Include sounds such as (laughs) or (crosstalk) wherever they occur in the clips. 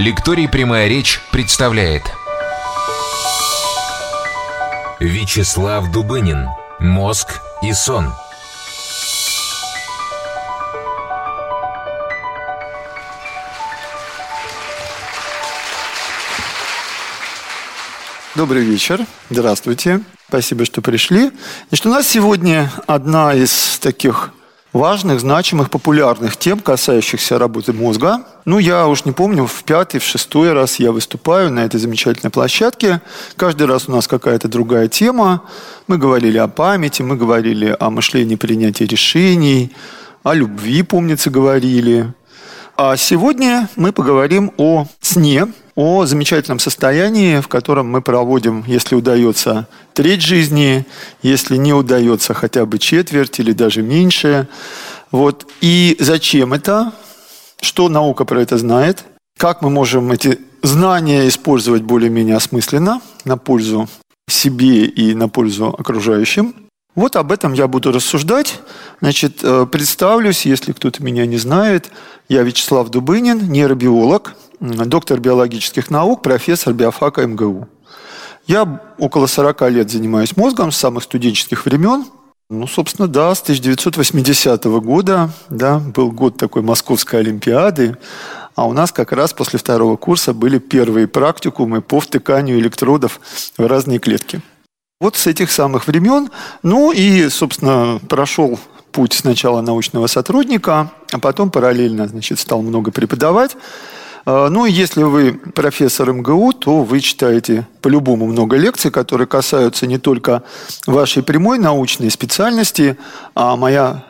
Лекторий «Прямая речь» представляет Вячеслав Дубынин «Мозг и сон» Добрый вечер. Здравствуйте. Спасибо, что пришли. Значит, у нас сегодня одна из таких важных, значимых, популярных тем, касающихся работы мозга. Ну, я уж не помню, в пятый, в шестой раз я выступаю на этой замечательной площадке. Каждый раз у нас какая-то другая тема. Мы говорили о памяти, мы говорили о мышлении принятия решений, о любви, помнится, говорили. А сегодня мы поговорим о сне, о замечательном состоянии, в котором мы проводим, если удается, треть жизни, если не удается, хотя бы четверть или даже меньше. Вот. И зачем это? Что наука про это знает? Как мы можем эти знания использовать более-менее осмысленно на пользу себе и на пользу окружающим? Вот об этом я буду рассуждать. Значит, э, представлюсь, если кто-то меня не знает. Я Вячеслав Дубынин, нейробиолог, доктор биологических наук, профессор биофака МГУ. Я около 40 лет занимаюсь мозгом с самых студенческих времен. Ну, собственно, да, с 1980 года, да, был год такой Московской Олимпиады, а у нас как раз после второго курса были первые практикумы по втыканию электродов в разные клетки. Вот с этих самых времен, ну и, собственно, прошел путь сначала научного сотрудника, а потом параллельно, значит, стал много преподавать. А, ну, и если вы профессор МГУ, то вы читаете по-любому много лекций, которые касаются не только вашей прямой научной специальности, а моя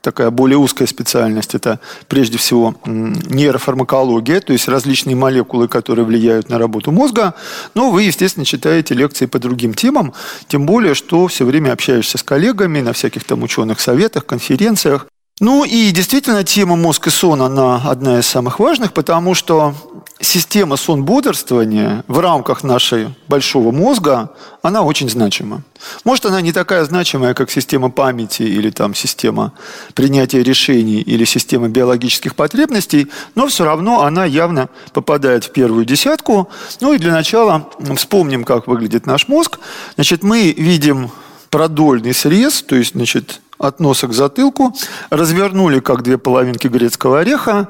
такая более узкая специальность. Это прежде всего нейрофармакология, то есть различные молекулы, которые влияют на работу мозга. Но вы, естественно, читаете лекции по другим темам, тем более, что все время общаешься с коллегами на всяких там ученых советах, конференциях. Ну и действительно тема мозг и сон, она одна из самых важных, потому что система сон-бодрствования в рамках нашей большого мозга, она очень значима. Может, она не такая значимая, как система памяти или там система принятия решений или система биологических потребностей, но все равно она явно попадает в первую десятку. Ну и для начала вспомним, как выглядит наш мозг. Значит, мы видим продольный срез, то есть, значит, от носа к затылку, развернули как две половинки грецкого ореха,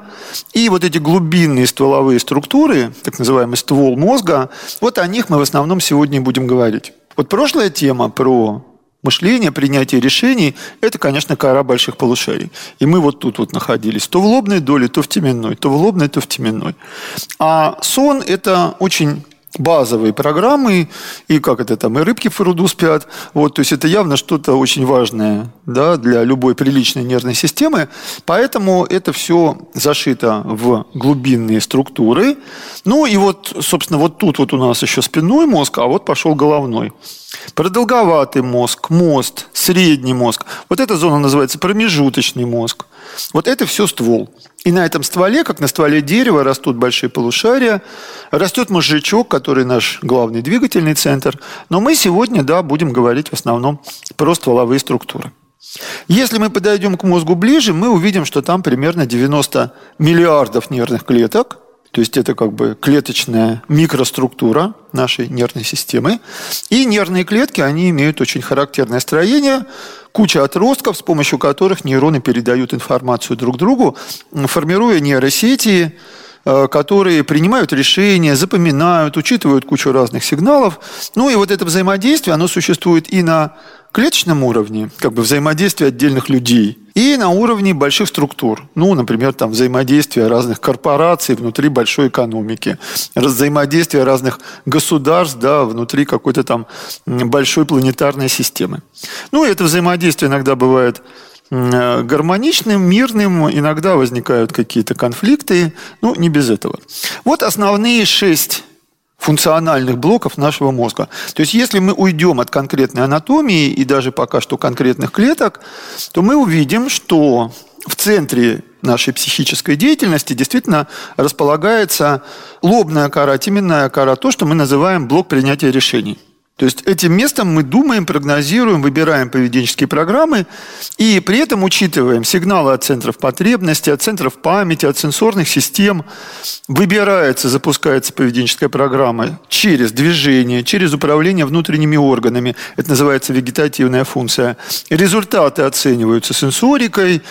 и вот эти глубинные стволовые структуры, так называемый ствол мозга, вот о них мы в основном сегодня будем говорить. Вот прошлая тема про мышление, принятие решений – это, конечно, кора больших полушарий. И мы вот тут вот находились. То в лобной доле, то в теменной, то в лобной, то в теменной. А сон – это очень базовые программы, и как это там, и рыбки в пруду спят. Вот, то есть это явно что-то очень важное да, для любой приличной нервной системы. Поэтому это все зашито в глубинные структуры. Ну и вот, собственно, вот тут вот у нас еще спинной мозг, а вот пошел головной. Продолговатый мозг, мост, средний мозг. Вот эта зона называется промежуточный мозг. Вот это все ствол. И на этом стволе, как на стволе дерева, растут большие полушария, растет мозжечок, который наш главный двигательный центр. Но мы сегодня, да, будем говорить в основном про стволовые структуры. Если мы подойдем к мозгу ближе, мы увидим, что там примерно 90 миллиардов нервных клеток – то есть это как бы клеточная микроструктура нашей нервной системы. И нервные клетки, они имеют очень характерное строение, куча отростков, с помощью которых нейроны передают информацию друг другу, формируя нейросети, которые принимают решения, запоминают, учитывают кучу разных сигналов. Ну и вот это взаимодействие, оно существует и на клеточном уровне, как бы взаимодействие отдельных людей, и на уровне больших структур. Ну, например, там взаимодействие разных корпораций внутри большой экономики, взаимодействие разных государств да, внутри какой-то там большой планетарной системы. Ну, это взаимодействие иногда бывает гармоничным, мирным, иногда возникают какие-то конфликты, ну, не без этого. Вот основные шесть функциональных блоков нашего мозга. То есть если мы уйдем от конкретной анатомии и даже пока что конкретных клеток, то мы увидим, что в центре нашей психической деятельности действительно располагается лобная кора, теменная кора, то, что мы называем блок принятия решений. То есть этим местом мы думаем, прогнозируем, выбираем поведенческие программы и при этом учитываем сигналы от центров потребности, от центров памяти, от сенсорных систем. Выбирается, запускается поведенческая программа через движение, через управление внутренними органами. Это называется вегетативная функция. Результаты оцениваются сенсорикой,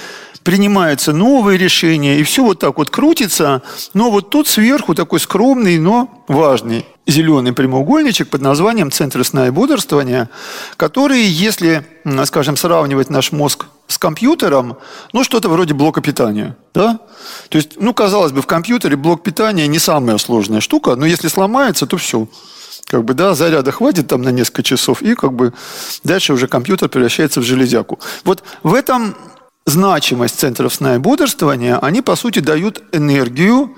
принимаются новые решения, и все вот так вот крутится. Но вот тут сверху такой скромный, но важный зеленый прямоугольничек под названием «Центры сна и бодрствования», которые, если, скажем, сравнивать наш мозг с компьютером, ну, что-то вроде блока питания. Да? То есть, ну, казалось бы, в компьютере блок питания не самая сложная штука, но если сломается, то все. Как бы, да, заряда хватит там на несколько часов, и как бы дальше уже компьютер превращается в железяку. Вот в этом значимость центров сна и бодрствования, они, по сути, дают энергию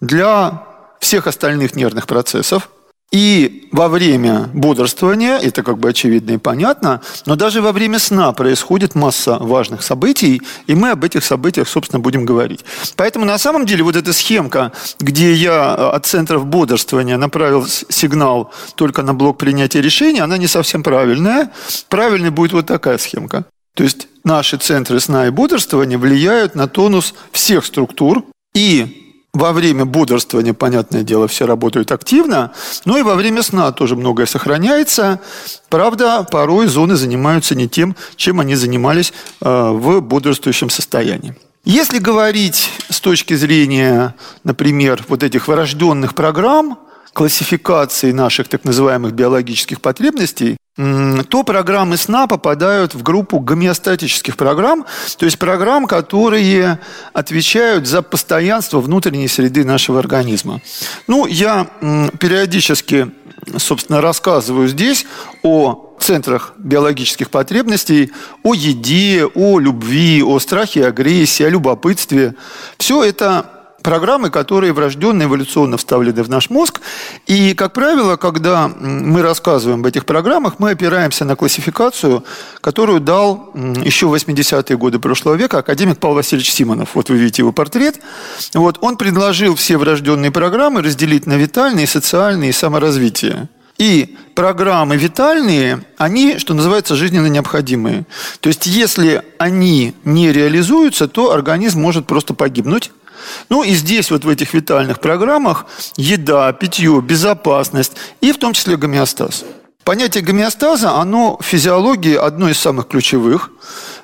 для всех остальных нервных процессов. И во время бодрствования, это как бы очевидно и понятно, но даже во время сна происходит масса важных событий, и мы об этих событиях, собственно, будем говорить. Поэтому на самом деле вот эта схемка, где я от центров бодрствования направил сигнал только на блок принятия решения, она не совсем правильная. Правильной будет вот такая схемка. То есть наши центры сна и бодрствования влияют на тонус всех структур. И во время бодрствования, понятное дело, все работают активно, но и во время сна тоже многое сохраняется. Правда, порой зоны занимаются не тем, чем они занимались э, в бодрствующем состоянии. Если говорить с точки зрения, например, вот этих врожденных программ, классификации наших так называемых биологических потребностей, то программы сна попадают в группу гомеостатических программ, то есть программ, которые отвечают за постоянство внутренней среды нашего организма. Ну, я периодически, собственно, рассказываю здесь о центрах биологических потребностей, о еде, о любви, о страхе агрессии, о любопытстве. Все это программы, которые врожденно эволюционно вставлены в наш мозг. И, как правило, когда мы рассказываем об этих программах, мы опираемся на классификацию, которую дал еще в 80-е годы прошлого века академик Павел Васильевич Симонов. Вот вы видите его портрет. Вот, он предложил все врожденные программы разделить на витальные, социальные и саморазвитие. И программы витальные, они, что называется, жизненно необходимые. То есть, если они не реализуются, то организм может просто погибнуть. Ну и здесь вот в этих витальных программах еда, питье, безопасность и в том числе гомеостаз. Понятие гомеостаза, оно в физиологии одно из самых ключевых.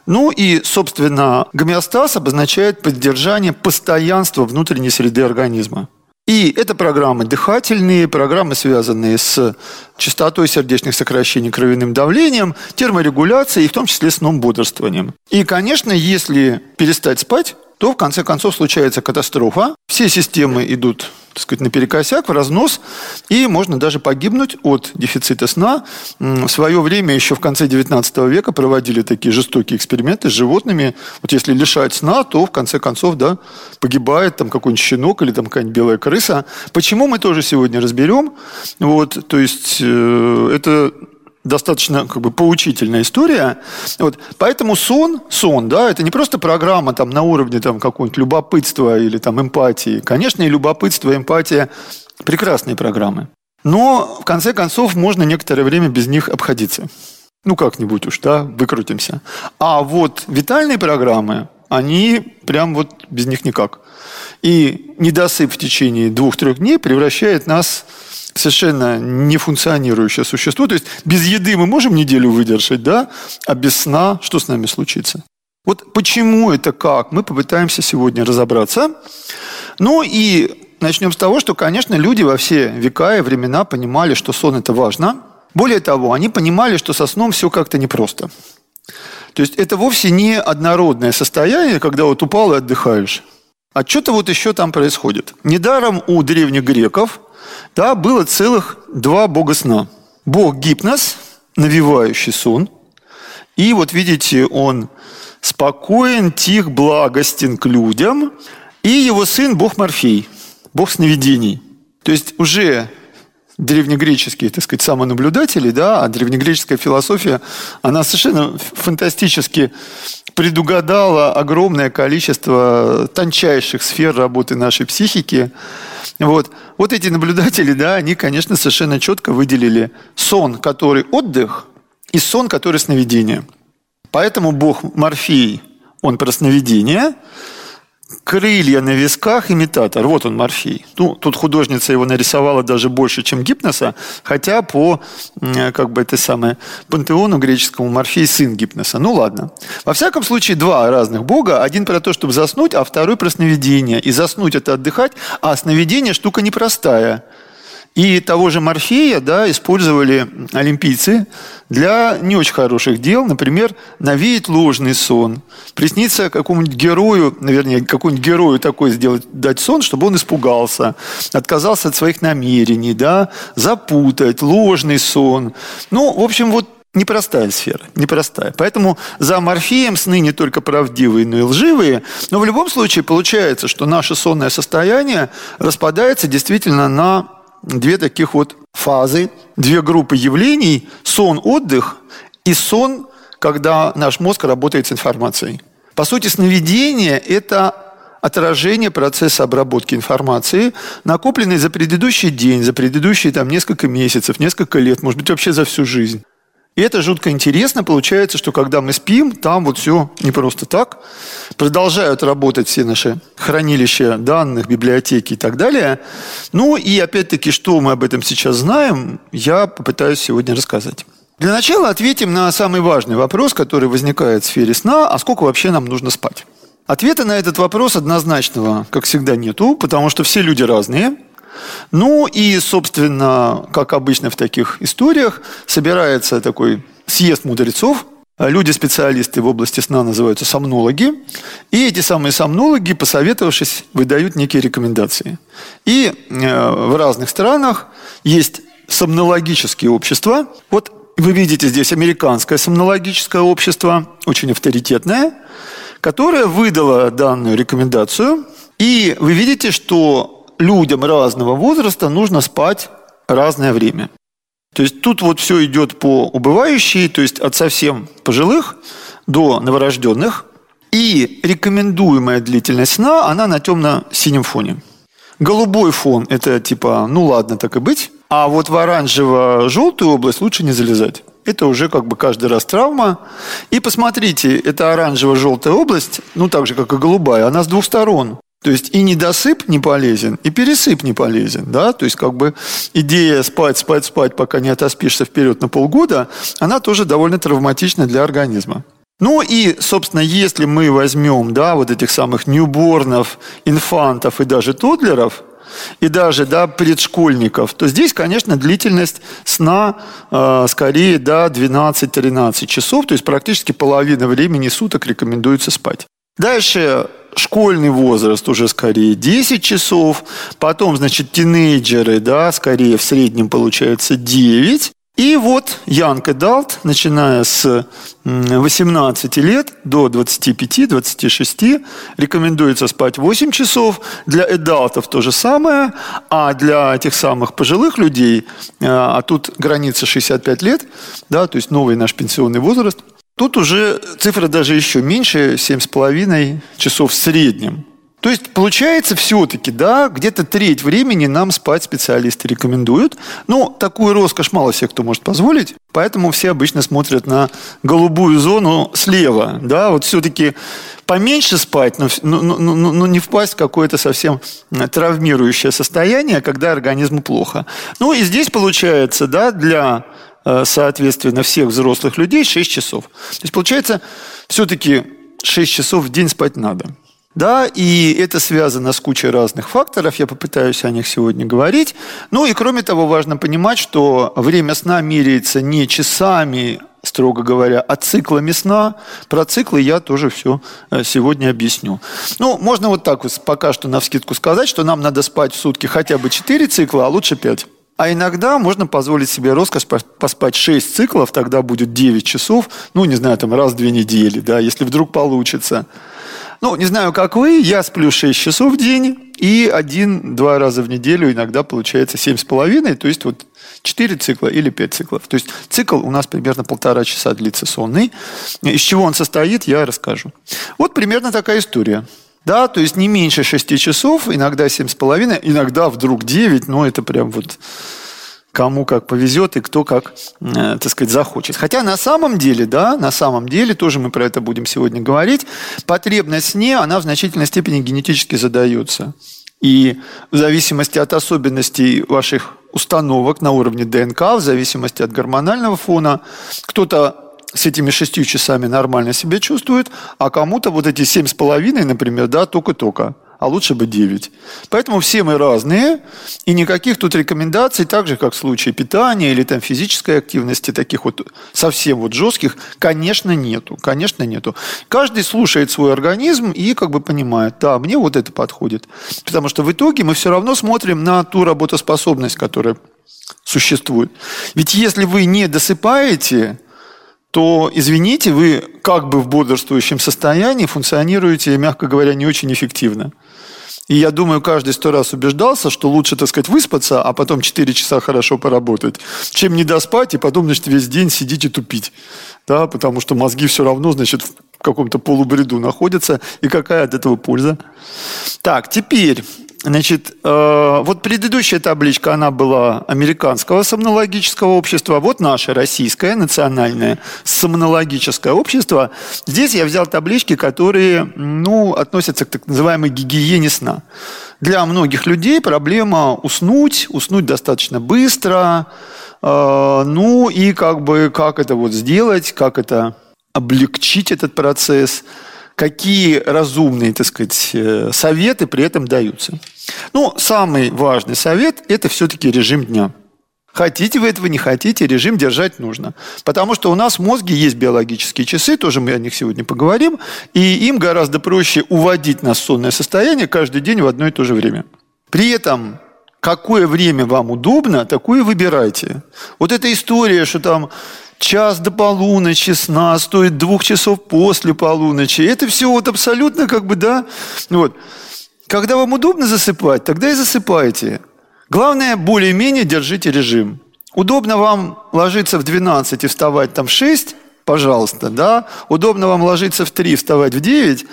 Ну и, собственно, гомеостаз обозначает поддержание постоянства внутренней среды организма. И это программы дыхательные, программы, связанные с частотой сердечных сокращений, кровяным давлением, терморегуляцией, и в том числе сном бодрствованием. И, конечно, если перестать спать, то в конце концов случается катастрофа. Все системы идут так сказать, наперекосяк, в разнос, и можно даже погибнуть от дефицита сна. В свое время, еще в конце 19 века, проводили такие жестокие эксперименты с животными. Вот если лишать сна, то в конце концов да, погибает там какой-нибудь щенок или там какая-нибудь белая крыса. Почему мы тоже сегодня разберем. Вот, то есть э, это достаточно как бы поучительная история. Вот. Поэтому сон, сон, да, это не просто программа там на уровне там какого-нибудь любопытства или там эмпатии. Конечно, и любопытство, и эмпатия – прекрасные программы. Но, в конце концов, можно некоторое время без них обходиться. Ну, как-нибудь уж, да, выкрутимся. А вот витальные программы, они прям вот без них никак. И недосып в течение двух-трех дней превращает нас совершенно нефункционирующее существо. То есть без еды мы можем неделю выдержать, да? А без сна что с нами случится? Вот почему это как, мы попытаемся сегодня разобраться. Ну и начнем с того, что, конечно, люди во все века и времена понимали, что сон – это важно. Более того, они понимали, что со сном все как-то непросто. То есть это вовсе не однородное состояние, когда вот упал и отдыхаешь. А что-то вот еще там происходит. Недаром у древних греков да, было целых два бога сна. Бог гипноз, навевающий сон. И вот видите, он спокоен, тих, благостен к людям. И его сын бог Морфей, бог сновидений. То есть уже древнегреческие, так сказать, самонаблюдатели, да, а древнегреческая философия, она совершенно фантастически предугадала огромное количество тончайших сфер работы нашей психики. Вот. вот эти наблюдатели, да, они, конечно, совершенно четко выделили сон, который отдых, и сон, который сновидение. Поэтому бог Морфей, он про сновидение – крылья на висках, имитатор. Вот он, Морфей. Ну, тут художница его нарисовала даже больше, чем Гипноса, хотя по, как бы это самое, пантеону греческому Морфей сын Гипноса. Ну, ладно. Во всяком случае, два разных бога. Один про то, чтобы заснуть, а второй про сновидение. И заснуть – это отдыхать, а сновидение – штука непростая. И того же Морфея да, использовали олимпийцы для не очень хороших дел. Например, навеять ложный сон. Присниться какому-нибудь герою, наверное, какому-нибудь герою такой сделать, дать сон, чтобы он испугался, отказался от своих намерений, да, запутать, ложный сон. Ну, в общем, вот Непростая сфера, непростая. Поэтому за Морфеем сны не только правдивые, но и лживые. Но в любом случае получается, что наше сонное состояние распадается действительно на две таких вот фазы, две группы явлений – сон, отдых и сон, когда наш мозг работает с информацией. По сути, сновидение – это отражение процесса обработки информации, накопленной за предыдущий день, за предыдущие там, несколько месяцев, несколько лет, может быть, вообще за всю жизнь. И это жутко интересно. Получается, что когда мы спим, там вот все не просто так. Продолжают работать все наши хранилища данных, библиотеки и так далее. Ну и опять-таки, что мы об этом сейчас знаем, я попытаюсь сегодня рассказать. Для начала ответим на самый важный вопрос, который возникает в сфере сна. А сколько вообще нам нужно спать? Ответа на этот вопрос однозначного, как всегда, нету, потому что все люди разные – ну и, собственно, как обычно в таких историях, собирается такой съезд мудрецов, Люди-специалисты в области сна называются сомнологи. И эти самые сомнологи, посоветовавшись, выдают некие рекомендации. И э, в разных странах есть сомнологические общества. Вот вы видите здесь американское сомнологическое общество, очень авторитетное, которое выдало данную рекомендацию. И вы видите, что людям разного возраста нужно спать разное время. То есть тут вот все идет по убывающей, то есть от совсем пожилых до новорожденных. И рекомендуемая длительность сна, она на темно-синем фоне. Голубой фон – это типа, ну ладно, так и быть. А вот в оранжево-желтую область лучше не залезать. Это уже как бы каждый раз травма. И посмотрите, эта оранжево-желтая область, ну так же, как и голубая, она с двух сторон. То есть и недосып не полезен, и пересып не полезен. Да? То есть как бы идея спать, спать, спать, пока не отоспишься вперед на полгода, она тоже довольно травматична для организма. Ну и, собственно, если мы возьмем да, вот этих самых ньюборнов, инфантов и даже тодлеров, и даже да, предшкольников, то здесь, конечно, длительность сна э, скорее да, 12-13 часов, то есть практически половина времени суток рекомендуется спать. Дальше школьный возраст уже скорее 10 часов, потом, значит, тинейджеры, да, скорее в среднем получается 9, и вот Young Adult, начиная с 18 лет до 25-26, рекомендуется спать 8 часов. Для эдалтов то же самое, а для тех самых пожилых людей, а, а тут граница 65 лет, да, то есть новый наш пенсионный возраст – Тут уже цифра даже еще меньше, 7,5 часов в среднем. То есть получается все-таки, да, где-то треть времени нам спать специалисты рекомендуют. Но такую роскошь мало себе кто может позволить, поэтому все обычно смотрят на голубую зону слева. Да, вот все-таки поменьше спать, но, но, но, но не впасть в какое-то совсем травмирующее состояние, когда организму плохо. Ну и здесь получается, да, для соответственно, всех взрослых людей 6 часов. То есть, получается, все-таки 6 часов в день спать надо. Да, и это связано с кучей разных факторов, я попытаюсь о них сегодня говорить. Ну и кроме того, важно понимать, что время сна меряется не часами, строго говоря, а циклами сна. Про циклы я тоже все э, сегодня объясню. Ну, можно вот так вот пока что на вскидку сказать, что нам надо спать в сутки хотя бы 4 цикла, а лучше 5. А иногда можно позволить себе роскошь поспать 6 циклов, тогда будет 9 часов, ну, не знаю, там раз в две недели, да, если вдруг получится. Ну, не знаю, как вы, я сплю 6 часов в день, и один-два раза в неделю иногда получается 7,5, то есть вот 4 цикла или 5 циклов. То есть цикл у нас примерно полтора часа длится сонный. Из чего он состоит, я расскажу. Вот примерно такая история. Да, то есть не меньше 6 часов, иногда 7,5, иногда вдруг 9, но это прям вот кому как повезет и кто как, э, так сказать, захочет. Хотя на самом деле, да, на самом деле, тоже мы про это будем сегодня говорить, потребность сне, она в значительной степени генетически задается. И в зависимости от особенностей ваших установок на уровне ДНК, в зависимости от гормонального фона, кто-то с этими шестью часами нормально себя чувствует, а кому-то вот эти семь с половиной, например, да, только-только – а лучше бы 9. Поэтому все мы разные, и никаких тут рекомендаций, так же, как в случае питания или там физической активности, таких вот совсем вот жестких, конечно, нету. Конечно, нету. Каждый слушает свой организм и как бы понимает, да, мне вот это подходит. Потому что в итоге мы все равно смотрим на ту работоспособность, которая существует. Ведь если вы не досыпаете, то, извините, вы как бы в бодрствующем состоянии функционируете, мягко говоря, не очень эффективно. И я думаю, каждый сто раз убеждался, что лучше, так сказать, выспаться, а потом 4 часа хорошо поработать, чем не доспать и потом, значит, весь день сидеть и тупить. Да, потому что мозги все равно, значит, в каком-то полубреду находятся. И какая от этого польза? Так, теперь Значит, э, вот предыдущая табличка, она была американского сомнологического общества, вот наше российское национальное сомнологическое общество. Здесь я взял таблички, которые ну, относятся к так называемой гигиене сна. Для многих людей проблема уснуть, уснуть достаточно быстро, э, ну и как бы как это вот сделать, как это облегчить этот процесс – какие разумные, так сказать, э, советы при этом даются. Ну, самый важный совет – это все-таки режим дня. Хотите вы этого, не хотите, режим держать нужно. Потому что у нас в мозге есть биологические часы, тоже мы о них сегодня поговорим, и им гораздо проще уводить нас в сонное состояние каждый день в одно и то же время. При этом какое время вам удобно, такое выбирайте. Вот эта история, что там час до полуночи сна стоит двух часов после полуночи. Это все вот абсолютно как бы, да, вот. Когда вам удобно засыпать, тогда и засыпайте. Главное, более-менее держите режим. Удобно вам ложиться в 12 и вставать там в 6, пожалуйста, да. Удобно вам ложиться в 3, вставать в 9,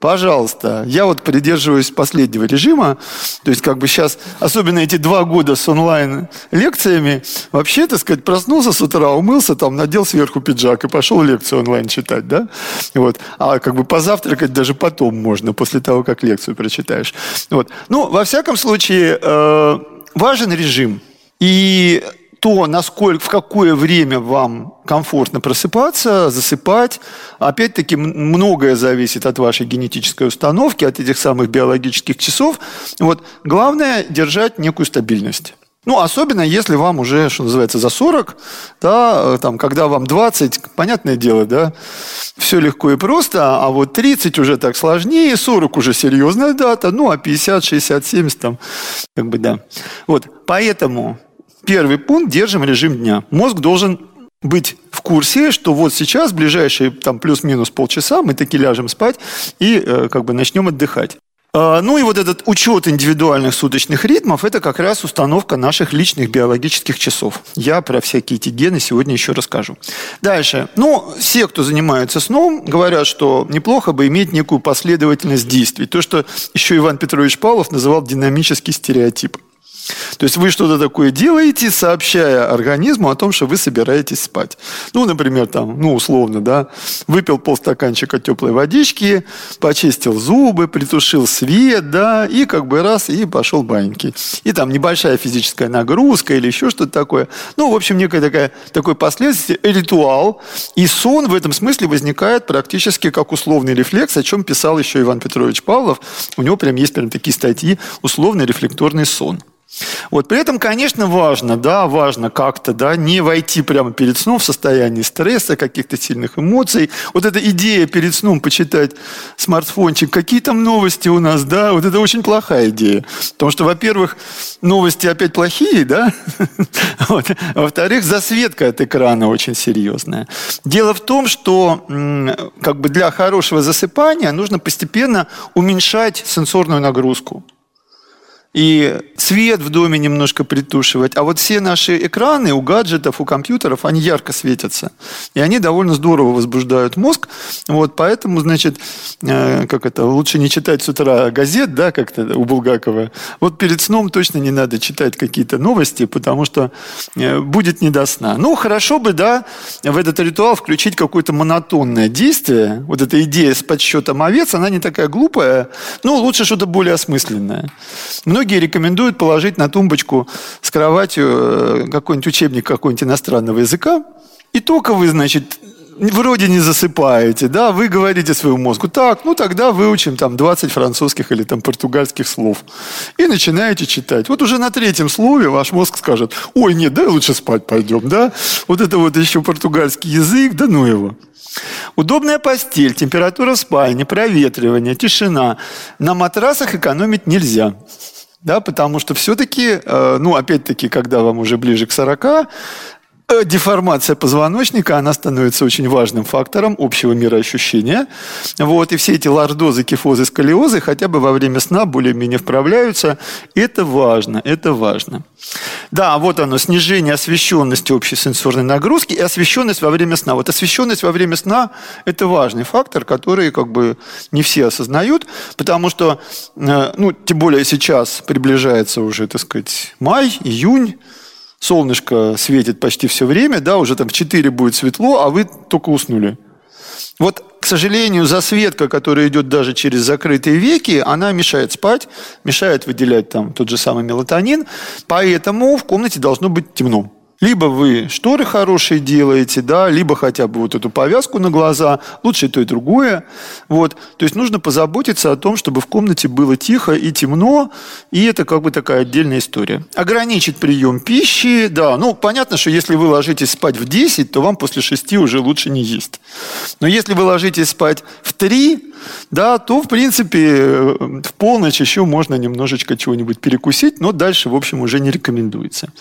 Пожалуйста, я вот придерживаюсь последнего режима, то есть как бы сейчас, особенно эти два года с онлайн-лекциями, вообще, так сказать, проснулся с утра, умылся, там, надел сверху пиджак и пошел лекцию онлайн читать, да, вот, а как бы позавтракать даже потом можно, после того, как лекцию прочитаешь, вот. Ну, во всяком случае, э, важен режим, и то, насколько, в какое время вам комфортно просыпаться, засыпать. Опять-таки, многое зависит от вашей генетической установки, от этих самых биологических часов. Вот. Главное – держать некую стабильность. Ну, особенно если вам уже, что называется, за 40, да, там, когда вам 20, понятное дело, да, все легко и просто, а вот 30 уже так сложнее, 40 уже серьезная дата, ну, а 50, 60, 70 там, как бы, да. Вот, поэтому Первый пункт – держим режим дня. Мозг должен быть в курсе, что вот сейчас, ближайшие там плюс-минус полчаса мы таки ляжем спать и э, как бы начнем отдыхать. А, ну и вот этот учет индивидуальных суточных ритмов – это как раз установка наших личных биологических часов. Я про всякие эти гены сегодня еще расскажу. Дальше. Ну, все, кто занимается сном, говорят, что неплохо бы иметь некую последовательность действий. То, что еще Иван Петрович Павлов называл динамический стереотип. То есть вы что-то такое делаете, сообщая организму о том, что вы собираетесь спать. Ну, например, там, ну, условно, да, выпил полстаканчика теплой водички, почистил зубы, притушил свет, да, и как бы раз, и пошел баньки. И там небольшая физическая нагрузка или еще что-то такое. Ну, в общем, некая такая, такой последствие, ритуал. И сон в этом смысле возникает практически как условный рефлекс, о чем писал еще Иван Петрович Павлов. У него прям есть прям такие статьи «Условный рефлекторный сон». Вот при этом, конечно, важно, да, важно как-то, да, не войти прямо перед сном в состояние стресса, каких-то сильных эмоций. Вот эта идея перед сном почитать смартфончик, какие там новости у нас, да, вот это очень плохая идея. Потому что, во-первых, новости опять плохие, да, (laughs) вот. во-вторых, засветка от экрана очень серьезная. Дело в том, что как бы для хорошего засыпания нужно постепенно уменьшать сенсорную нагрузку. И свет в доме немножко притушивать. А вот все наши экраны у гаджетов, у компьютеров, они ярко светятся. И они довольно здорово возбуждают мозг. Вот, поэтому, значит, э, как это, лучше не читать с утра газет, да, как-то у Булгакова. Вот перед сном точно не надо читать какие-то новости, потому что э, будет не до сна. Ну, хорошо бы, да, в этот ритуал включить какое-то монотонное действие. Вот эта идея с подсчетом овец, она не такая глупая, но лучше что-то более осмысленное. Многие Многие рекомендуют положить на тумбочку с кроватью э, какой-нибудь учебник какой-нибудь иностранного языка. И только вы, значит, вроде не засыпаете, да, вы говорите своему мозгу, так, ну тогда выучим там 20 французских или там португальских слов. И начинаете читать. Вот уже на третьем слове ваш мозг скажет, ой, нет, да лучше спать пойдем, да. Вот это вот еще португальский язык, да ну его. Удобная постель, температура в спальне, проветривание, тишина. На матрасах экономить нельзя да, потому что все-таки, э, ну, опять-таки, когда вам уже ближе к 40, Э, деформация позвоночника, она становится очень важным фактором общего мироощущения. Вот, и все эти лордозы, кифозы, сколиозы хотя бы во время сна более-менее вправляются. Это важно, это важно. Да, вот оно, снижение освещенности общей сенсорной нагрузки и освещенность во время сна. Вот освещенность во время сна – это важный фактор, который как бы не все осознают, потому что, э, ну, тем более сейчас приближается уже, так сказать, май, июнь, солнышко светит почти все время, да, уже там в 4 будет светло, а вы только уснули. Вот, к сожалению, засветка, которая идет даже через закрытые веки, она мешает спать, мешает выделять там тот же самый мелатонин, поэтому в комнате должно быть темно. Либо вы шторы хорошие делаете, да, либо хотя бы вот эту повязку на глаза, лучше то, и другое. Вот. То есть нужно позаботиться о том, чтобы в комнате было тихо и темно, и это как бы такая отдельная история. Ограничить прием пищи, да, ну, понятно, что если вы ложитесь спать в 10, то вам после 6 уже лучше не есть. Но если вы ложитесь спать в 3, да, то, в принципе, в полночь еще можно немножечко чего-нибудь перекусить, но дальше, в общем, уже не рекомендуется.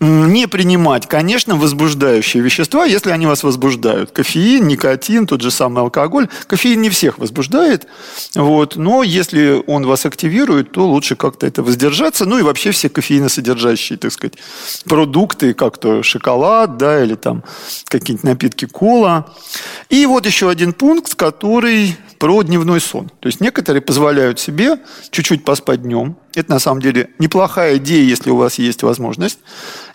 Не принимать, конечно, возбуждающие вещества, если они вас возбуждают. Кофеин, никотин, тот же самый алкоголь. Кофеин не всех возбуждает, вот, но если он вас активирует, то лучше как-то это воздержаться. Ну и вообще все кофеиносодержащие, так сказать, продукты, как то шоколад, да, или там какие-нибудь напитки кола. И вот еще один пункт, который про дневной сон. То есть некоторые позволяют себе чуть-чуть поспать днем. Это на самом деле неплохая идея, если у вас есть возможность.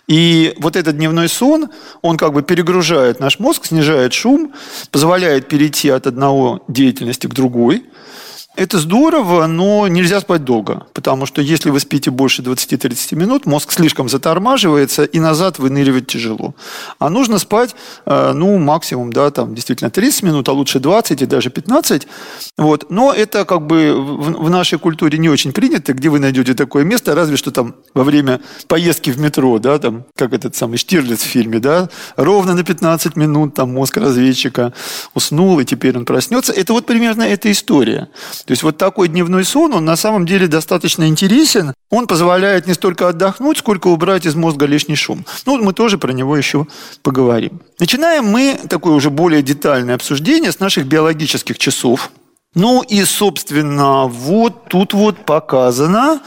И вот этот дневной сон, он как бы перегружает наш мозг, снижает шум, позволяет перейти от одного деятельности к другой – это здорово, но нельзя спать долго, потому что если вы спите больше 20-30 минут, мозг слишком затормаживается, и назад выныривать тяжело. А нужно спать, э, ну, максимум, да, там, действительно 30 минут, а лучше 20 и даже 15. Вот. Но это как бы в нашей культуре не очень принято, где вы найдете такое место, разве что там во время поездки в метро, да, там, как этот самый Штирлиц в фильме, да, ровно на 15 минут там мозг разведчика уснул, и теперь он проснется. Это вот примерно эта история. То есть вот такой дневной сон, он на самом деле достаточно интересен. Он позволяет не столько отдохнуть, сколько убрать из мозга лишний шум. Ну, мы тоже про него еще поговорим. Начинаем мы такое уже более детальное обсуждение с наших биологических часов. Ну и, собственно, вот тут вот показана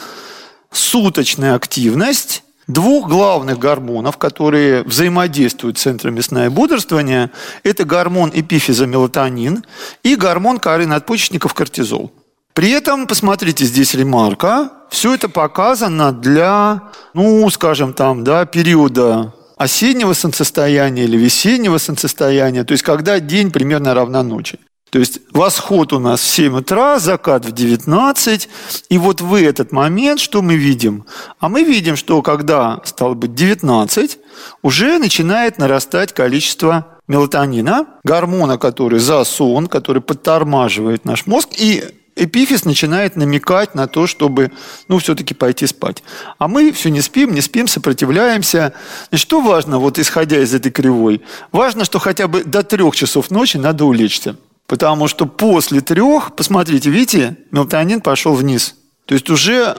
суточная активность двух главных гормонов, которые взаимодействуют с центрами сна и бодрствования. Это гормон эпифиза мелатонин и гормон коры надпочечников кортизол. При этом, посмотрите, здесь ремарка. Все это показано для, ну, скажем там, да, периода осеннего солнцестояния или весеннего солнцестояния, то есть когда день примерно равна ночи. То есть восход у нас в 7 утра, закат в 19. И вот в этот момент что мы видим? А мы видим, что когда стало быть 19, уже начинает нарастать количество мелатонина, гормона, который за сон, который подтормаживает наш мозг, и эпифиз начинает намекать на то, чтобы, ну, все-таки пойти спать. А мы все не спим, не спим, сопротивляемся. И что важно, вот исходя из этой кривой? Важно, что хотя бы до трех часов ночи надо улечься. Потому что после трех, посмотрите, видите, мелатонин пошел вниз. То есть уже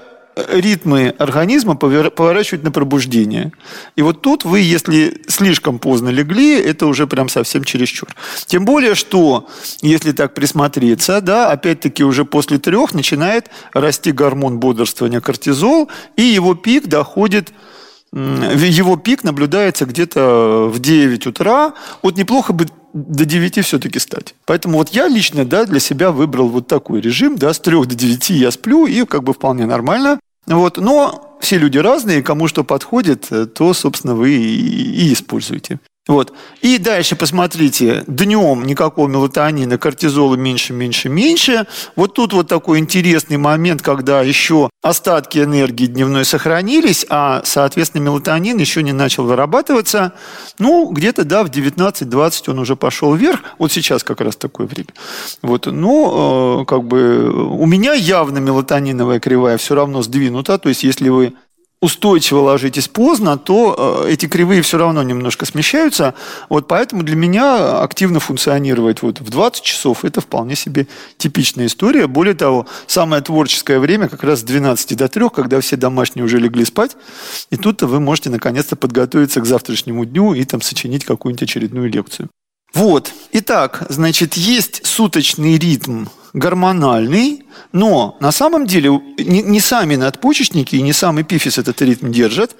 ритмы организма поворачивать на пробуждение. И вот тут вы, если слишком поздно легли, это уже прям совсем чересчур. Тем более, что, если так присмотреться, да, опять-таки уже после трех начинает расти гормон бодрствования кортизол, и его пик доходит его пик наблюдается где-то в 9 утра. Вот неплохо бы до 9 все-таки стать. Поэтому вот я лично да, для себя выбрал вот такой режим. Да, с 3 до 9 я сплю, и как бы вполне нормально. Вот. Но все люди разные, кому что подходит, э, то, собственно, вы и, и используете. Вот. И дальше посмотрите, днем никакого мелатонина, кортизола меньше, меньше, меньше. Вот тут вот такой интересный момент, когда еще остатки энергии дневной сохранились, а, соответственно, мелатонин еще не начал вырабатываться. Ну, где-то, да, в 19-20 он уже пошел вверх. Вот сейчас как раз такое время. Вот. Но, э, как бы, у меня явно мелатониновая кривая все равно сдвинута. То есть, если вы устойчиво ложитесь поздно, то э, эти кривые все равно немножко смещаются. Вот поэтому для меня активно функционировать вот в 20 часов – это вполне себе типичная история. Более того, самое творческое время как раз с 12 до 3, когда все домашние уже легли спать, и тут вы можете наконец-то подготовиться к завтрашнему дню и там сочинить какую-нибудь очередную лекцию. Вот. Итак, значит, есть суточный ритм гормональный, но на самом деле не, не сами надпочечники и не сам эпифиз этот ритм держат,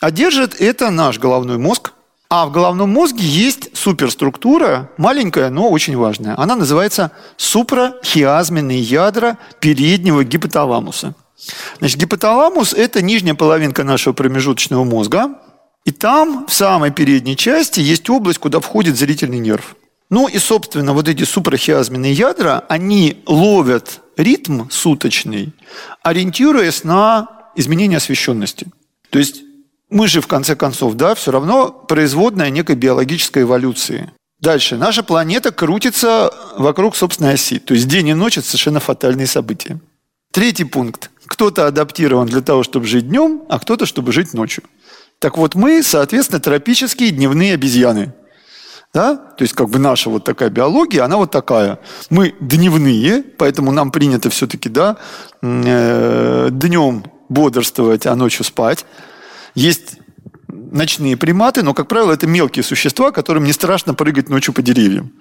а держит это наш головной мозг. А в головном мозге есть суперструктура, маленькая, но очень важная. Она называется супрахиазменные ядра переднего гипоталамуса. Значит, гипоталамус – это нижняя половинка нашего промежуточного мозга, и там, в самой передней части, есть область, куда входит зрительный нерв. Ну и, собственно, вот эти супрахиазменные ядра, они ловят ритм суточный, ориентируясь на изменение освещенности. То есть мы же, в конце концов, да, все равно производная некой биологической эволюции. Дальше. Наша планета крутится вокруг собственной оси. То есть день и ночь – это совершенно фатальные события. Третий пункт. Кто-то адаптирован для того, чтобы жить днем, а кто-то, чтобы жить ночью. Так вот мы, соответственно, тропические дневные обезьяны. Да? То есть как бы наша вот такая биология, она вот такая. Мы дневные, поэтому нам принято все-таки да, э, днем бодрствовать, а ночью спать. Есть ночные приматы, но, как правило, это мелкие существа, которым не страшно прыгать ночью по деревьям.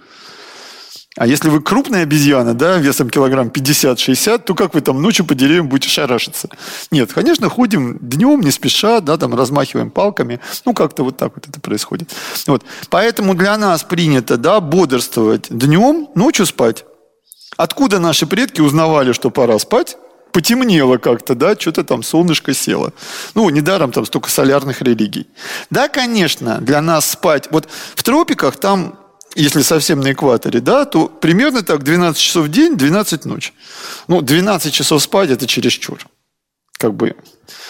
А если вы крупная обезьяна, да, весом килограмм 50-60, то как вы там ночью по деревьям будете шарашиться? Нет, конечно, ходим днем, не спеша, да, там размахиваем палками. Ну, как-то вот так вот это происходит. Вот. Поэтому для нас принято, да, бодрствовать днем, ночью спать. Откуда наши предки узнавали, что пора спать? потемнело как-то, да, что-то там солнышко село. Ну, недаром там столько солярных религий. Да, конечно, для нас спать... Вот в тропиках там если совсем на экваторе, да, то примерно так 12 часов в день, 12 ночь. Ну, 12 часов спать – это чересчур. Как бы.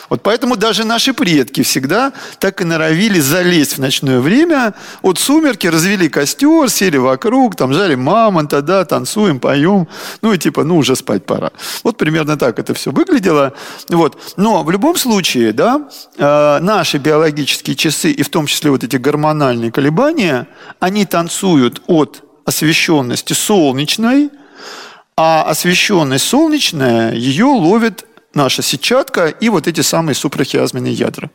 Вот поэтому даже наши предки всегда так и норовили залезть в ночное время. Вот сумерки, развели костер, сели вокруг, там жали мамонта, да, танцуем, поем. Ну и типа, ну уже спать пора. Вот примерно так это все выглядело. Вот. Но в любом случае, да, э, наши биологические часы, и в том числе вот эти гормональные колебания, они танцуют от освещенности солнечной, а освещенность солнечная ее ловит наша сетчатка и вот эти самые супрахиазменные ядра.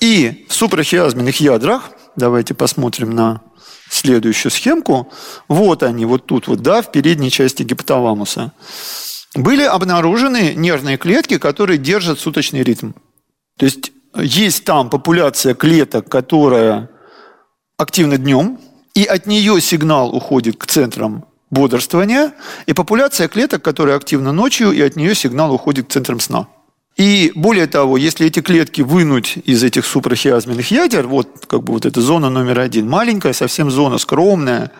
И в супрахиазменных ядрах, давайте посмотрим на следующую схемку, вот они, вот тут вот, да, в передней части гипоталамуса, были обнаружены нервные клетки, которые держат суточный ритм. То есть есть там популяция клеток, которая активна днем, и от нее сигнал уходит к центрам бодрствования и популяция клеток, которые активны ночью, и от нее сигнал уходит к центрам сна. И более того, если эти клетки вынуть из этих супрахиазменных ядер, вот как бы вот эта зона номер один, маленькая, совсем зона скромная,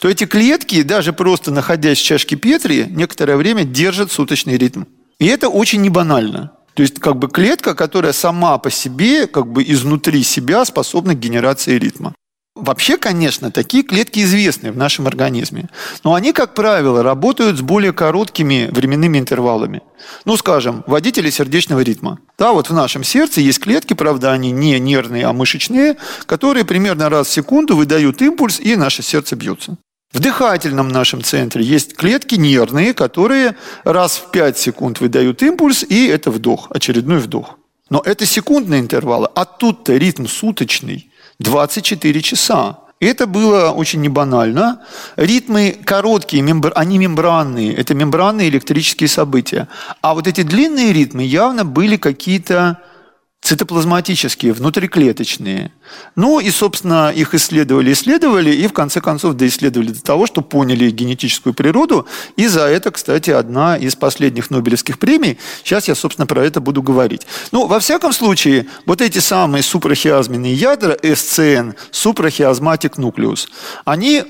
то эти клетки, даже просто находясь в чашке Петри, некоторое время держат суточный ритм. И это очень небанально. То есть как бы клетка, которая сама по себе, как бы изнутри себя способна к генерации ритма. Вообще, конечно, такие клетки известны в нашем организме, но они, как правило, работают с более короткими временными интервалами. Ну, скажем, водители сердечного ритма. Да, вот в нашем сердце есть клетки, правда, они не нервные, а мышечные, которые примерно раз в секунду выдают импульс, и наше сердце бьется. В дыхательном нашем центре есть клетки нервные, которые раз в 5 секунд выдают импульс, и это вдох, очередной вдох. Но это секундные интервалы, а тут-то ритм суточный, 24 часа. И это было очень небанально. Ритмы короткие, мембр... они мембранные. Это мембранные электрические события. А вот эти длинные ритмы явно были какие-то цитоплазматические, внутриклеточные. Ну и, собственно, их исследовали, исследовали, и в конце концов доисследовали до того, что поняли генетическую природу. И за это, кстати, одна из последних Нобелевских премий. Сейчас я, собственно, про это буду говорить. Ну, во всяком случае, вот эти самые супрахиазменные ядра, SCN, супрахиазматик нуклеус, они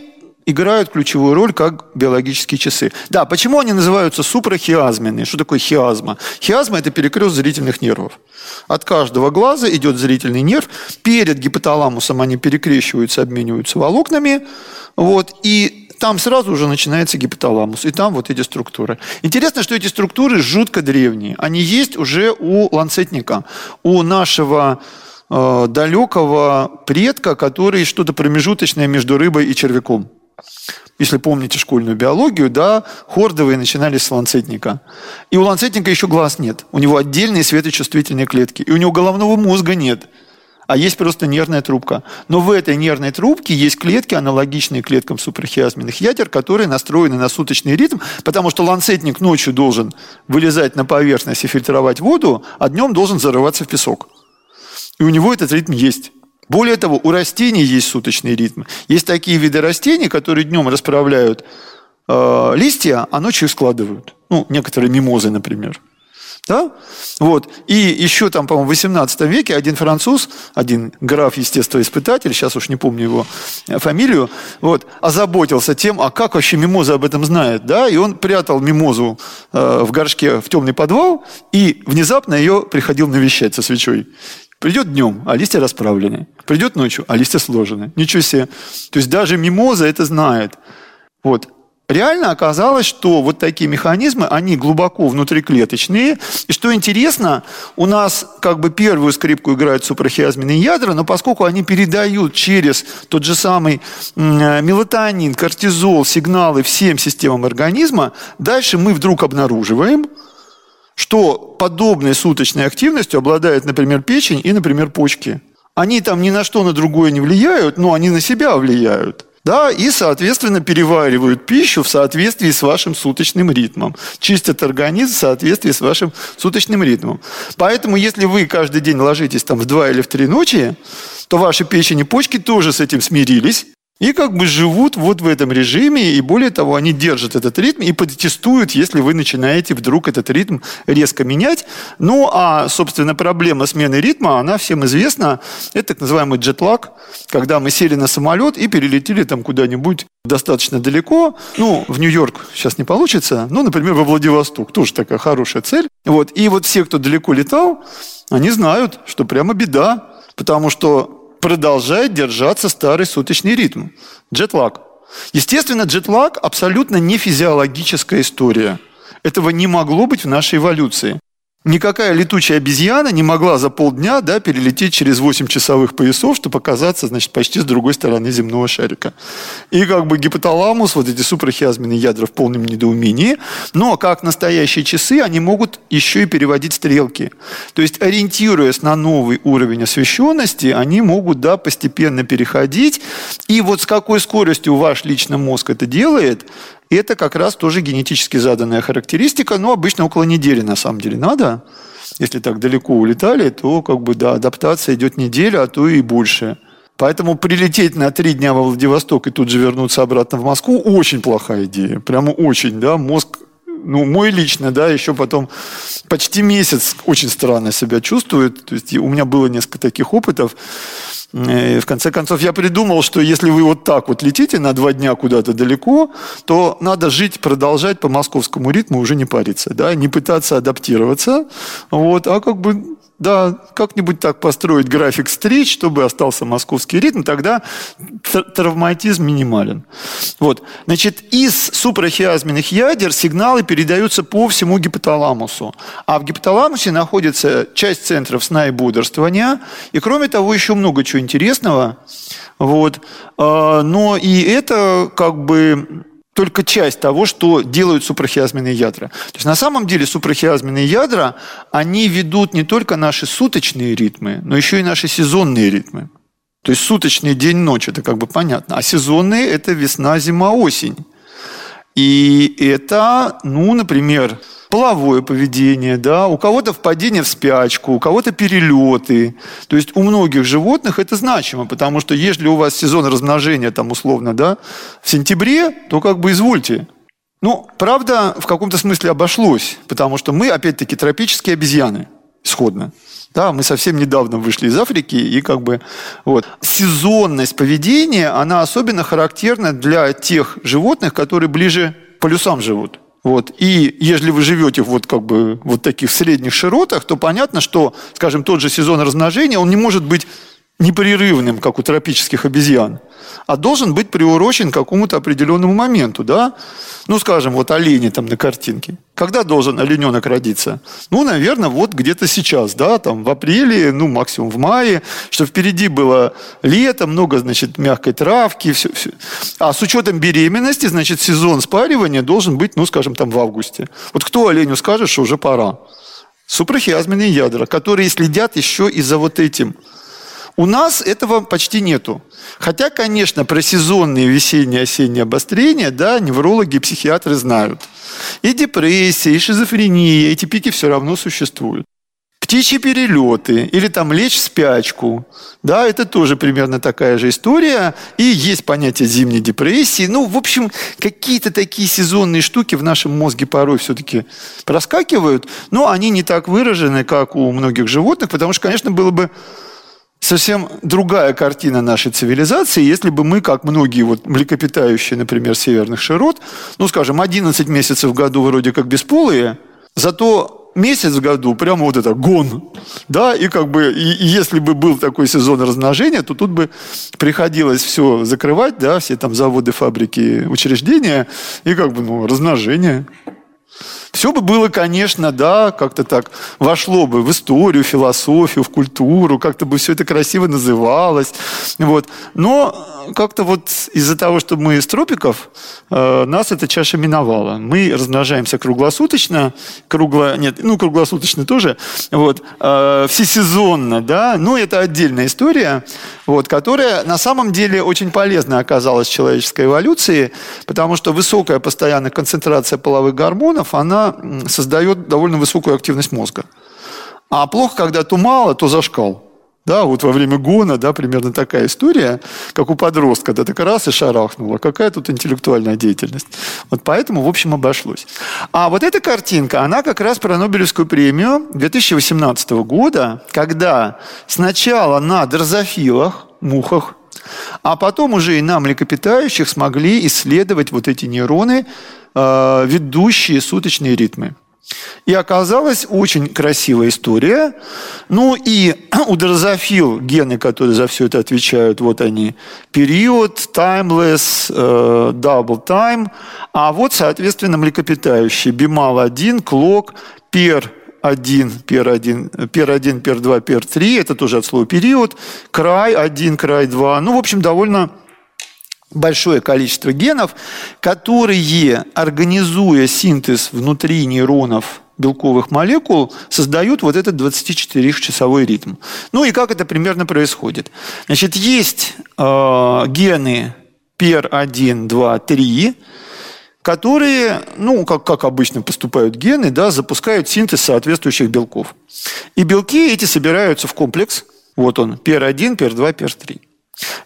играют ключевую роль как биологические часы. Да, почему они называются супрахиазменные? Что такое хиазма? Хиазма – это перекрест зрительных нервов. От каждого глаза идет зрительный нерв. Перед гипоталамусом они перекрещиваются, обмениваются волокнами. Вот, и там сразу уже начинается гипоталамус, и там вот эти структуры. Интересно, что эти структуры жутко древние. Они есть уже у ланцетника, у нашего э, далекого предка, который что-то промежуточное между рыбой и червяком. Если помните школьную биологию, да, хордовые начинались с ланцетника. И у ланцетника еще глаз нет. У него отдельные светочувствительные клетки. И у него головного мозга нет. А есть просто нервная трубка. Но в этой нервной трубке есть клетки, аналогичные клеткам суперхиазменных ядер, которые настроены на суточный ритм, потому что ланцетник ночью должен вылезать на поверхность и фильтровать воду, а днем должен зарываться в песок. И у него этот ритм есть. Более того, у растений есть суточные ритмы. Есть такие виды растений, которые днем расправляют э, листья, а ночью складывают. Ну, некоторые мимозы, например. Да? Вот. И еще там, по-моему, в 18 веке один француз, один граф естествоиспытатель, сейчас уж не помню его фамилию, вот, озаботился тем, а как вообще мимоза об этом знает. Да? И он прятал мимозу э, в горшке в темный подвал и внезапно ее приходил навещать со свечой. Придет днем, а листья расправлены. Придет ночью, а листья сложены. Ничего себе. То есть даже мимоза это знает. Вот. Реально оказалось, что вот такие механизмы, они глубоко внутриклеточные. И что интересно, у нас как бы первую скрипку играют супрахиазменные ядра, но поскольку они передают через тот же самый мелатонин, кортизол, сигналы всем системам организма, дальше мы вдруг обнаруживаем, что подобной суточной активностью обладает, например, печень и, например, почки. Они там ни на что на другое не влияют, но они на себя влияют. Да, и, соответственно, переваривают пищу в соответствии с вашим суточным ритмом. Чистят организм в соответствии с вашим суточным ритмом. Поэтому, если вы каждый день ложитесь там в 2 или в 3 ночи, то ваши печень и почки тоже с этим смирились и как бы живут вот в этом режиме, и более того, они держат этот ритм и протестуют, если вы начинаете вдруг этот ритм резко менять. Ну, а, собственно, проблема смены ритма, она всем известна. Это так называемый джетлаг, когда мы сели на самолет и перелетели там куда-нибудь достаточно далеко. Ну, в Нью-Йорк сейчас не получится, ну, например, во Владивосток, тоже такая хорошая цель. Вот. И вот все, кто далеко летал, они знают, что прямо беда, потому что продолжает держаться старый суточный ритм. Джетлаг. Естественно, джетлаг абсолютно не физиологическая история. Этого не могло быть в нашей эволюции. Никакая летучая обезьяна не могла за полдня да, перелететь через 8 часовых поясов, чтобы оказаться значит, почти с другой стороны земного шарика. И как бы гипоталамус, вот эти супрахиазменные ядра в полном недоумении, но как настоящие часы, они могут еще и переводить стрелки. То есть, ориентируясь на новый уровень освещенности, они могут да, постепенно переходить. И вот с какой скоростью ваш личный мозг это делает, и это как раз тоже генетически заданная характеристика, но обычно около недели на самом деле надо. Если так далеко улетали, то как бы да, адаптация идет неделя, а то и больше. Поэтому прилететь на три дня во Владивосток и тут же вернуться обратно в Москву очень плохая идея. Прямо очень, да, мозг ну, мой лично, да, еще потом почти месяц очень странно себя чувствует. То есть у меня было несколько таких опытов. И в конце концов, я придумал, что если вы вот так вот летите на два дня куда-то далеко, то надо жить, продолжать по московскому ритму, уже не париться, да, не пытаться адаптироваться, вот, а как бы да, как-нибудь так построить график встреч, чтобы остался московский ритм, тогда травматизм минимален. Вот. Значит, из супрахиазменных ядер сигналы передаются по всему гипоталамусу. А в гипоталамусе находится часть центров сна и бодрствования. И кроме того, еще много чего интересного. Вот. А, но и это как бы только часть того, что делают супрахиазменные ядра. То есть на самом деле супрахиазменные ядра, они ведут не только наши суточные ритмы, но еще и наши сезонные ритмы. То есть суточный день-ночь, это как бы понятно. А сезонные – это весна, зима, осень. И это, ну, например, половое поведение, да, у кого-то впадение в спячку, у кого-то перелеты. То есть у многих животных это значимо, потому что если у вас сезон размножения, там условно, да, в сентябре, то как бы извольте. Ну, правда, в каком-то смысле обошлось, потому что мы, опять-таки, тропические обезьяны, исходно. Да, мы совсем недавно вышли из Африки, и как бы вот. Сезонность поведения, она особенно характерна для тех животных, которые ближе к полюсам живут. Вот. И если вы живете вот как бы вот таких средних широтах, то понятно, что, скажем, тот же сезон размножения, он не может быть непрерывным, как у тропических обезьян, а должен быть приурочен к какому-то определенному моменту, да? Ну, скажем, вот олени там на картинке. Когда должен олененок родиться? Ну, наверное, вот где-то сейчас, да, там в апреле, ну, максимум в мае, что впереди было лето, много, значит, мягкой травки, все, все. А с учетом беременности, значит, сезон спаривания должен быть, ну, скажем, там в августе. Вот кто оленю скажет, что уже пора? Супрахиазменные ядра, которые следят еще и за вот этим – у нас этого почти нету. Хотя, конечно, про сезонные весенние осенние обострения, да, неврологи и психиатры знают. И депрессия, и шизофрения, эти пики все равно существуют. Птичьи перелеты или там лечь в спячку. Да, это тоже примерно такая же история. И есть понятие зимней депрессии. Ну, в общем, какие-то такие сезонные штуки в нашем мозге порой все-таки проскакивают, но они не так выражены, как у многих животных, потому что, конечно, было бы совсем другая картина нашей цивилизации, если бы мы, как многие вот млекопитающие, например, северных широт, ну, скажем, 11 месяцев в году вроде как бесполые, зато месяц в году прямо вот это гон, да, и как бы, и, и если бы был такой сезон размножения, то тут бы приходилось все закрывать, да, все там заводы, фабрики, учреждения, и как бы, ну, размножение. Все бы было, конечно, да, как-то так вошло бы в историю, философию, в культуру, как-то бы все это красиво называлось. Вот. Но как-то вот из-за того, что мы из тропиков, э, нас эта чаша миновала. Мы размножаемся круглосуточно, кругло, нет, ну, круглосуточно тоже, вот, э, всесезонно, да, но это отдельная история, вот, которая на самом деле очень полезна оказалась человеческой эволюции, потому что высокая постоянная концентрация половых гормонов, она создает довольно высокую активность мозга. А плохо, когда то мало, то зашкал. Да, вот во время гона, да, примерно такая история, как у подростка, да, так раз и шарахнула. Какая тут интеллектуальная деятельность? Вот поэтому, в общем, обошлось. А вот эта картинка, она как раз про Нобелевскую премию 2018 года, когда сначала на дрозофилах, мухах, а потом уже и на млекопитающих смогли исследовать вот эти нейроны, ведущие суточные ритмы. И оказалась очень красивая история. Ну и (clears throat) у дрозофил гены, которые за все это отвечают, вот они. Период, timeless, э, double time. А вот, соответственно, млекопитающие. Бимал-1, клок, пер 1, пер 1, пер 1, пер 2, пер 3, это тоже от слова период, край 1, край 2. Ну, в общем, довольно большое количество генов, которые, организуя синтез внутри нейронов белковых молекул, создают вот этот 24-часовой ритм. Ну и как это примерно происходит? Значит, есть э, гены PER1, 2, 3, которые, ну, как, как обычно поступают гены, да, запускают синтез соответствующих белков. И белки эти собираются в комплекс. Вот он, PER1, PER2, PER3.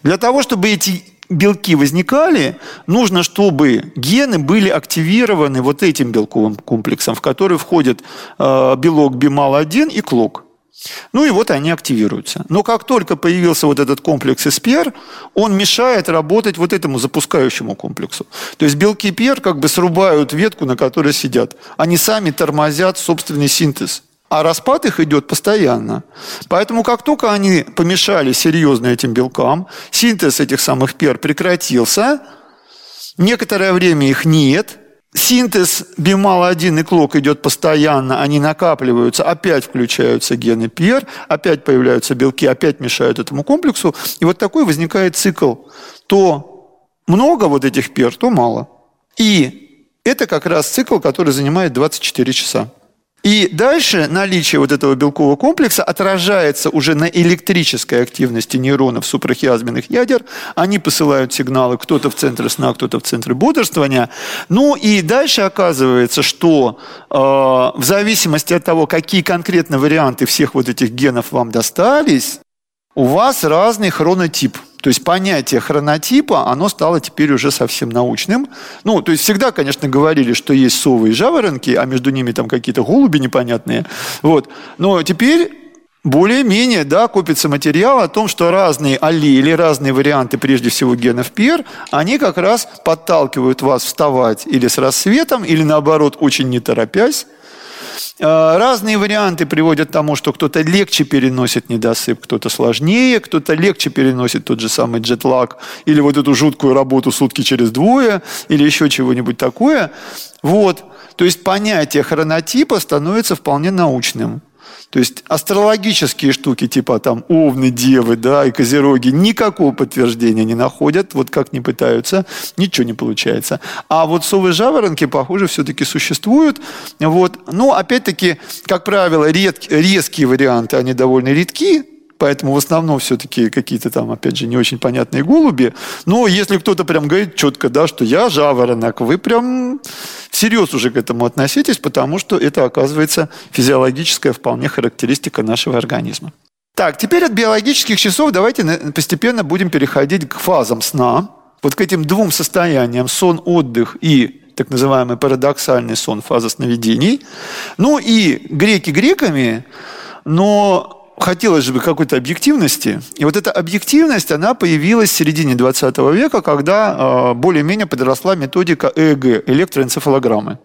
Для того, чтобы эти белки возникали, нужно, чтобы гены были активированы вот этим белковым комплексом, в который входит э, белок БИМАЛ-1 и КЛОК. Ну и вот они активируются. Но как только появился вот этот комплекс СПР, он мешает работать вот этому запускающему комплексу. То есть белки ПР как бы срубают ветку, на которой сидят. Они сами тормозят собственный синтез а распад их идет постоянно. Поэтому как только они помешали серьезно этим белкам, синтез этих самых пер прекратился, некоторое время их нет, синтез бимал-1 и клок идет постоянно, они накапливаются, опять включаются гены PR, опять появляются белки, опять мешают этому комплексу. И вот такой возникает цикл. То много вот этих пер, то мало. И это как раз цикл, который занимает 24 часа. И дальше наличие вот этого белкового комплекса отражается уже на электрической активности нейронов супрахиазменных ядер. Они посылают сигналы кто-то в центр сна, кто-то в центр бодрствования. Ну и дальше оказывается, что э, в зависимости от того, какие конкретно варианты всех вот этих генов вам достались, у вас разный хронотип – то есть понятие хронотипа, оно стало теперь уже совсем научным. Ну, то есть всегда, конечно, говорили, что есть совы и жаворонки, а между ними там какие-то голуби непонятные. Вот. Но теперь более-менее, да, копится материал о том, что разные аллели, разные варианты, прежде всего генов ПИР, они как раз подталкивают вас вставать или с рассветом, или наоборот, очень не торопясь, разные варианты приводят к тому, что кто-то легче переносит недосып, кто-то сложнее, кто-то легче переносит тот же самый джетлаг или вот эту жуткую работу сутки через двое или еще чего-нибудь такое. Вот. То есть понятие хронотипа становится вполне научным. То есть астрологические штуки, типа там овны, девы, да, и козероги, никакого подтверждения не находят, вот как не пытаются, ничего не получается. А вот совы жаворонки, похоже, все-таки существуют. Вот. Но, опять-таки, как правило, ред, резкие варианты, они довольно редки, поэтому в основном все-таки какие-то там, опять же, не очень понятные голуби. Но если кто-то прям говорит четко, да, что я жаворонок, вы прям всерьез уже к этому относитесь, потому что это, оказывается, физиологическая вполне характеристика нашего организма. Так, теперь от биологических часов давайте постепенно будем переходить к фазам сна. Вот к этим двум состояниям, сон, отдых и так называемый парадоксальный сон, фаза сновидений. Ну и греки греками, но хотелось же какой-то объективности. И вот эта объективность, она появилась в середине 20 века, когда э, более-менее подросла методика ЭЭГ, электроэнцефалограммы.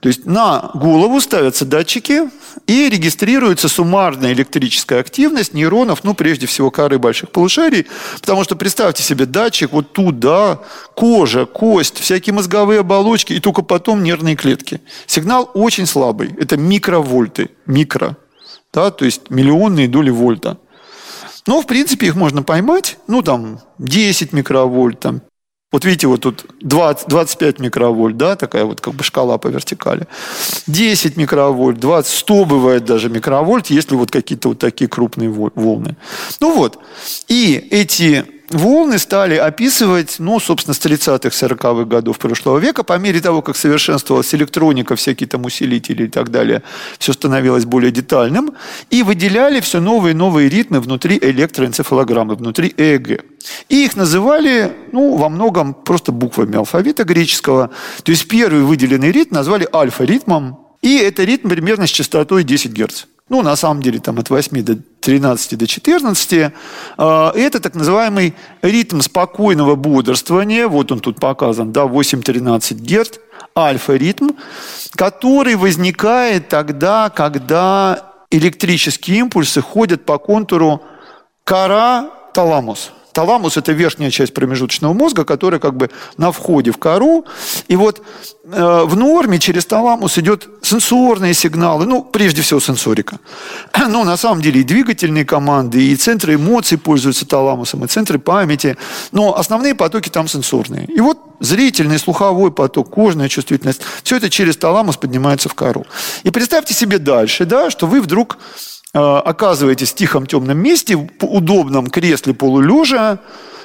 То есть на голову ставятся датчики и регистрируется суммарная электрическая активность нейронов, ну, прежде всего, коры больших полушарий. Потому что представьте себе датчик вот тут, да, кожа, кость, всякие мозговые оболочки и только потом нервные клетки. Сигнал очень слабый. Это микровольты, микро да, то есть миллионные доли вольта. Но, в принципе, их можно поймать, ну, там, 10 микровольт, там, вот видите, вот тут 20, 25 микровольт, да, такая вот как бы шкала по вертикали. 10 микровольт, 20, 100 бывает даже микровольт, если вот какие-то вот такие крупные волны. Ну вот, и эти волны стали описывать, ну, собственно, с 30-х, 40-х годов прошлого века. По мере того, как совершенствовалась электроника, всякие там усилители и так далее, все становилось более детальным. И выделяли все новые и новые ритмы внутри электроэнцефалограммы, внутри ЭЭГ. И их называли, ну, во многом просто буквами алфавита греческого. То есть первый выделенный ритм назвали альфа-ритмом. И это ритм примерно с частотой 10 Гц ну, на самом деле, там от 8 до 13 до 14. А, это так называемый ритм спокойного бодрствования. Вот он тут показан, да, 8-13 Герц, альфа-ритм, который возникает тогда, когда электрические импульсы ходят по контуру кора таламус. Это верхняя часть промежуточного мозга, которая как бы на входе в кору. И вот э, в норме через таламус идет сенсорные сигналы, ну, прежде всего сенсорика. (clears throat) Но на самом деле и двигательные команды, и центры эмоций пользуются таламусом, и центры памяти. Но основные потоки там сенсорные. И вот зрительный, слуховой поток, кожная чувствительность – все это через таламус поднимается в кору. И представьте себе дальше, да, что вы вдруг оказываетесь в тихом темном месте, в удобном кресле полулежа,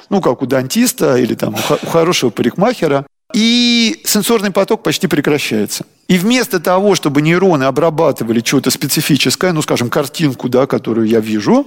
ну, как у дантиста или там у хорошего парикмахера, и сенсорный поток почти прекращается. И вместо того, чтобы нейроны обрабатывали что-то специфическое, ну, скажем, картинку, да, которую я вижу,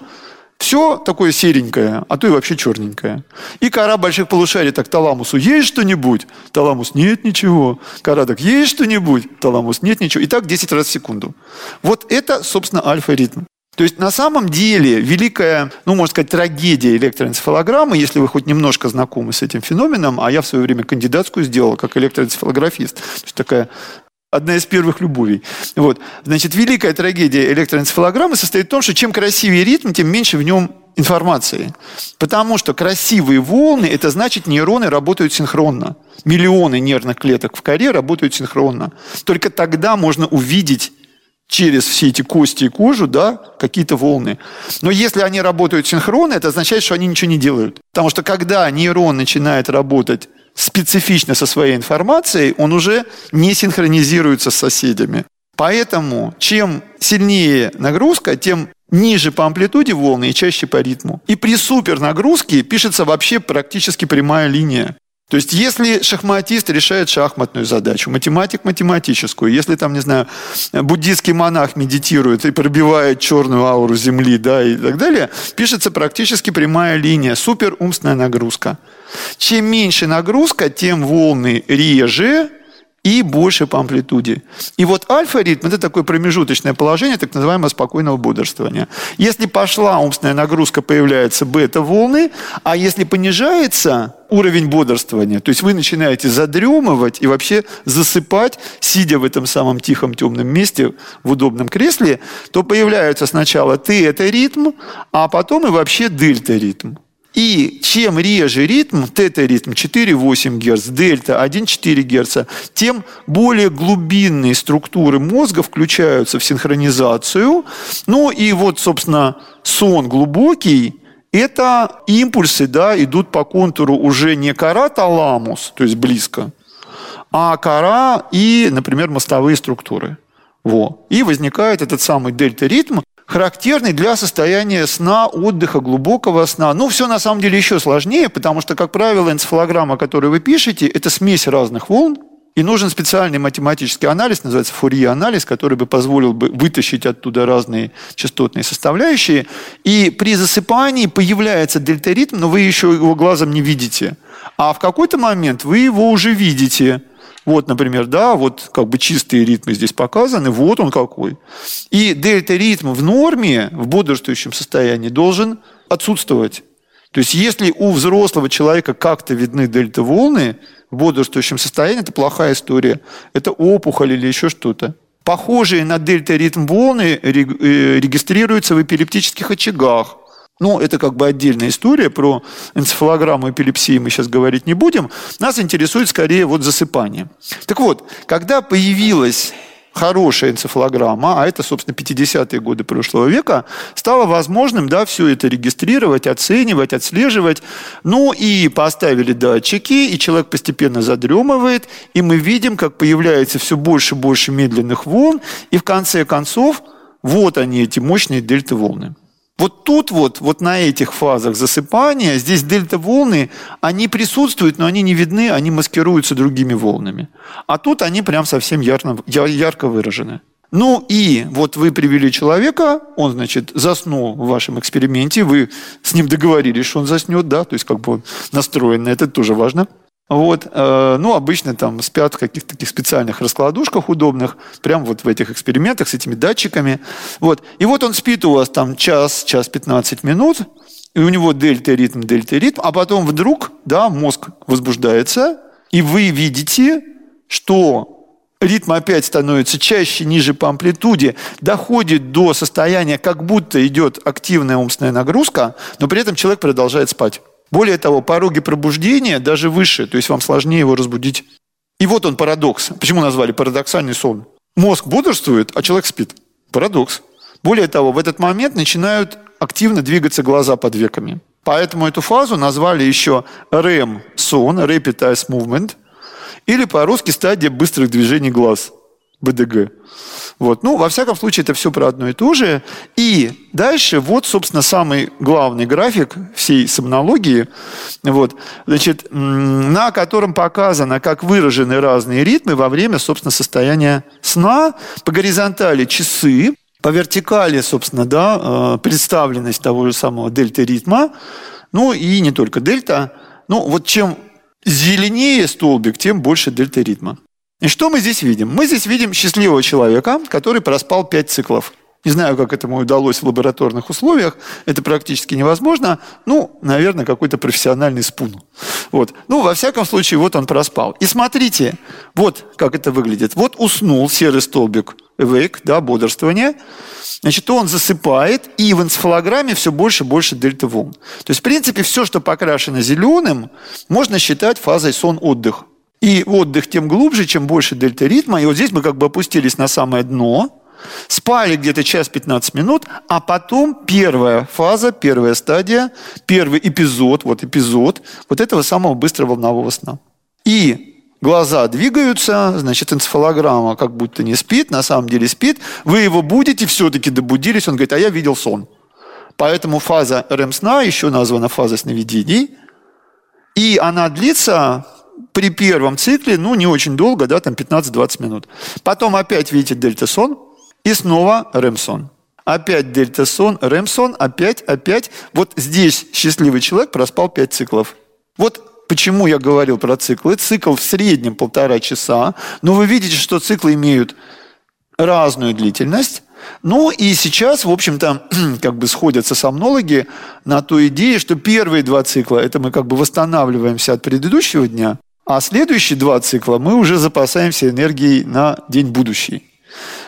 все такое серенькое, а то и вообще черненькое. И кора больших полушарий так таламусу есть что-нибудь? Таламус нет ничего. Кора так есть что-нибудь? Таламус нет ничего. И так 10 раз в секунду. Вот это, собственно, альфа-ритм. То есть на самом деле великая, ну, можно сказать, трагедия электроэнцефалограммы, если вы хоть немножко знакомы с этим феноменом, а я в свое время кандидатскую сделал как электроэнцефалографист. То есть такая одна из первых любовей. Вот. Значит, великая трагедия электроэнцефалограммы состоит в том, что чем красивее ритм, тем меньше в нем информации. Потому что красивые волны – это значит, нейроны работают синхронно. Миллионы нервных клеток в коре работают синхронно. Только тогда можно увидеть через все эти кости и кожу, да, какие-то волны. Но если они работают синхронно, это означает, что они ничего не делают. Потому что когда нейрон начинает работать специфично со своей информацией, он уже не синхронизируется с соседями. Поэтому чем сильнее нагрузка, тем ниже по амплитуде волны и чаще по ритму. И при супернагрузке пишется вообще практически прямая линия. То есть, если шахматист решает шахматную задачу, математик математическую, если там, не знаю, буддийский монах медитирует и пробивает черную ауру Земли, да, и так далее, пишется практически прямая линия, супер умственная нагрузка. Чем меньше нагрузка, тем волны реже, и больше по амплитуде. И вот альфа-ритм – это такое промежуточное положение, так называемого спокойного бодрствования. Если пошла умственная нагрузка, появляются бета-волны, а если понижается уровень бодрствования, то есть вы начинаете задремывать и вообще засыпать, сидя в этом самом тихом темном месте в удобном кресле, то появляются сначала ты – это ритм, а потом и вообще дельта-ритм. И чем реже ритм, тета-ритм 4,8 Гц, дельта 1,4 Гц, тем более глубинные структуры мозга включаются в синхронизацию. Ну и вот, собственно, сон глубокий, это импульсы да, идут по контуру уже не кора таламус, то есть близко, а кора и, например, мостовые структуры. Во. И возникает этот самый дельта-ритм, характерный для состояния сна, отдыха, глубокого сна. Ну, все на самом деле еще сложнее, потому что, как правило, энцефалограмма, которую вы пишете, это смесь разных волн, и нужен специальный математический анализ, называется Фурье-анализ, который бы позволил бы вытащить оттуда разные частотные составляющие. И при засыпании появляется дельтаритм, но вы еще его глазом не видите. А в какой-то момент вы его уже видите. Вот, например, да, вот как бы чистые ритмы здесь показаны, вот он какой. И дельта-ритм в норме, в бодрствующем состоянии должен отсутствовать. То есть если у взрослого человека как-то видны дельта-волны в бодрствующем состоянии, это плохая история. Это опухоль или еще что-то. Похожие на дельта-ритм волны э, регистрируются в эпилептических очагах. Ну, это как бы отдельная история, про энцефалограмму эпилепсии мы сейчас говорить не будем. Нас интересует скорее вот засыпание. Так вот, когда появилась хорошая энцефалограмма, а это, собственно, 50-е годы прошлого века, стало возможным да, все это регистрировать, оценивать, отслеживать. Ну и поставили датчики, и человек постепенно задремывает, и мы видим, как появляется все больше и больше медленных волн, и в конце концов вот они, эти мощные дельта-волны. Вот тут вот, вот на этих фазах засыпания, здесь дельта-волны, они присутствуют, но они не видны, они маскируются другими волнами. А тут они прям совсем ярко, ярко выражены. Ну и вот вы привели человека, он, значит, заснул в вашем эксперименте, вы с ним договорились, что он заснет, да, то есть как бы он настроен на это, тоже важно. Вот, э, ну, обычно там спят в каких-то таких специальных раскладушках удобных, прям вот в этих экспериментах с этими датчиками. Вот. И вот он спит у вас там час, час 15 минут, и у него дельта-ритм, дельта-ритм, а потом вдруг, да, мозг возбуждается, и вы видите, что ритм опять становится чаще, ниже по амплитуде, доходит до состояния, как будто идет активная умственная нагрузка, но при этом человек продолжает спать. Более того, пороги пробуждения даже выше, то есть вам сложнее его разбудить. И вот он парадокс. Почему назвали парадоксальный сон? Мозг бодрствует, а человек спит. Парадокс. Более того, в этот момент начинают активно двигаться глаза под веками. Поэтому эту фазу назвали еще REM сон, Rapid Eye Movement, или по-русски стадия быстрых движений глаз, БДГ. Вот. Ну, во всяком случае, это все про одно и то же. И дальше вот, собственно, самый главный график всей сомнологии, вот, значит, на котором показано, как выражены разные ритмы во время, собственно, состояния сна. По горизонтали часы, по вертикали, собственно, да, э, представленность того же самого дельта-ритма, ну и не только дельта. Ну, вот чем зеленее столбик, тем больше дельта-ритма. И что мы здесь видим? Мы здесь видим счастливого человека, который проспал 5 циклов. Не знаю, как этому удалось в лабораторных условиях. Это практически невозможно. Ну, наверное, какой-то профессиональный спун. Вот. Ну, во всяком случае, вот он проспал. И смотрите, вот как это выглядит. Вот уснул серый столбик awake, да, бодрствование. Значит, он засыпает, и в энцефалограмме все больше и больше дельта-волн. То есть, в принципе, все, что покрашено зеленым, можно считать фазой сон-отдых. И отдых тем глубже, чем больше дельта-ритма. И вот здесь мы как бы опустились на самое дно, Спали где-то час 15 минут, а потом первая фаза, первая стадия, первый эпизод, вот эпизод вот этого самого быстрого волнового сна. И глаза двигаются, значит, энцефалограмма как будто не спит, на самом деле спит. Вы его будете, все-таки добудились, он говорит, а я видел сон. Поэтому фаза РЕМ-сна еще названа фаза сновидений. И она длится при первом цикле, ну, не очень долго, да, там 15-20 минут. Потом опять видите дельта-сон, и снова ремсон. Опять дельта-сон, ремсон, опять, опять. Вот здесь счастливый человек проспал 5 циклов. Вот почему я говорил про циклы. Цикл в среднем полтора часа, но вы видите, что циклы имеют разную длительность. Ну и сейчас, в общем-то, (clears throat) как бы сходятся сомнологи на той идее, что первые два цикла – это мы как бы восстанавливаемся от предыдущего дня, а следующие два цикла мы уже запасаемся энергией на день будущий.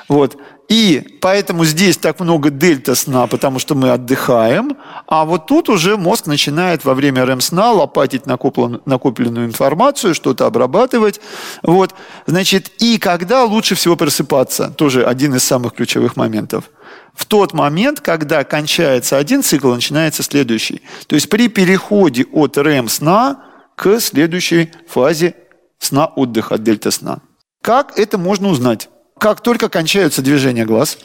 Вот. И поэтому здесь так много дельта сна, потому что мы отдыхаем, а вот тут уже мозг начинает во время РЭМ-сна лопатить накопленную информацию, что-то обрабатывать. Вот. Значит, и когда лучше всего просыпаться? Тоже один из самых ключевых моментов. В тот момент, когда кончается один цикл, начинается следующий. То есть при переходе от РЭМ-сна к следующей фазе сна-отдыха, от дельта-сна. Как это можно узнать? как только кончаются движения глаз,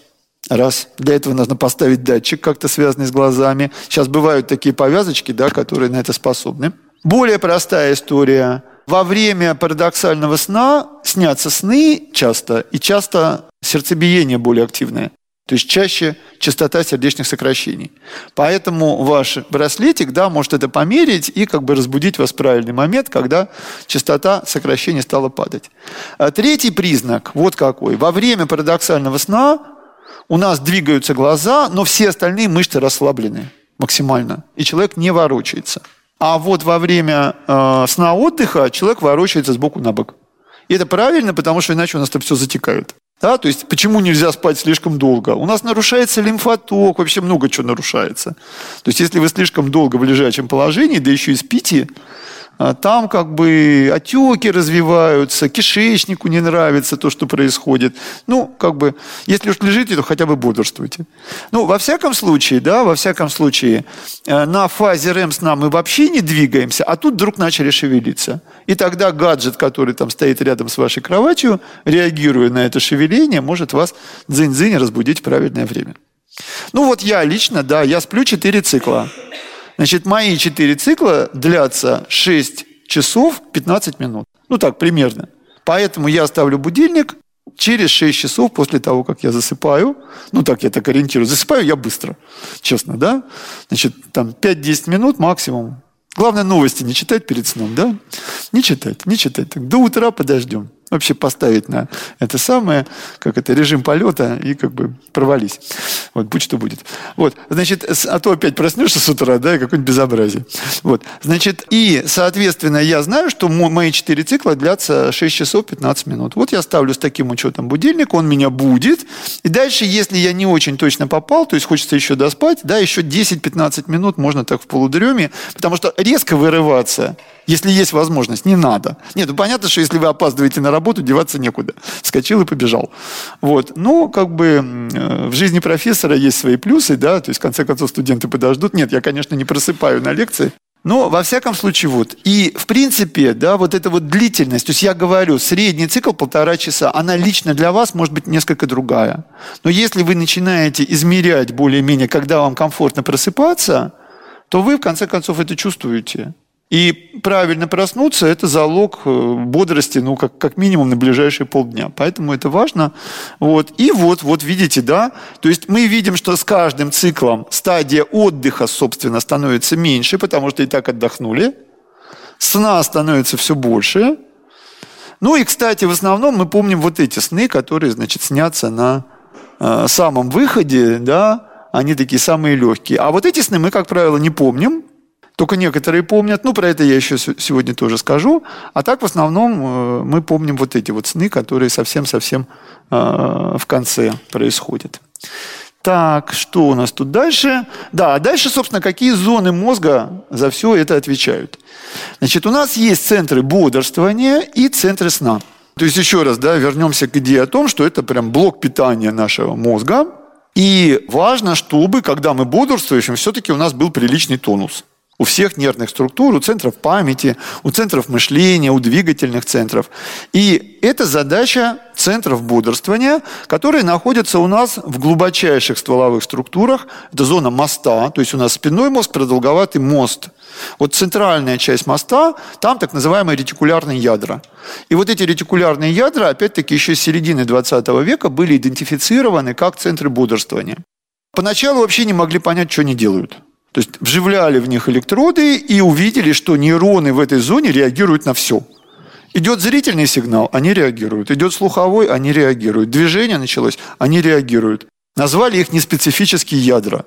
раз, для этого нужно поставить датчик, как-то связанный с глазами. Сейчас бывают такие повязочки, да, которые на это способны. Более простая история. Во время парадоксального сна снятся сны часто, и часто сердцебиение более активное. То есть чаще частота сердечных сокращений. Поэтому ваш браслетик да, может это померить и как бы разбудить вас в правильный момент, когда частота сокращений стала падать. А третий признак, вот какой. Во время парадоксального сна у нас двигаются глаза, но все остальные мышцы расслаблены максимально, и человек не ворочается. А вот во время э, сна отдыха человек ворочается сбоку на бок. И это правильно, потому что иначе у нас там все затекает. Да, то есть почему нельзя спать слишком долго? У нас нарушается лимфоток, вообще много чего нарушается. То есть если вы слишком долго в лежачем положении, да еще и спите, там как бы отеки развиваются, кишечнику не нравится то, что происходит. Ну, как бы, если уж лежите, то хотя бы бодрствуйте. Ну, во всяком случае, да, во всяком случае, э, на фазе REM-сна мы вообще не двигаемся, а тут вдруг начали шевелиться. И тогда гаджет, который там стоит рядом с вашей кроватью, реагируя на это шевеление, может вас дзынь-дзынь разбудить в правильное время. Ну вот я лично, да, я сплю 4 цикла. Значит, мои четыре цикла длятся 6 часов 15 минут. Ну так, примерно. Поэтому я ставлю будильник через 6 часов после того, как я засыпаю. Ну так, я так ориентирую. Засыпаю я быстро, честно, да? Значит, там 5-10 минут максимум. Главное новости не читать перед сном, да? Не читать, не читать. Так, до утра подождем вообще поставить на это самое, как это, режим полета и как бы провались. Вот, будь что будет. Вот, значит, а то опять проснешься с утра, да, и какое-нибудь безобразие. Вот, значит, и, соответственно, я знаю, что мои четыре цикла длятся 6 часов 15 минут. Вот я ставлю с таким учетом будильник, он меня будет, и дальше, если я не очень точно попал, то есть хочется еще доспать, да, еще 10-15 минут можно так в полудреме, потому что резко вырываться если есть возможность, не надо. Нет, ну понятно, что если вы опаздываете на работу, деваться некуда. Вскочил и побежал. Вот. Но как бы э, в жизни профессора есть свои плюсы, да, то есть в конце концов студенты подождут. Нет, я, конечно, не просыпаю на лекции, но, во всяком случае, вот. И, в принципе, да, вот эта вот длительность, то есть я говорю, средний цикл полтора часа, она лично для вас может быть несколько другая. Но если вы начинаете измерять более-менее, когда вам комфортно просыпаться, то вы, в конце концов, это чувствуете. И правильно проснуться – это залог э, бодрости, ну, как, как минимум на ближайшие полдня. Поэтому это важно. Вот. И вот, вот видите, да, то есть мы видим, что с каждым циклом стадия отдыха, собственно, становится меньше, потому что и так отдохнули. Сна становится все больше. Ну и, кстати, в основном мы помним вот эти сны, которые, значит, снятся на э, самом выходе, да, они такие самые легкие. А вот эти сны мы, как правило, не помним, только некоторые помнят. Ну, про это я еще сегодня тоже скажу. А так, в основном, э, мы помним вот эти вот сны, которые совсем-совсем э, в конце происходят. Так, что у нас тут дальше? Да, а дальше, собственно, какие зоны мозга за все это отвечают. Значит, у нас есть центры бодрствования и центры сна. То есть, еще раз, да, вернемся к идее о том, что это прям блок питания нашего мозга. И важно, чтобы, когда мы бодрствуем, все-таки у нас был приличный тонус у всех нервных структур, у центров памяти, у центров мышления, у двигательных центров. И это задача центров бодрствования, которые находятся у нас в глубочайших стволовых структурах. Это зона моста, то есть у нас спинной мозг, продолговатый мост. Вот центральная часть моста, там так называемые ретикулярные ядра. И вот эти ретикулярные ядра, опять-таки, еще с середины 20 века были идентифицированы как центры бодрствования. Поначалу вообще не могли понять, что они делают. То есть вживляли в них электроды и увидели, что нейроны в этой зоне реагируют на все. Идет зрительный сигнал, они реагируют. Идет слуховой, они реагируют. Движение началось, они реагируют. Назвали их неспецифические ядра.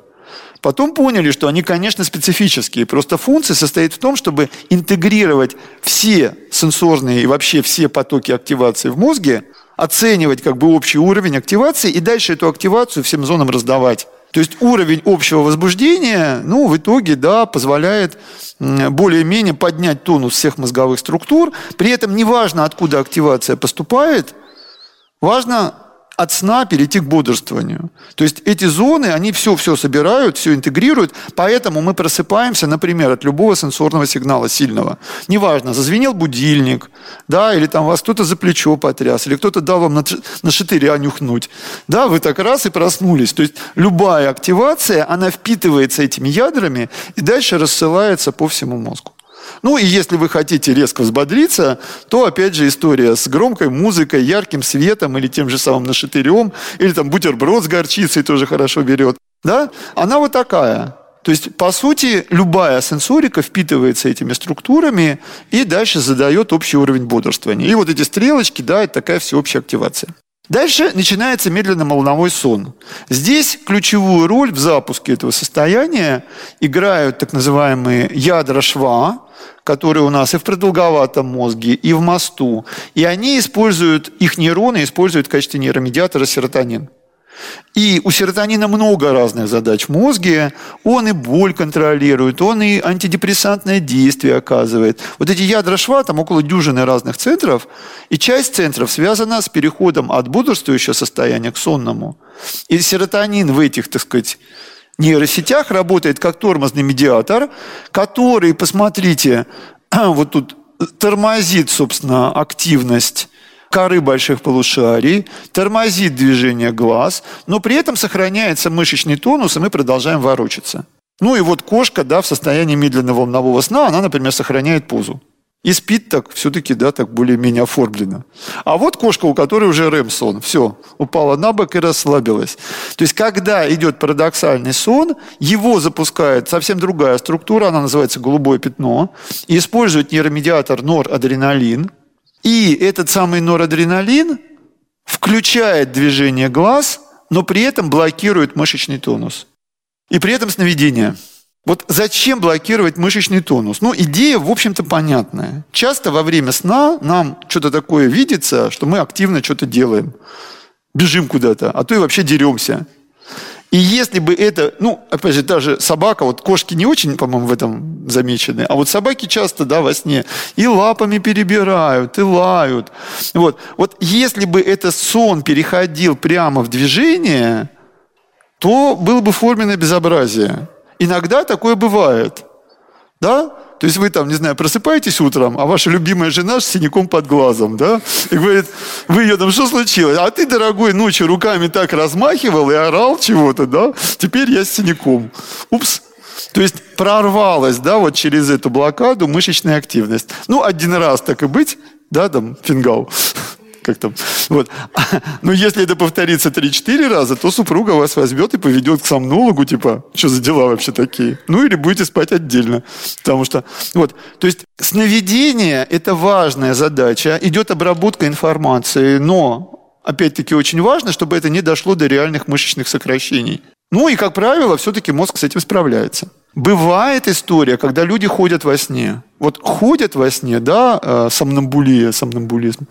Потом поняли, что они, конечно, специфические. Просто функция состоит в том, чтобы интегрировать все сенсорные и вообще все потоки активации в мозге, оценивать как бы общий уровень активации и дальше эту активацию всем зонам раздавать. То есть уровень общего возбуждения, ну, в итоге, да, позволяет более-менее поднять тонус всех мозговых структур. При этом неважно, откуда активация поступает, важно от сна перейти к бодрствованию. То есть эти зоны, они все-все собирают, все интегрируют, поэтому мы просыпаемся, например, от любого сенсорного сигнала сильного. Неважно, зазвенел будильник, да, или там вас кто-то за плечо потряс, или кто-то дал вам на, на шатыря нюхнуть. Да, вы так раз и проснулись. То есть любая активация, она впитывается этими ядрами и дальше рассылается по всему мозгу. Ну и если вы хотите резко взбодриться, то опять же история с громкой музыкой, ярким светом или тем же самым нашатырем, или там бутерброд с горчицей тоже хорошо берет. Да? Она вот такая. То есть, по сути, любая сенсорика впитывается этими структурами и дальше задает общий уровень бодрствования. И вот эти стрелочки, да, это такая всеобщая активация. Дальше начинается медленно-волновой сон. Здесь ключевую роль в запуске этого состояния играют так называемые ядра шва, которые у нас и в продолговатом мозге, и в мосту. И они используют, их нейроны используют в качестве нейромедиатора серотонин. И у серотонина много разных задач в мозге. Он и боль контролирует, он и антидепрессантное действие оказывает. Вот эти ядра шва, там около дюжины разных центров, и часть центров связана с переходом от бодрствующего состояния к сонному. И серотонин в этих, так сказать, нейросетях работает как тормозный медиатор, который, посмотрите, (clears throat) вот тут тормозит, собственно, активность коры больших полушарий, тормозит движение глаз, но при этом сохраняется мышечный тонус, и мы продолжаем ворочаться. Ну и вот кошка, да, в состоянии медленного волнового сна, она, например, сохраняет позу. И спит так все-таки, да, так более-менее оформлено. А вот кошка, у которой уже рэм-сон. Все, упала на бок и расслабилась. То есть, когда идет парадоксальный сон, его запускает совсем другая структура, она называется голубое пятно, и использует нейромедиатор норадреналин, и этот самый норадреналин включает движение глаз, но при этом блокирует мышечный тонус. И при этом сновидение. Вот зачем блокировать мышечный тонус? Ну, идея, в общем-то, понятная. Часто во время сна нам что-то такое видится, что мы активно что-то делаем. Бежим куда-то, а то и вообще деремся. И если бы это, ну, опять же, та же собака, вот кошки не очень, по-моему, в этом замечены, а вот собаки часто, да, во сне и лапами перебирают, и лают. Вот, вот если бы этот сон переходил прямо в движение, то было бы форменное безобразие. Иногда такое бывает. Да? То есть вы там, не знаю, просыпаетесь утром, а ваша любимая жена с синяком под глазом, да? И говорит, вы ее там, что случилось? А ты, дорогой, ночью руками так размахивал и орал чего-то, да? Теперь я с синяком. Упс. То есть прорвалась, да, вот через эту блокаду мышечная активность. Ну, один раз так и быть, да, там, фингал как там. Вот. (laughs) Но если это повторится 3-4 раза, то супруга вас возьмет и поведет к сомнологу, типа, что за дела вообще такие? Ну, или будете спать отдельно. Потому что, вот, то есть сновидение – это важная задача, идет обработка информации, но опять-таки, очень важно, чтобы это не дошло до реальных мышечных сокращений. Ну и, как правило, все-таки мозг с этим справляется. Бывает история, когда люди ходят во сне. Вот ходят во сне, да, э, сомнамбулия, сомнамбулизм,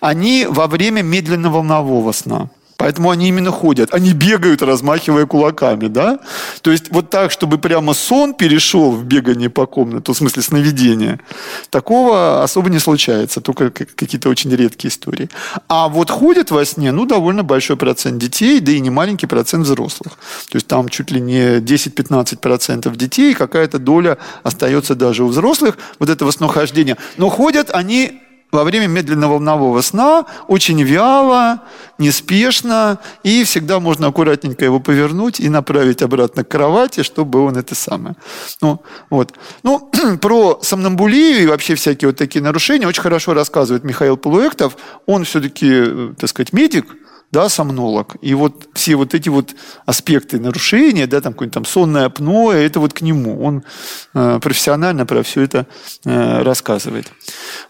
они во время медленно-волнового сна. Поэтому они именно ходят. Они бегают, размахивая кулаками, да? То есть вот так, чтобы прямо сон перешел в бегание по комнате, в смысле сновидения, такого особо не случается, только какие-то очень редкие истории. А вот ходят во сне, ну, довольно большой процент детей, да и не маленький процент взрослых. То есть там чуть ли не 10-15% детей, какая-то доля остается даже у взрослых вот этого снохождения. Но ходят они во время медленно-волнового сна очень вяло, неспешно, и всегда можно аккуратненько его повернуть и направить обратно к кровати, чтобы он это самое. Ну, вот. ну (clears throat) про сомнамбулию и вообще всякие вот такие нарушения очень хорошо рассказывает Михаил Полуэктов. Он все-таки, э, так сказать, медик, да, сомнолог. И вот все вот эти вот аспекты нарушения, да, там какое-нибудь там сонное апноэ, это вот к нему. Он э, профессионально про все это э, рассказывает.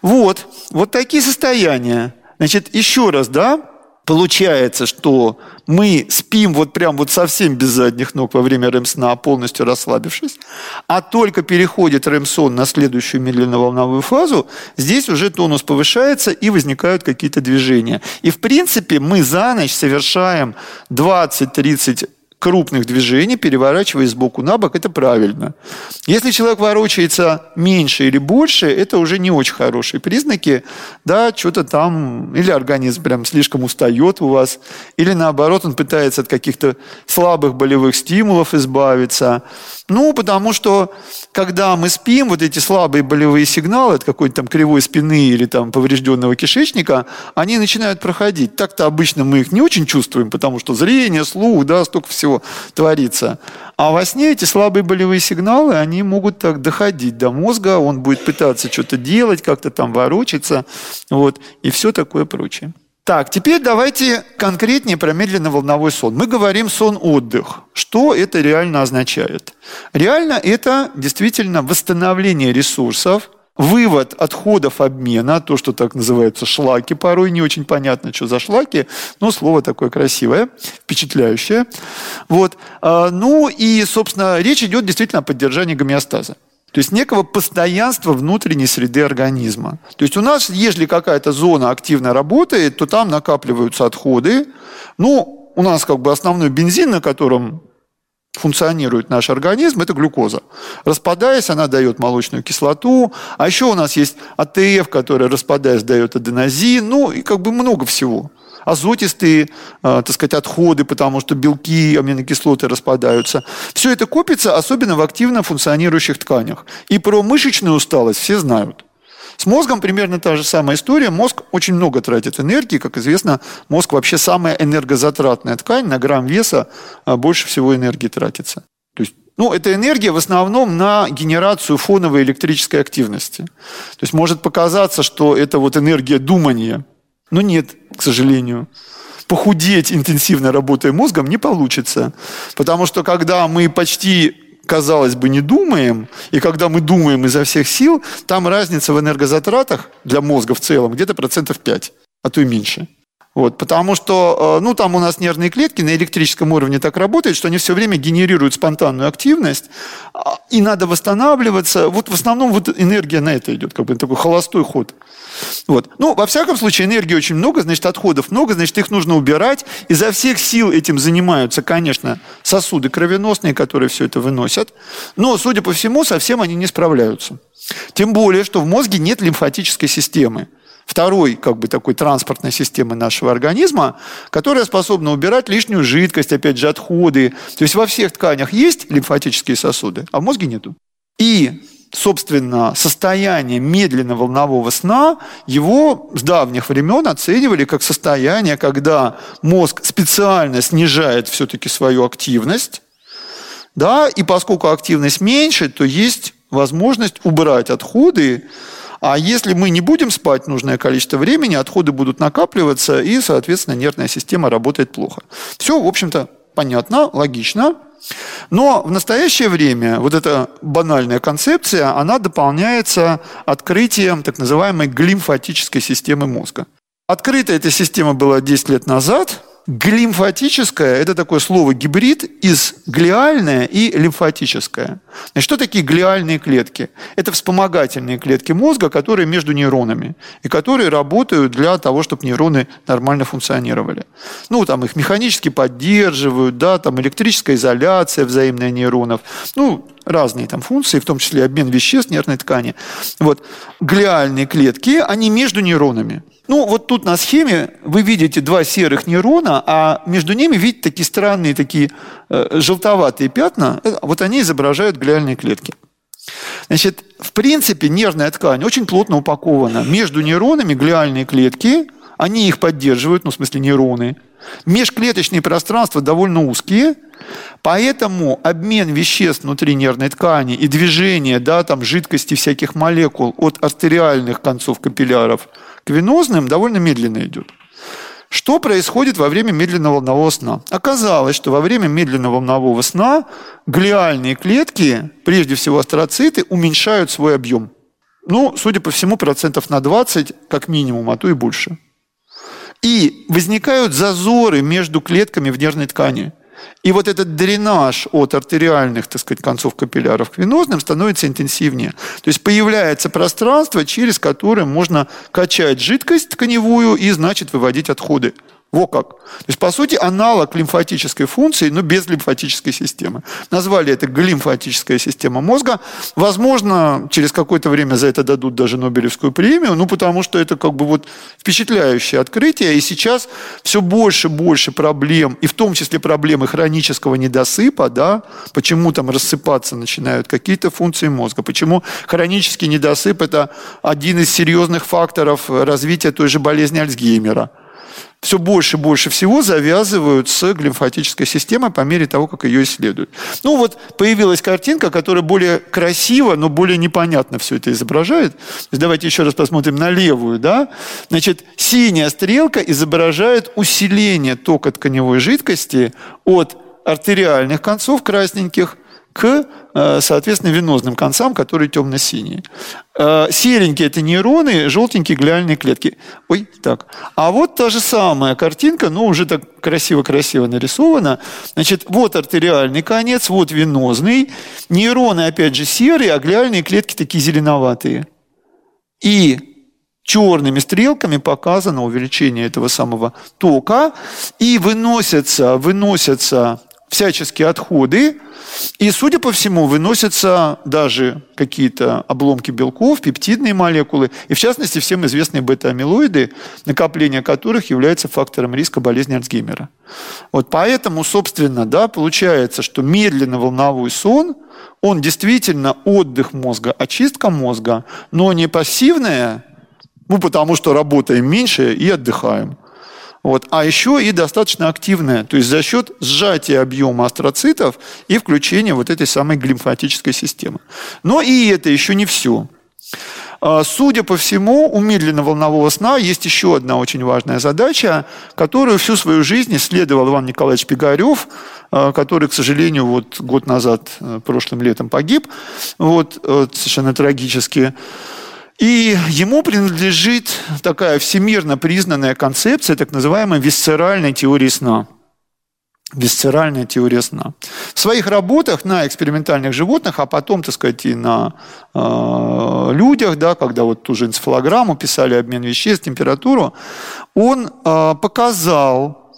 Вот, вот такие состояния. Значит, еще раз, да, Получается, что мы спим вот прям вот совсем без задних ног во время рэм-сна, полностью расслабившись, а только переходит рэм-сон на следующую медленно-волновую фазу, здесь уже тонус повышается и возникают какие-то движения. И в принципе мы за ночь совершаем 20-30 крупных движений, переворачиваясь сбоку на бок, это правильно. Если человек ворочается меньше или больше, это уже не очень хорошие признаки, да, что-то там, или организм прям слишком устает у вас, или наоборот, он пытается от каких-то слабых болевых стимулов избавиться. Ну, потому что, когда мы спим, вот эти слабые болевые сигналы от какой-то там кривой спины или там поврежденного кишечника, они начинают проходить. Так-то обычно мы их не очень чувствуем, потому что зрение, слух, да, столько всего всего творится. А во сне эти слабые болевые сигналы, они могут так доходить до мозга, он будет пытаться что-то делать, как-то там ворочаться, вот, и все такое прочее. Так, теперь давайте конкретнее про медленно-волновой сон. Мы говорим сон-отдых. Что это реально означает? Реально это действительно восстановление ресурсов, вывод отходов обмена, то, что так называется шлаки, порой не очень понятно, что за шлаки, но слово такое красивое, впечатляющее. Вот. А, ну и, собственно, речь идет действительно о поддержании гомеостаза. То есть некого постоянства внутренней среды организма. То есть у нас, если какая-то зона активно работает, то там накапливаются отходы. Ну, у нас как бы основной бензин, на котором функционирует наш организм, это глюкоза. Распадаясь, она дает молочную кислоту. А еще у нас есть АТФ, который, распадаясь, дает аденозин. Ну, и как бы много всего. Азотистые, э, так сказать, отходы, потому что белки, аминокислоты распадаются. Все это копится, особенно в активно функционирующих тканях. И про мышечную усталость все знают. С мозгом примерно та же самая история. Мозг очень много тратит энергии. Как известно, мозг вообще самая энергозатратная ткань. На грамм веса а, больше всего энергии тратится. То есть ну, это энергия в основном на генерацию фоновой электрической активности. То есть может показаться, что это вот энергия думания. Но нет, к сожалению. Похудеть интенсивно работая мозгом не получится. Потому что когда мы почти казалось бы, не думаем, и когда мы думаем изо всех сил, там разница в энергозатратах для мозга в целом где-то процентов 5, а то и меньше. Вот, потому что, э, ну, там у нас нервные клетки на электрическом уровне так работают, что они все время генерируют спонтанную активность, а, и надо восстанавливаться. Вот в основном вот энергия на это идет, как бы такой холостой ход. Вот. Ну, во всяком случае, энергии очень много, значит, отходов много, значит, их нужно убирать. Изо всех сил этим занимаются, конечно, сосуды кровеносные, которые все это выносят. Но, судя по всему, совсем они не справляются. Тем более, что в мозге нет лимфатической системы второй как бы такой транспортной системы нашего организма, которая способна убирать лишнюю жидкость, опять же, отходы. То есть во всех тканях есть лимфатические сосуды, а в мозге нету. И собственно, состояние медленно-волнового сна, его с давних времен оценивали как состояние, когда мозг специально снижает все-таки свою активность, да, и поскольку активность меньше, то есть возможность убрать отходы, а если мы не будем спать нужное количество времени, отходы будут накапливаться, и, соответственно, нервная система работает плохо. Все, в общем-то, понятно, логично. Но в настоящее время вот эта банальная концепция, она дополняется открытием так называемой глимфатической системы мозга. Открыта эта система была 10 лет назад – Глимфатическое – это такое слово гибрид из глиальное и лимфатическое. Значит, что такие глиальные клетки? Это вспомогательные клетки мозга, которые между нейронами и которые работают для того, чтобы нейроны нормально функционировали. Ну, там их механически поддерживают, да, там электрическая изоляция взаимная нейронов, ну, разные там функции, в том числе обмен веществ нервной ткани. Вот. Глиальные клетки, они между нейронами. Ну, вот тут на схеме вы видите два серых нейрона, а между ними видите такие странные, такие э, желтоватые пятна. Э, вот они изображают глиальные клетки. Значит, в принципе, нервная ткань очень плотно упакована. Между нейронами глиальные клетки, они их поддерживают, ну, в смысле нейроны. Межклеточные пространства довольно узкие, поэтому обмен веществ внутри нервной ткани и движение да, там, жидкости всяких молекул от артериальных концов капилляров – к венозным довольно медленно идет. Что происходит во время медленного волнового сна? Оказалось, что во время медленного волнового сна глиальные клетки, прежде всего астроциты, уменьшают свой объем. Ну, судя по всему, процентов на 20 как минимум, а то и больше. И возникают зазоры между клетками в нервной ткани – и вот этот дренаж от артериальных, так сказать, концов капилляров к венозным становится интенсивнее. То есть появляется пространство, через которое можно качать жидкость тканевую и, значит, выводить отходы. Во как. То есть, по сути, аналог лимфатической функции, но без лимфатической системы. Назвали это глимфатическая система мозга. Возможно, через какое-то время за это дадут даже Нобелевскую премию, ну, потому что это как бы вот впечатляющее открытие. И сейчас все больше и больше проблем, и в том числе проблемы хронического недосыпа, да, почему там рассыпаться начинают какие-то функции мозга, почему хронический недосып – это один из серьезных факторов развития той же болезни Альцгеймера – все больше и больше всего завязывают с глимфатической системой по мере того, как ее исследуют. Ну вот появилась картинка, которая более красиво, но более непонятно все это изображает. давайте еще раз посмотрим на левую. Да? Значит, синяя стрелка изображает усиление тока тканевой жидкости от артериальных концов красненьких к, э, соответственно, венозным концам, которые темно-синие. Э, серенькие – это нейроны, желтенькие – глиальные клетки. Ой, так. А вот та же самая картинка, но уже так красиво-красиво нарисована. Значит, вот артериальный конец, вот венозный. Нейроны, опять же, серые, а глиальные клетки такие зеленоватые. И черными стрелками показано увеличение этого самого тока, и выносятся, выносятся всяческие отходы, и, судя по всему, выносятся даже какие-то обломки белков, пептидные молекулы, и, в частности, всем известные бета-амилоиды, накопление которых является фактором риска болезни Альцгеймера. Вот поэтому, собственно, да, получается, что медленно-волновой сон, он действительно отдых мозга, очистка мозга, но не пассивная, ну, потому что работаем меньше и отдыхаем. Вот. А еще и достаточно активная, то есть за счет сжатия объема астроцитов и включения вот этой самой глимфатической системы. Но и это еще не все. А, судя по всему, у медленно-волнового сна есть еще одна очень важная задача, которую всю свою жизнь исследовал Иван Николаевич Пигарев, а, который, к сожалению, вот год назад, э, прошлым летом погиб, вот, совершенно трагически. И ему принадлежит такая всемирно признанная концепция так называемой висцеральной теории сна. Висцеральная теория сна. В своих работах на экспериментальных животных, а потом, так сказать, и на э, людях, да, когда вот ту же энцефалограмму писали обмен веществ, температуру, он э, показал,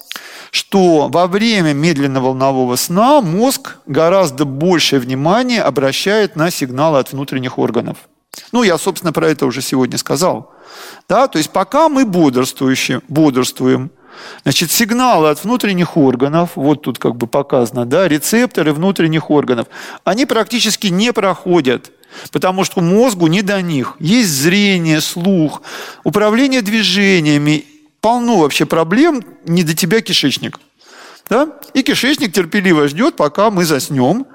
что во время медленно-волнового сна мозг гораздо большее внимание обращает на сигналы от внутренних органов – ну, я, собственно, про это уже сегодня сказал. Да? То есть пока мы бодрствующие, бодрствуем, значит, сигналы от внутренних органов, вот тут как бы показано, да, рецепторы внутренних органов, они практически не проходят, потому что мозгу не до них. Есть зрение, слух, управление движениями, полно вообще проблем, не до тебя кишечник. Да? И кишечник терпеливо ждет, пока мы заснем,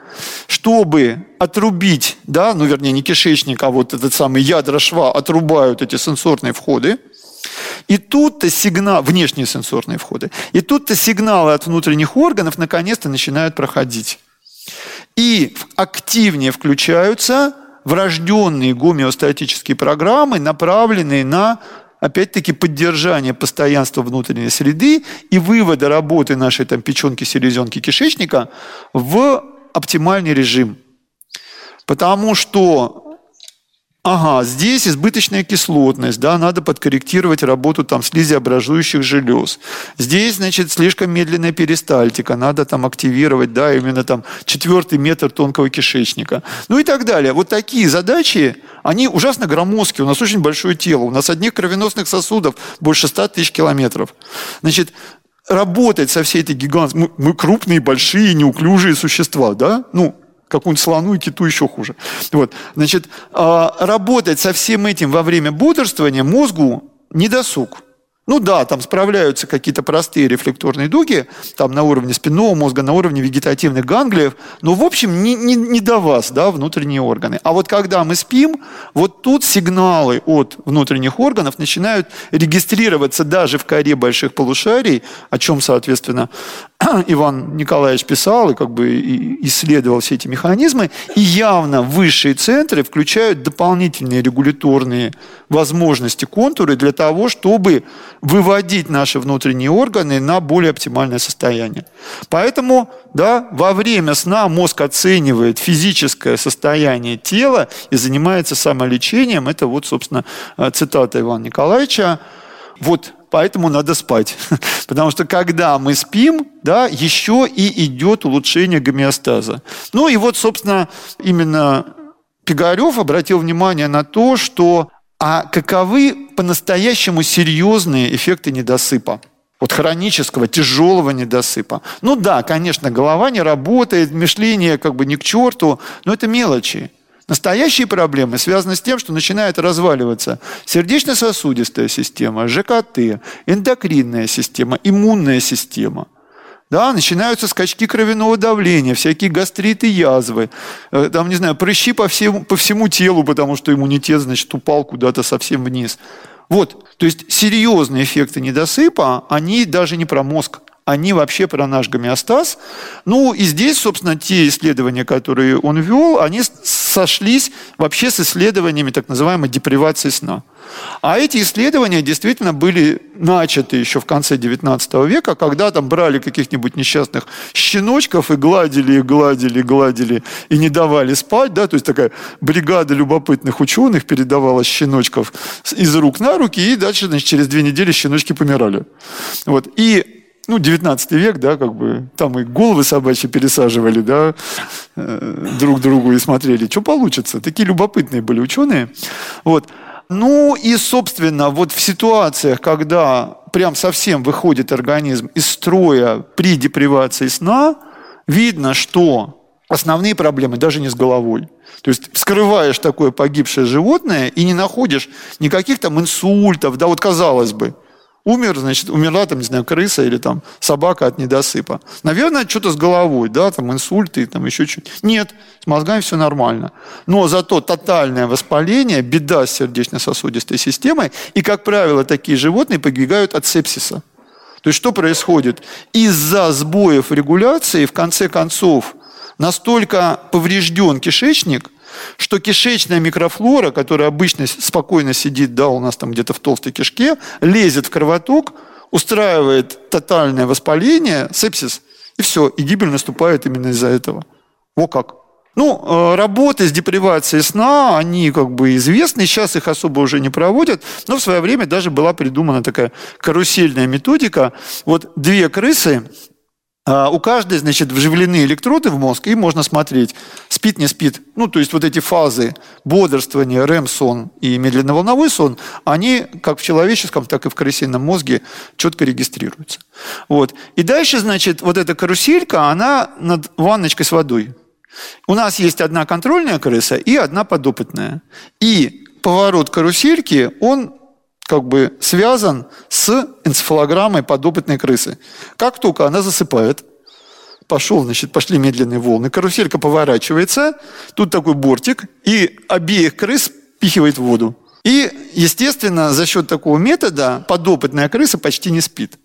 чтобы отрубить, да, ну вернее не кишечник, а вот этот самый ядра шва отрубают эти сенсорные входы. И тут-то сигнал, внешние сенсорные входы, и тут-то сигналы от внутренних органов наконец-то начинают проходить. И активнее включаются врожденные гомеостатические программы, направленные на опять-таки, поддержания постоянства внутренней среды и вывода работы нашей там, печенки, селезенки, кишечника в оптимальный режим. Потому что Ага, здесь избыточная кислотность, да, надо подкорректировать работу там слизеобразующих желез. Здесь, значит, слишком медленная перистальтика, надо там активировать, да, именно там четвертый метр тонкого кишечника. Ну и так далее. Вот такие задачи, они ужасно громоздкие. У нас очень большое тело. У нас одних кровеносных сосудов больше 100 тысяч километров. Значит, работать со всей этой гигантской... Мы, мы крупные, большие, неуклюжие существа, да? Ну, какую-нибудь слону и киту еще хуже. Вот. Значит, а, работать со всем этим во время бодрствования мозгу не досуг. Ну да, там справляются какие-то простые рефлекторные дуги, там на уровне спинного мозга, на уровне вегетативных ганглиев, но в общем не, не, не до вас, да, внутренние органы. А вот когда мы спим, вот тут сигналы от внутренних органов начинают регистрироваться даже в коре больших полушарий, о чем, соответственно, (clears throat) Иван Николаевич писал и как бы исследовал все эти механизмы, и явно высшие центры включают дополнительные регуляторные возможности, контуры для того, чтобы выводить наши внутренние органы на более оптимальное состояние. Поэтому да, во время сна мозг оценивает физическое состояние тела и занимается самолечением. Это вот, собственно, э, цитата Ивана Николаевича. Вот поэтому надо спать. (laughs) Потому что когда мы спим, да, еще и идет улучшение гомеостаза. Ну и вот, собственно, именно Пигарев обратил внимание на то, что а каковы по-настоящему серьезные эффекты недосыпа? Вот хронического, тяжелого недосыпа. Ну да, конечно, голова не работает, мышление как бы не к черту, но это мелочи. Настоящие проблемы связаны с тем, что начинает разваливаться сердечно-сосудистая система, ЖКТ, эндокринная система, иммунная система. Да, начинаются скачки кровяного давления, всякие гастриты, язвы, э, там, не знаю, прыщи по всему, по всему телу, потому что иммунитет, значит, упал куда-то совсем вниз. Вот, то есть серьезные эффекты недосыпа, они даже не про мозг, они вообще про наш гомеостаз. Ну и здесь, собственно, те исследования, которые он вел, они сошлись вообще с исследованиями так называемой депривации сна. А эти исследования действительно были начаты еще в конце XIX века, когда там брали каких-нибудь несчастных щеночков и гладили, и гладили, и гладили, и не давали спать, да, то есть такая бригада любопытных ученых передавала щеночков из рук на руки, и дальше, значит, через две недели щеночки помирали. Вот. И ну, 19 век, да, как бы, там и головы собачьи пересаживали, да, э, друг другу и смотрели, что получится. Такие любопытные были ученые. Вот. Ну и, собственно, вот в ситуациях, когда прям совсем выходит организм из строя при депривации сна, видно, что основные проблемы даже не с головой. То есть скрываешь такое погибшее животное и не находишь никаких там инсультов, да, вот казалось бы – Умер, значит, умерла там, не знаю, крыса или там собака от недосыпа. Наверное, что-то с головой, да, там инсульты, там еще что-то. Нет, с мозгами все нормально. Но зато тотальное воспаление, беда с сердечно-сосудистой системой, и, как правило, такие животные погибают от сепсиса. То есть что происходит? Из-за сбоев регуляции, в конце концов, настолько поврежден кишечник – что кишечная микрофлора, которая обычно спокойно сидит, да, у нас там где-то в толстой кишке, лезет в кровоток, устраивает тотальное воспаление, сепсис, и все, и гибель наступает именно из-за этого. Во как. Ну, э, работы с депривацией сна, они как бы известны, сейчас их особо уже не проводят, но в свое время даже была придумана такая карусельная методика. Вот две крысы у каждой, значит, вживлены электроды в мозг, и можно смотреть, спит, не спит. Ну, то есть вот эти фазы бодрствования, РЭМ-сон и медленно-волновой сон, они как в человеческом, так и в крысином мозге четко регистрируются. Вот. И дальше, значит, вот эта каруселька, она над ванночкой с водой. У нас есть одна контрольная крыса и одна подопытная. И поворот карусельки, он как бы связан с энцефалограммой подопытной крысы. Как только она засыпает, пошел, значит, пошли медленные волны, каруселька поворачивается, тут такой бортик, и обеих крыс пихивает в воду. И, естественно, за счет такого метода подопытная крыса почти не спит.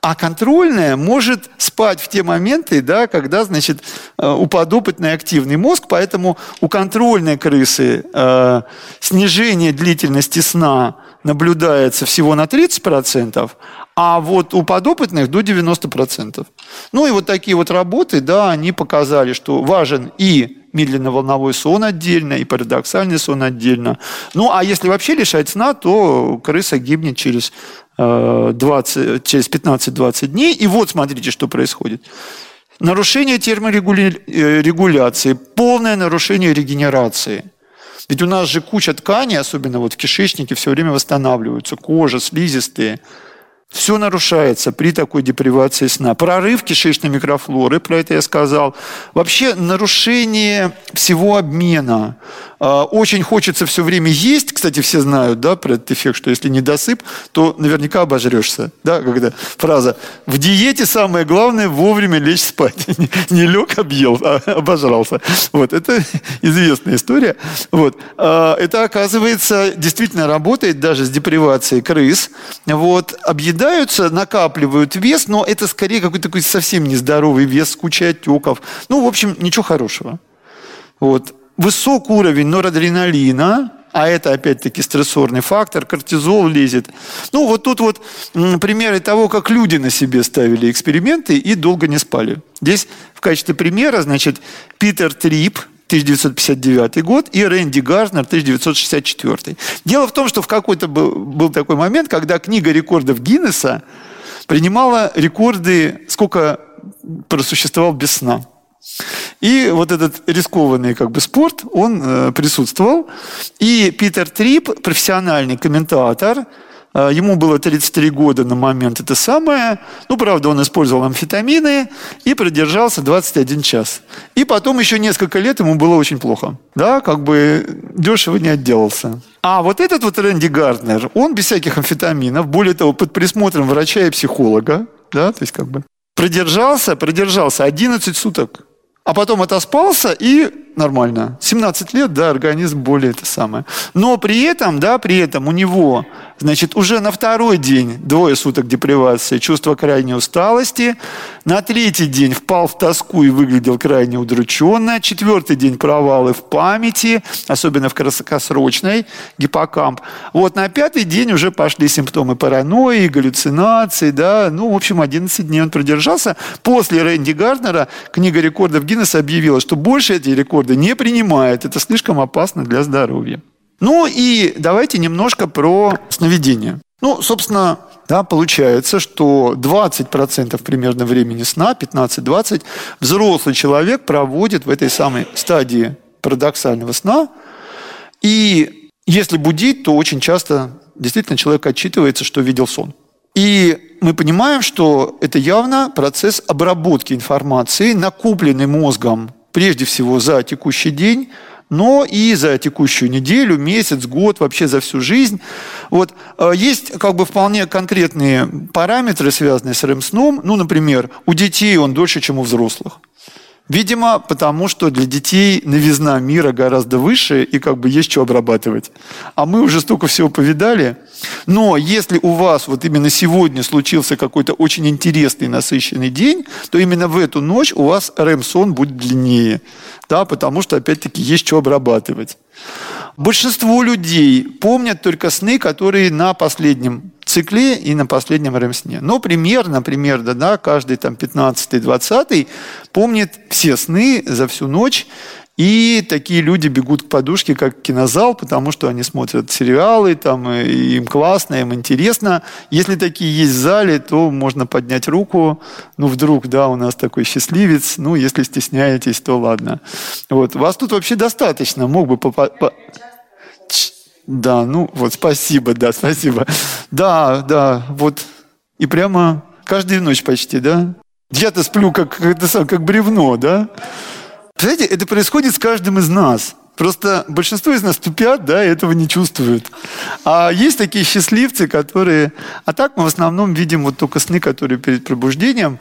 А контрольная может спать в те моменты, да, когда, значит, э, у подопытной активный мозг, поэтому у контрольной крысы э, снижение длительности сна наблюдается всего на 30%, а вот у подопытных до 90%. Ну и вот такие вот работы, да, они показали, что важен и медленно-волновой сон отдельно, и парадоксальный сон отдельно. Ну, а если вообще лишать сна, то крыса гибнет через, 20, э, через 15-20 дней. И вот смотрите, что происходит. Нарушение терморегуляции, полное нарушение регенерации. Ведь у нас же куча тканей, особенно вот в кишечнике, все время восстанавливаются. Кожа, слизистые – все нарушается при такой депривации сна. Прорыв кишечной микрофлоры, про это я сказал. Вообще нарушение всего обмена. А, очень хочется все время есть. Кстати, все знают да, про этот эффект, что если не досып, то наверняка обожрешься. Да, когда фраза «в диете самое главное вовремя лечь спать». (laughs) Не лег, объел, а обожрался. Вот, это (laughs) известная история. Вот. А, это, оказывается, действительно работает даже с депривацией крыс. Вот. Объедаются, накапливают вес, но это скорее какой-то такой совсем нездоровый вес, куча отеков. Ну, в общем, ничего хорошего. Вот высок уровень норадреналина, а это опять-таки стрессорный фактор, кортизол лезет. Ну, вот тут вот примеры того, как люди на себе ставили эксперименты и долго не спали. Здесь в качестве примера, значит, Питер Трип, 1959 год, и Рэнди Гарнер, 1964. Дело в том, что в какой-то был, был такой момент, когда книга рекордов Гиннесса принимала рекорды, сколько просуществовал без сна. И вот этот рискованный как бы спорт, он э, присутствовал. И Питер Трип, профессиональный комментатор, э, ему было 33 года на момент это самое. Ну, правда, он использовал амфетамины и продержался 21 час. И потом еще несколько лет ему было очень плохо. Да, как бы дешево не отделался. А вот этот вот Рэнди Гарднер, он без всяких амфетаминов, более того, под присмотром врача и психолога, да, то есть как бы продержался, продержался 11 суток а потом отоспался и нормально. 17 лет, да, организм более это самое. Но при этом, да, при этом у него Значит, уже на второй день, двое суток депривации, чувство крайней усталости. На третий день впал в тоску и выглядел крайне удрученно. Четвертый день провалы в памяти, особенно в краткосрочной, гиппокамп. Вот на пятый день уже пошли симптомы паранойи, галлюцинации, да. Ну, в общем, 11 дней он продержался. После Рэнди Гарднера книга рекордов Гиннесса объявила, что больше эти рекорды не принимает. Это слишком опасно для здоровья. Ну и давайте немножко про сновидение. Ну, собственно, да, получается, что 20% примерно времени сна, 15-20, взрослый человек проводит в этой самой стадии парадоксального сна. И если будить, то очень часто действительно человек отчитывается, что видел сон. И мы понимаем, что это явно процесс обработки информации, накопленный мозгом прежде всего за текущий день, но и за текущую неделю, месяц, год, вообще за всю жизнь. Вот. Э, есть как бы вполне конкретные параметры, связанные с REM-сном. Ну, например, у детей он дольше, чем у взрослых. Видимо, потому что для детей новизна мира гораздо выше и как бы есть что обрабатывать. А мы уже столько всего повидали. Но если у вас вот именно сегодня случился какой-то очень интересный, насыщенный день, то именно в эту ночь у вас REM-сон будет длиннее. Да, потому что, опять-таки, есть что обрабатывать. Большинство людей помнят только сны, которые на последнем цикле и на последнем рэм-сне. Но примерно, примерно, да, каждый там 15-20 помнит все сны за всю ночь, и такие люди бегут к подушке, как кинозал, потому что они смотрят сериалы, там, и им классно, им интересно. Если такие есть в зале, то можно поднять руку. Ну, вдруг, да, у нас такой счастливец. Ну, если стесняетесь, то ладно. Вот. Вас тут вообще достаточно. Мог бы попасть... Да, ну вот спасибо, да, спасибо. Да, да, вот. И прямо каждую ночь почти, да? Я-то сплю как, как, как бревно, да? Знаете, это происходит с каждым из нас. Просто большинство из нас тупят, да, и этого не чувствуют. А есть такие счастливцы, которые... А так мы в основном видим вот только сны, которые перед пробуждением.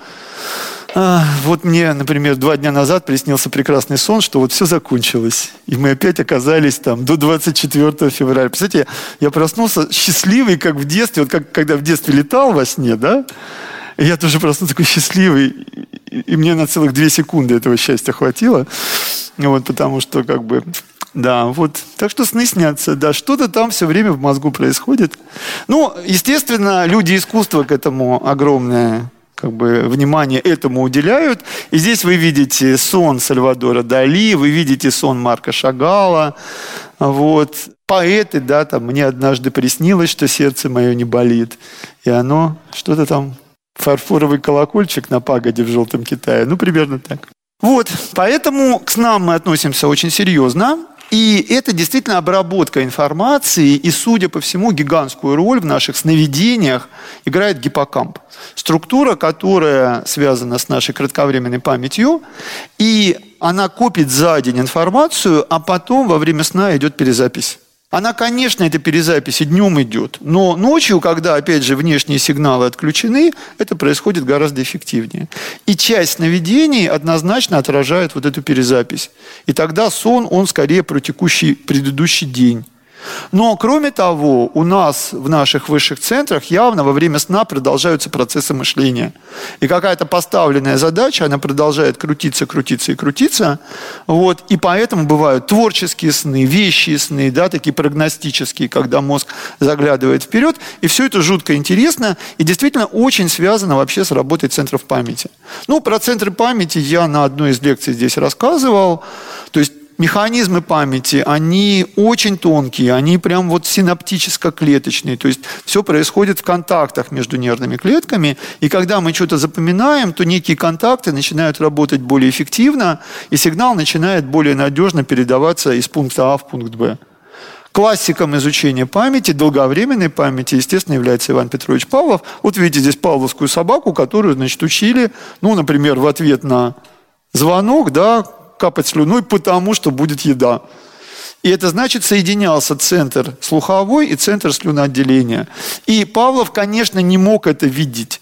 А, вот мне, например, два дня назад приснился прекрасный сон, что вот все закончилось. И мы опять оказались там до 24 февраля. Представляете, я проснулся счастливый, как в детстве, вот как когда в детстве летал во сне, да? И я тоже проснулся такой счастливый. И мне на целых две секунды этого счастья хватило. Вот, потому что как бы Да, вот. Так что сны снятся, да. Что-то там все время в мозгу происходит. Ну, естественно, люди искусства к этому огромное как бы внимание этому уделяют. И здесь вы видите сон Сальвадора Дали, вы видите сон Марка Шагала. Вот. Поэты, да, там, мне однажды приснилось, что сердце мое не болит. И оно что-то там, фарфоровый колокольчик на пагоде в Желтом Китае. Ну, примерно так. Вот, поэтому к снам мы относимся очень серьезно. И это действительно обработка информации, и, судя по всему, гигантскую роль в наших сновидениях играет гиппокамп. Структура, которая связана с нашей кратковременной памятью, и она копит за день информацию, а потом во время сна идет перезапись. Она, конечно, эта перезапись днем идет, но ночью, когда, опять же, внешние сигналы отключены, это происходит гораздо эффективнее. И часть сновидений однозначно отражает вот эту перезапись. И тогда сон, он скорее про текущий предыдущий день. Но, кроме того, у нас в наших высших центрах явно во время сна продолжаются процессы мышления. И какая-то поставленная задача, она продолжает крутиться, крутиться и крутиться. Вот. И поэтому бывают творческие сны, вещие сны, да, такие прогностические, когда мозг заглядывает вперед. И все это жутко интересно и действительно очень связано вообще с работой центров памяти. Ну, про центры памяти я на одной из лекций здесь рассказывал. То есть механизмы памяти, они очень тонкие, они прям вот синаптическо-клеточные, то есть все происходит в контактах между нервными клетками, и когда мы что-то запоминаем, то некие контакты начинают работать более эффективно, и сигнал начинает более надежно передаваться из пункта А в пункт Б. Классиком изучения памяти, долговременной памяти, естественно, является Иван Петрович Павлов. Вот видите здесь павловскую собаку, которую, значит, учили, ну, например, в ответ на звонок, да, капать слюной, потому что будет еда. И это значит, соединялся центр слуховой и центр слюноотделения. И Павлов, конечно, не мог это видеть.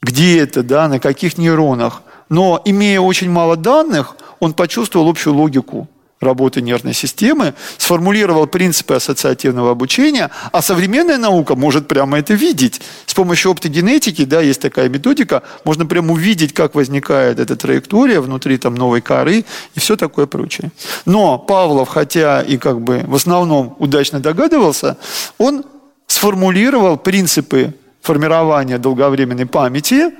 Где это, да, на каких нейронах. Но имея очень мало данных, он почувствовал общую логику работы нервной системы, сформулировал принципы ассоциативного обучения, а современная наука может прямо это видеть. С помощью оптогенетики, да, есть такая методика, можно прямо увидеть, как возникает эта траектория внутри там новой коры и все такое прочее. Но Павлов, хотя и как бы в основном удачно догадывался, он сформулировал принципы формирования долговременной памяти,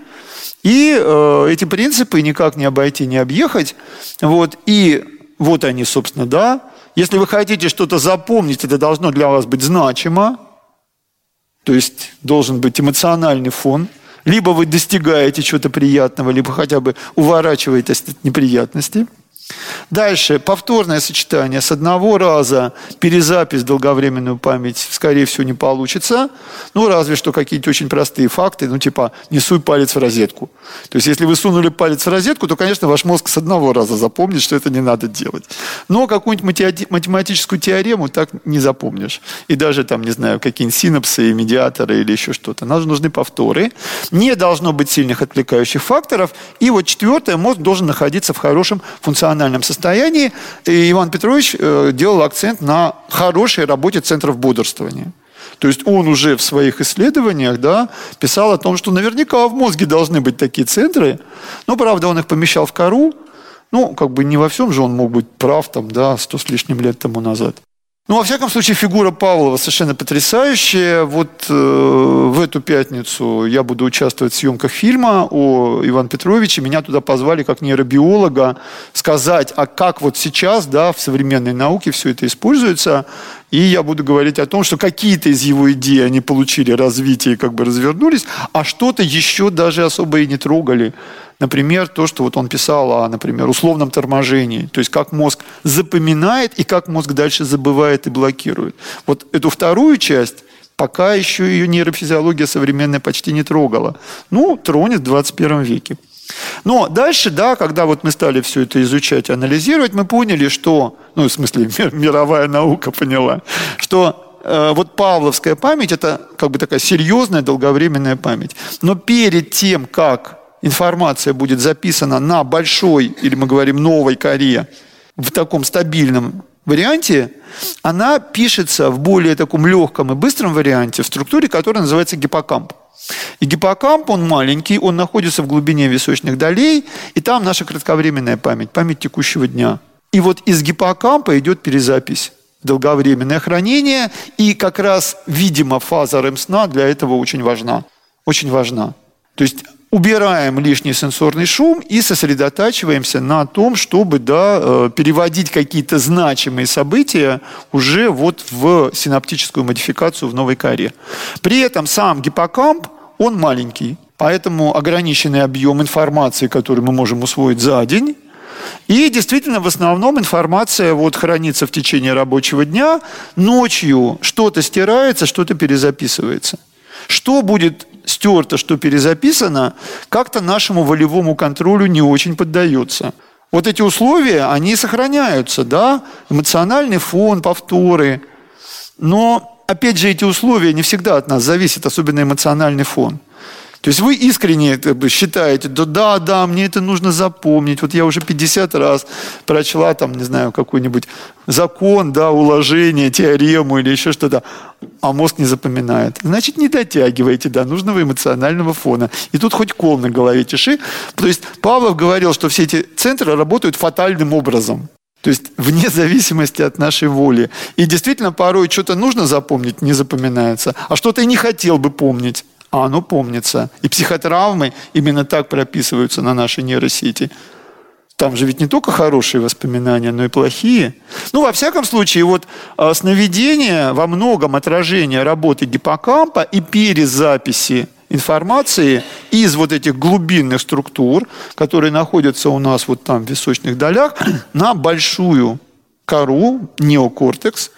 и э, эти принципы никак не обойти, не объехать. Вот, и вот они, собственно, да. Если вы хотите что-то запомнить, это должно для вас быть значимо. То есть должен быть эмоциональный фон. Либо вы достигаете чего-то приятного, либо хотя бы уворачиваетесь от неприятностей. Дальше, повторное сочетание. С одного раза перезапись долговременную память, скорее всего, не получится. Ну, разве что какие-то очень простые факты, ну, типа, не суй палец в розетку. То есть, если вы сунули палец в розетку, то, конечно, ваш мозг с одного раза запомнит, что это не надо делать. Но какую-нибудь математическую теорему так не запомнишь. И даже, там, не знаю, какие-нибудь синапсы, медиаторы или еще что-то. Нам нужны повторы. Не должно быть сильных отвлекающих факторов. И вот четвертое, мозг должен находиться в хорошем функциональном эмоциональном состоянии. И Иван Петрович э, делал акцент на хорошей работе центров бодрствования. То есть он уже в своих исследованиях да, писал о том, что наверняка в мозге должны быть такие центры. Но, правда, он их помещал в кору. Ну, как бы не во всем же он мог быть прав там, да, сто с лишним лет тому назад. Ну, во всяком случае, фигура Павлова совершенно потрясающая. Вот э, в эту пятницу я буду участвовать в съемках фильма о Иване Петровиче. Меня туда позвали как нейробиолога сказать, а как вот сейчас, да, в современной науке все это используется. И я буду говорить о том, что какие-то из его идей они получили развитие и как бы развернулись, а что-то еще даже особо и не трогали. Например, то, что вот он писал о, например, условном торможении. То есть как мозг запоминает и как мозг дальше забывает и блокирует. Вот эту вторую часть пока еще ее нейрофизиология современная почти не трогала. Ну, тронет в 21 веке. Но дальше, да, когда вот мы стали все это изучать, анализировать, мы поняли, что, ну, в смысле, (laughs) мировая наука поняла, что э, вот павловская память – это как бы такая серьезная долговременная память. Но перед тем, как информация будет записана на большой, или мы говорим новой коре, в таком стабильном варианте, она пишется в более таком легком и быстром варианте в структуре, которая называется гиппокамп. И гиппокамп, он маленький, он находится в глубине височных долей, и там наша кратковременная память, память текущего дня. И вот из гиппокампа идет перезапись долговременное хранение, и как раз, видимо, фаза REM-сна для этого очень важна. Очень важна. То есть убираем лишний сенсорный шум и сосредотачиваемся на том, чтобы да, э, переводить какие-то значимые события уже вот в синаптическую модификацию в новой коре. При этом сам гиппокамп, он маленький, поэтому ограниченный объем информации, который мы можем усвоить за день, и действительно, в основном информация вот хранится в течение рабочего дня. Ночью что-то стирается, что-то перезаписывается. Что будет стерто, что перезаписано, как-то нашему волевому контролю не очень поддается. Вот эти условия, они сохраняются, да, эмоциональный фон, повторы. Но, опять же, эти условия не всегда от нас зависят, особенно эмоциональный фон. То есть вы искренне считаете, да, да, да, мне это нужно запомнить. Вот я уже 50 раз прочла там, не знаю, какой-нибудь закон, да, уложение, теорему или еще что-то, а мозг не запоминает. Значит, не дотягиваете до нужного эмоционального фона. И тут хоть кол на голове тиши. То есть Павлов говорил, что все эти центры работают фатальным образом. То есть вне зависимости от нашей воли. И действительно, порой что-то нужно запомнить, не запоминается, а что-то и не хотел бы помнить а оно помнится. И психотравмы именно так прописываются на нашей нейросети. Там же ведь не только хорошие воспоминания, но и плохие. Ну, во всяком случае, вот а, сновидение во многом отражение работы гиппокампа и перезаписи информации из вот этих глубинных структур, которые находятся у нас вот там в височных долях, (clears throat) на большую кору, неокортекс.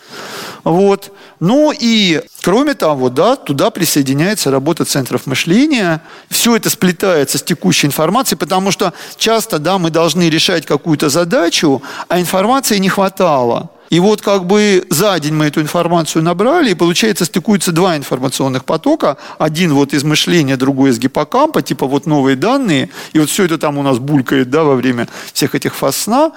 Вот. Ну и кроме того, да, туда присоединяется работа центров мышления. Все это сплетается с текущей информацией, потому что часто да, мы должны решать какую-то задачу, а информации не хватало. И вот как бы за день мы эту информацию набрали, и получается стыкуются два информационных потока. Один вот из мышления, другой из гиппокампа, типа вот новые данные. И вот все это там у нас булькает да, во время всех этих фаз сна.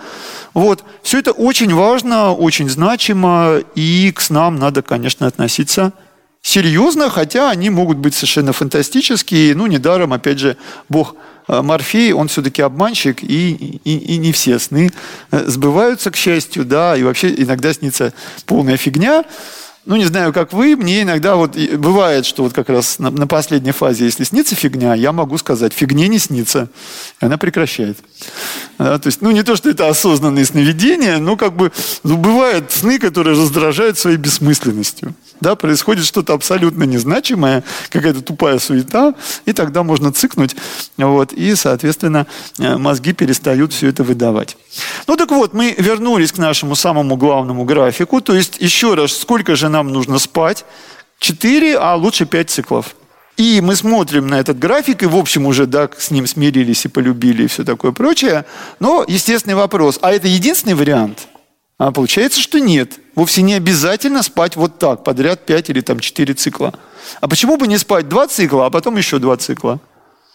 Вот. Все это очень важно, очень значимо, и к снам надо, конечно, относиться серьезно, хотя они могут быть совершенно фантастические. Ну, недаром, опять же, Бог Морфей, он все-таки обманщик, и, и, и не все сны э, сбываются, к счастью, да, и вообще иногда снится полная фигня. Ну, не знаю, как вы, мне иногда вот бывает, что вот как раз на, на последней фазе, если снится фигня, я могу сказать, фигне не снится. И она прекращает. Да, то есть, ну, не то, что это осознанные сновидения, но как бы ну, бывают сны, которые раздражают своей бессмысленностью да, происходит что-то абсолютно незначимое, какая-то тупая суета, и тогда можно цикнуть, вот, и, соответственно, э, мозги перестают все это выдавать. Ну так вот, мы вернулись к нашему самому главному графику, то есть еще раз, сколько же нам нужно спать? Четыре, а лучше пять циклов. И мы смотрим на этот график, и, в общем, уже да, с ним смирились и полюбили, и все такое прочее. Но естественный вопрос, а это единственный вариант – а получается, что нет. Вовсе не обязательно спать вот так, подряд 5 или там 4 цикла. А почему бы не спать 2 цикла, а потом еще 2 цикла?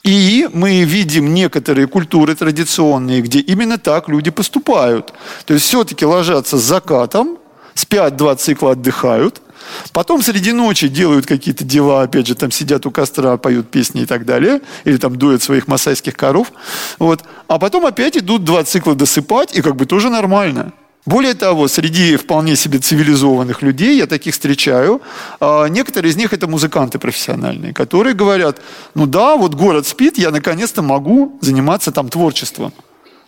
И мы видим некоторые культуры традиционные, где именно так люди поступают. То есть все-таки ложатся с закатом, спят два цикла, отдыхают, потом среди ночи делают какие-то дела, опять же, там сидят у костра, поют песни и так далее, или там дуют своих масайских коров, вот. а потом опять идут два цикла досыпать, и как бы тоже нормально. Более того, среди вполне себе цивилизованных людей, я таких встречаю, а, некоторые из них это музыканты профессиональные, которые говорят, ну да, вот город спит, я наконец-то могу заниматься там творчеством.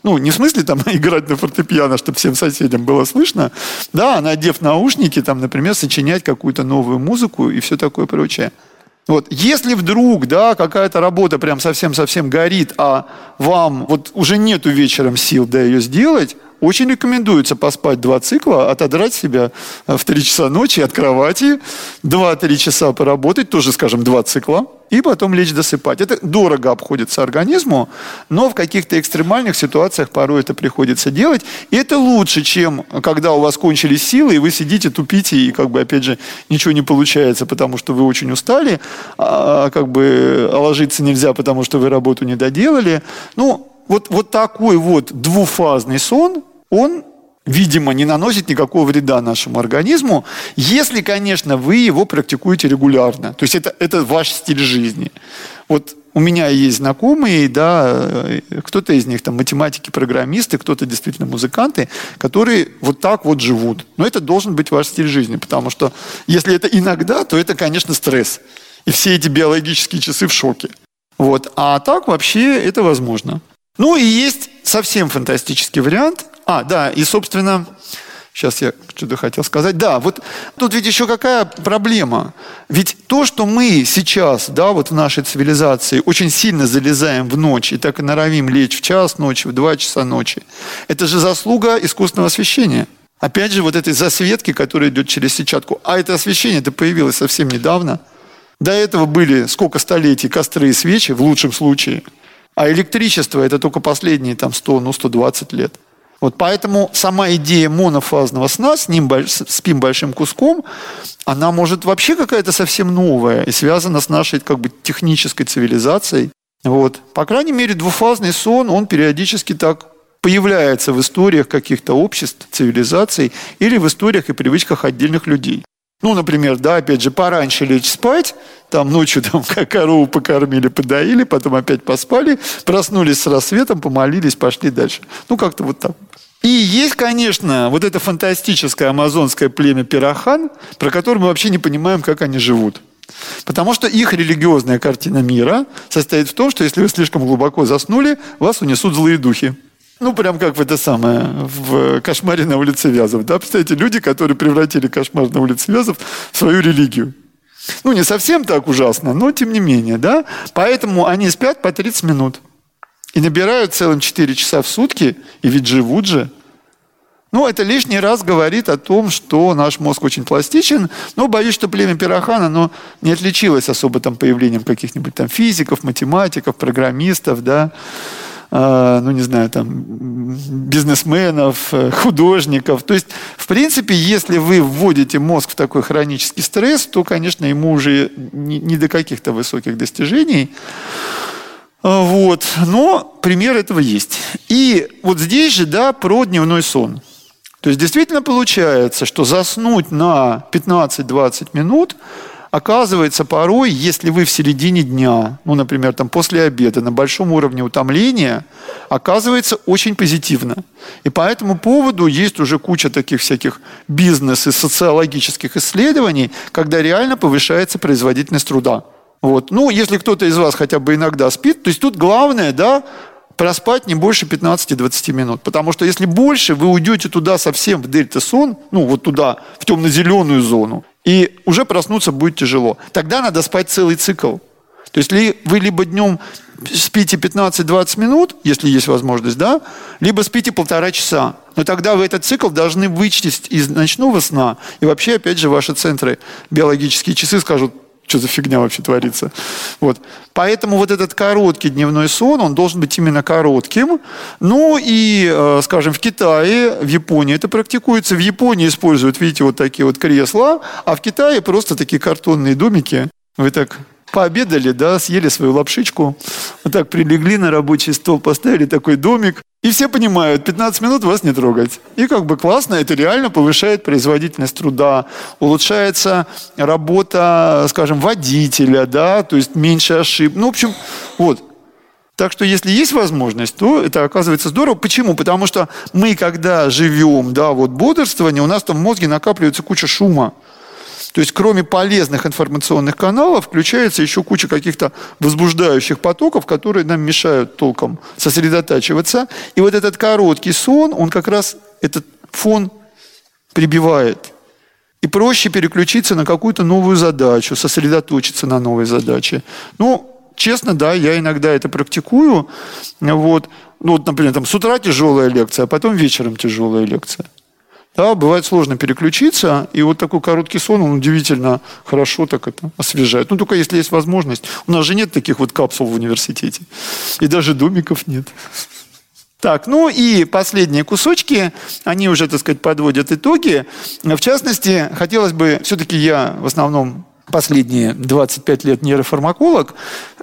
Ну, не в смысле там (laughs) играть на фортепиано, чтобы всем соседям было слышно, да, надев наушники, там, например, сочинять какую-то новую музыку и все такое прочее. Вот. Если вдруг да, какая-то работа прям совсем-совсем горит, а вам вот уже нету вечером сил да, ее сделать, очень рекомендуется поспать два цикла, отодрать себя в 3 часа ночи от кровати, 2-3 часа поработать, тоже, скажем, два цикла, и потом лечь досыпать. Это дорого обходится организму, но в каких-то экстремальных ситуациях порой это приходится делать. И это лучше, чем когда у вас кончились силы, и вы сидите, тупите, и как бы, опять же, ничего не получается, потому что вы очень устали, а как бы ложиться нельзя, потому что вы работу не доделали. Ну, вот, вот такой вот двуфазный сон, он видимо, не наносит никакого вреда нашему организму, если, конечно, вы его практикуете регулярно. То есть это, это ваш стиль жизни. Вот у меня есть знакомые, да, кто-то из них там математики, программисты, кто-то действительно музыканты, которые вот так вот живут. Но это должен быть ваш стиль жизни, потому что если это иногда, то это, конечно, стресс. И все эти биологические часы в шоке. Вот. А так вообще это возможно. Ну и есть совсем фантастический вариант. А, да, и, собственно, Сейчас я что-то хотел сказать. Да, вот тут ведь еще какая проблема. Ведь то, что мы сейчас, да, вот в нашей цивилизации очень сильно залезаем в ночь и так и норовим лечь в час ночи, в два часа ночи, это же заслуга искусственного освещения. Опять же, вот этой засветки, которая идет через сетчатку. А это освещение это появилось совсем недавно. До этого были сколько столетий костры и свечи, в лучшем случае. А электричество это только последние там 100, ну 120 лет. Вот поэтому сама идея монофазного сна, с ним спим большим куском, она может вообще какая-то совсем новая и связана с нашей как бы технической цивилизацией. Вот. По крайней мере, двуфазный сон, он периодически так появляется в историях каких-то обществ, цивилизаций или в историях и привычках отдельных людей. Ну, например, да, опять же, пораньше лечь спать, там ночью там (laughs) корову покормили, подоили, потом опять поспали, проснулись с рассветом, помолились, пошли дальше. Ну, как-то вот так. И есть, конечно, вот это фантастическое амазонское племя Пирахан, про которое мы вообще не понимаем, как они живут. Потому что их религиозная картина мира состоит в том, что если вы слишком глубоко заснули, вас унесут злые духи. Ну, прям как в это самое, в кошмаре на улице Вязов. Да? Представляете, люди, которые превратили кошмар на улице Вязов в свою религию. Ну, не совсем так ужасно, но тем не менее, да. Поэтому они спят по 30 минут. И набирают целым 4 часа в сутки, и ведь живут же. Ну, это лишний раз говорит о том, что наш мозг очень пластичен, но боюсь, что племя Пирохана, оно не отличилось особо там появлением каких-нибудь там физиков, математиков, программистов, да, э, ну, не знаю, там, бизнесменов, э, художников. То есть, в принципе, если вы вводите мозг в такой хронический стресс, то, конечно, ему уже не, не до каких-то высоких достижений. А, вот. Но пример этого есть. И вот здесь же, да, про дневной сон. То есть действительно получается, что заснуть на 15-20 минут оказывается порой, если вы в середине дня, ну, например, там после обеда, на большом уровне утомления, оказывается очень позитивно. И по этому поводу есть уже куча таких всяких бизнес и социологических исследований, когда реально повышается производительность труда. Вот. Ну, если кто-то из вас хотя бы иногда спит, то есть тут главное, да, проспать не больше 15-20 минут. Потому что если больше, вы уйдете туда совсем в дельта-сон, ну вот туда, в темно-зеленую зону, и уже проснуться будет тяжело. Тогда надо спать целый цикл. То есть вы либо днем спите 15-20 минут, если есть возможность, да, либо спите полтора часа. Но тогда вы этот цикл должны вычесть из ночного сна. И вообще, опять же, ваши центры, биологические часы скажут, что за фигня вообще творится. Вот. Поэтому вот этот короткий дневной сон, он должен быть именно коротким. Ну и, э, скажем, в Китае, в Японии это практикуется. В Японии используют, видите, вот такие вот кресла, а в Китае просто такие картонные домики. Вы так пообедали, да, съели свою лапшичку, вот так прилегли на рабочий стол, поставили такой домик, и все понимают, 15 минут вас не трогать. И как бы классно, это реально повышает производительность труда, улучшается работа, скажем, водителя, да, то есть меньше ошибок. Ну, в общем, вот. Так что если есть возможность, то это оказывается здорово. Почему? Потому что мы, когда живем, да, вот бодрствование, у нас там в мозге накапливается куча шума. То есть кроме полезных информационных каналов включается еще куча каких-то возбуждающих потоков, которые нам мешают толком сосредотачиваться. И вот этот короткий сон, он как раз этот фон прибивает. И проще переключиться на какую-то новую задачу, сосредоточиться на новой задаче. Ну, честно, да, я иногда это практикую. Вот. Ну, вот, например, там, с утра тяжелая лекция, а потом вечером тяжелая лекция. Да, бывает сложно переключиться, и вот такой короткий сон, он удивительно хорошо так это освежает. Ну, только если есть возможность. У нас же нет таких вот капсул в университете. И даже домиков нет. Так, ну и последние кусочки, они уже, так сказать, подводят итоги. В частности, хотелось бы, все-таки я в основном последние 25 лет нейрофармаколог,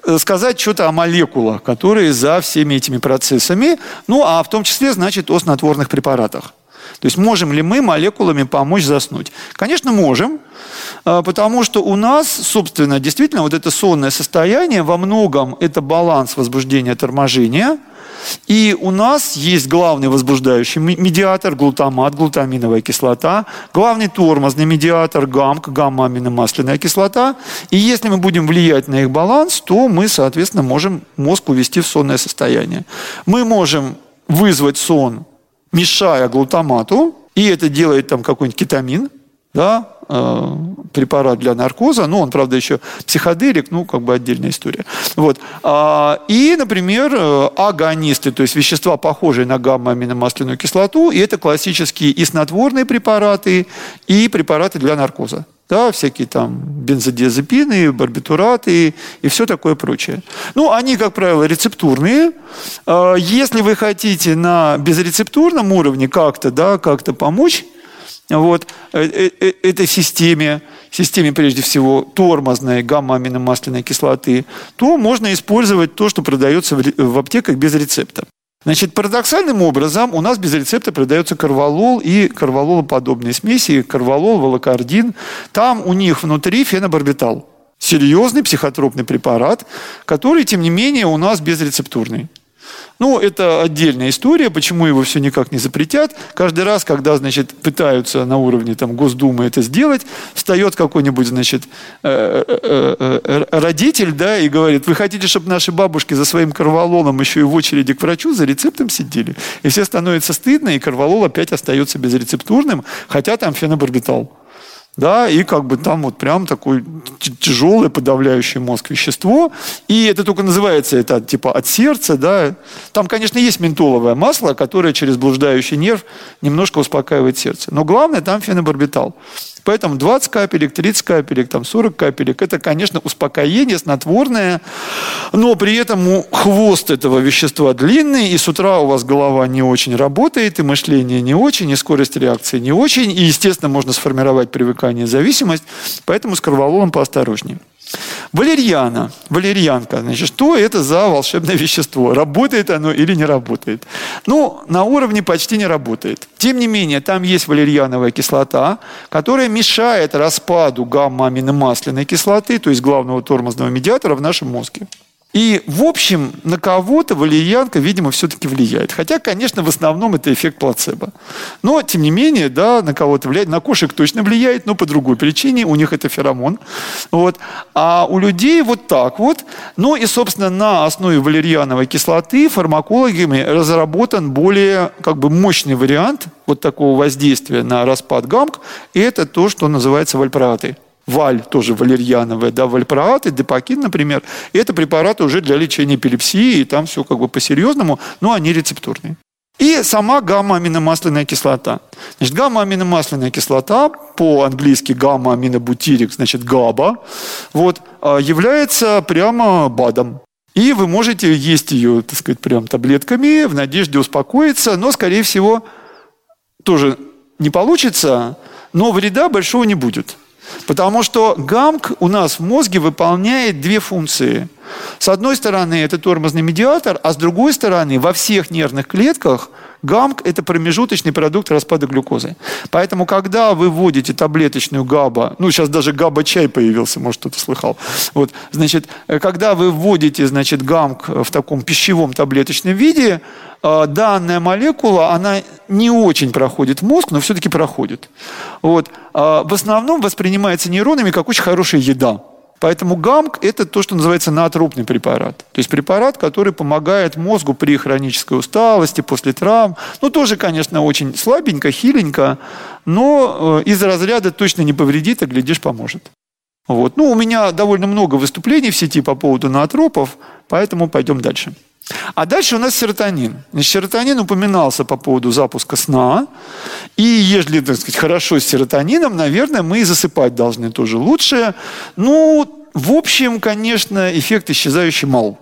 э, сказать что-то о молекулах, которые за всеми этими процессами, ну а в том числе, значит, о снотворных препаратах. То есть можем ли мы молекулами помочь заснуть? Конечно, можем, а, потому что у нас, собственно, действительно вот это сонное состояние во многом это баланс возбуждения торможения – и у нас есть главный возбуждающий медиатор, глутамат, глутаминовая кислота, главный тормозный медиатор, ГАМК, гамма-аминомасляная кислота. И если мы будем влиять на их баланс, то мы, соответственно, можем мозг увести в сонное состояние. Мы можем вызвать сон, мешая глутамату, и это делает там какой-нибудь кетамин, да, э, препарат для наркоза, ну, он, правда, еще психоделик, ну, как бы отдельная история. Вот. А, и, например, э, агонисты, то есть вещества, похожие на гамма-аминомасляную кислоту, и это классические и снотворные препараты, и препараты для наркоза. Да, всякие там бензодиазепины, барбитураты и все такое прочее. Ну, они, как правило, рецептурные. А, если вы хотите на безрецептурном уровне как-то, да, как-то помочь, вот, э, э, э, этой системе, системе прежде всего тормозной гамма-аминомасляной кислоты, то можно использовать то, что продается в аптеках без рецепта. Значит, парадоксальным образом у нас без рецепта продается карвалол и карвалолоподобные смеси, карвалол, волокардин. Там у них внутри фенобарбитал. Серьезный психотропный препарат, который, тем не менее, у нас безрецептурный. Ну, это отдельная история, почему его все никак не запретят. Каждый раз, когда, значит, пытаются на уровне там, Госдумы это сделать, встает какой-нибудь, значит, э, э, э, родитель, да, и говорит, вы хотите, чтобы наши бабушки за своим карвалолом еще и в очереди к врачу за рецептом сидели? И все становится стыдно, и карвалол опять остается безрецептурным, хотя там фенобарбитал да, и как бы там вот прям такое тяжелое подавляющее мозг вещество, и это только называется это типа от сердца, да, там, конечно, есть ментоловое масло, которое через блуждающий нерв немножко успокаивает сердце, но главное там фенобарбитал. Поэтому 20 капелек, 30 капелек, там 40 капелек – это, конечно, успокоение снотворное, но при этом хвост этого вещества длинный, и с утра у вас голова не очень работает, и мышление не очень, и скорость реакции не очень, и, естественно, можно сформировать привыкание, зависимость, поэтому с корвалолом поосторожнее. Валерьяна, валерьянка, значит, что это за волшебное вещество? Работает оно или не работает? Ну, на уровне почти не работает. Тем не менее, там есть валерьяновая кислота, которая мешает распаду гамма-аминомасляной кислоты, то есть главного тормозного медиатора в нашем мозге. И, в общем, на кого-то валерьянка, видимо, все-таки влияет. Хотя, конечно, в основном это эффект плацебо. Но, тем не менее, да, на кого-то влияет. На кошек точно влияет, но по другой причине. У них это феромон. Вот. А у людей вот так вот. Ну и, собственно, на основе валерьяновой кислоты фармакологами разработан более как бы мощный вариант вот такого воздействия на распад гамк. И это то, что называется вальпроаты валь, тоже валерьяновая, да, вальпроат и депакин, например, это препараты уже для лечения эпилепсии, и там все как бы по-серьезному, но они рецептурные. И сама гамма-аминомасляная кислота. Значит, гамма-аминомасляная кислота, по-английски гамма-аминобутирик, значит, ГАБА, вот, а, является прямо БАДом. И вы можете есть ее, так сказать, прям таблетками в надежде успокоиться, но, скорее всего, тоже не получится, но вреда большого не будет. Потому что ГАМК у нас в мозге выполняет две функции. С одной стороны, это тормозный медиатор, а с другой стороны, во всех нервных клетках ГАМК – это промежуточный продукт распада глюкозы. Поэтому, когда вы вводите таблеточную ГАБА, ну, сейчас даже ГАБА-чай появился, может, кто-то слыхал. Вот, значит, когда вы вводите, значит, ГАМК в таком пищевом таблеточном виде, э, данная молекула, она не очень проходит в мозг, но все-таки проходит. Вот. А в основном воспринимается нейронами как очень хорошая еда. Поэтому ГАМК – это то, что называется наотропный препарат. То есть препарат, который помогает мозгу при хронической усталости, после травм. Ну, тоже, конечно, очень слабенько, хиленько, но э, из разряда точно не повредит, а, глядишь, поможет. Вот. Ну, у меня довольно много выступлений в сети по поводу наотропов, поэтому пойдем дальше. А дальше у нас серотонин. Значит, серотонин упоминался по поводу запуска сна. И если, так сказать, хорошо с серотонином, наверное, мы и засыпать должны тоже лучше. Ну, в общем, конечно, эффект исчезающий мал.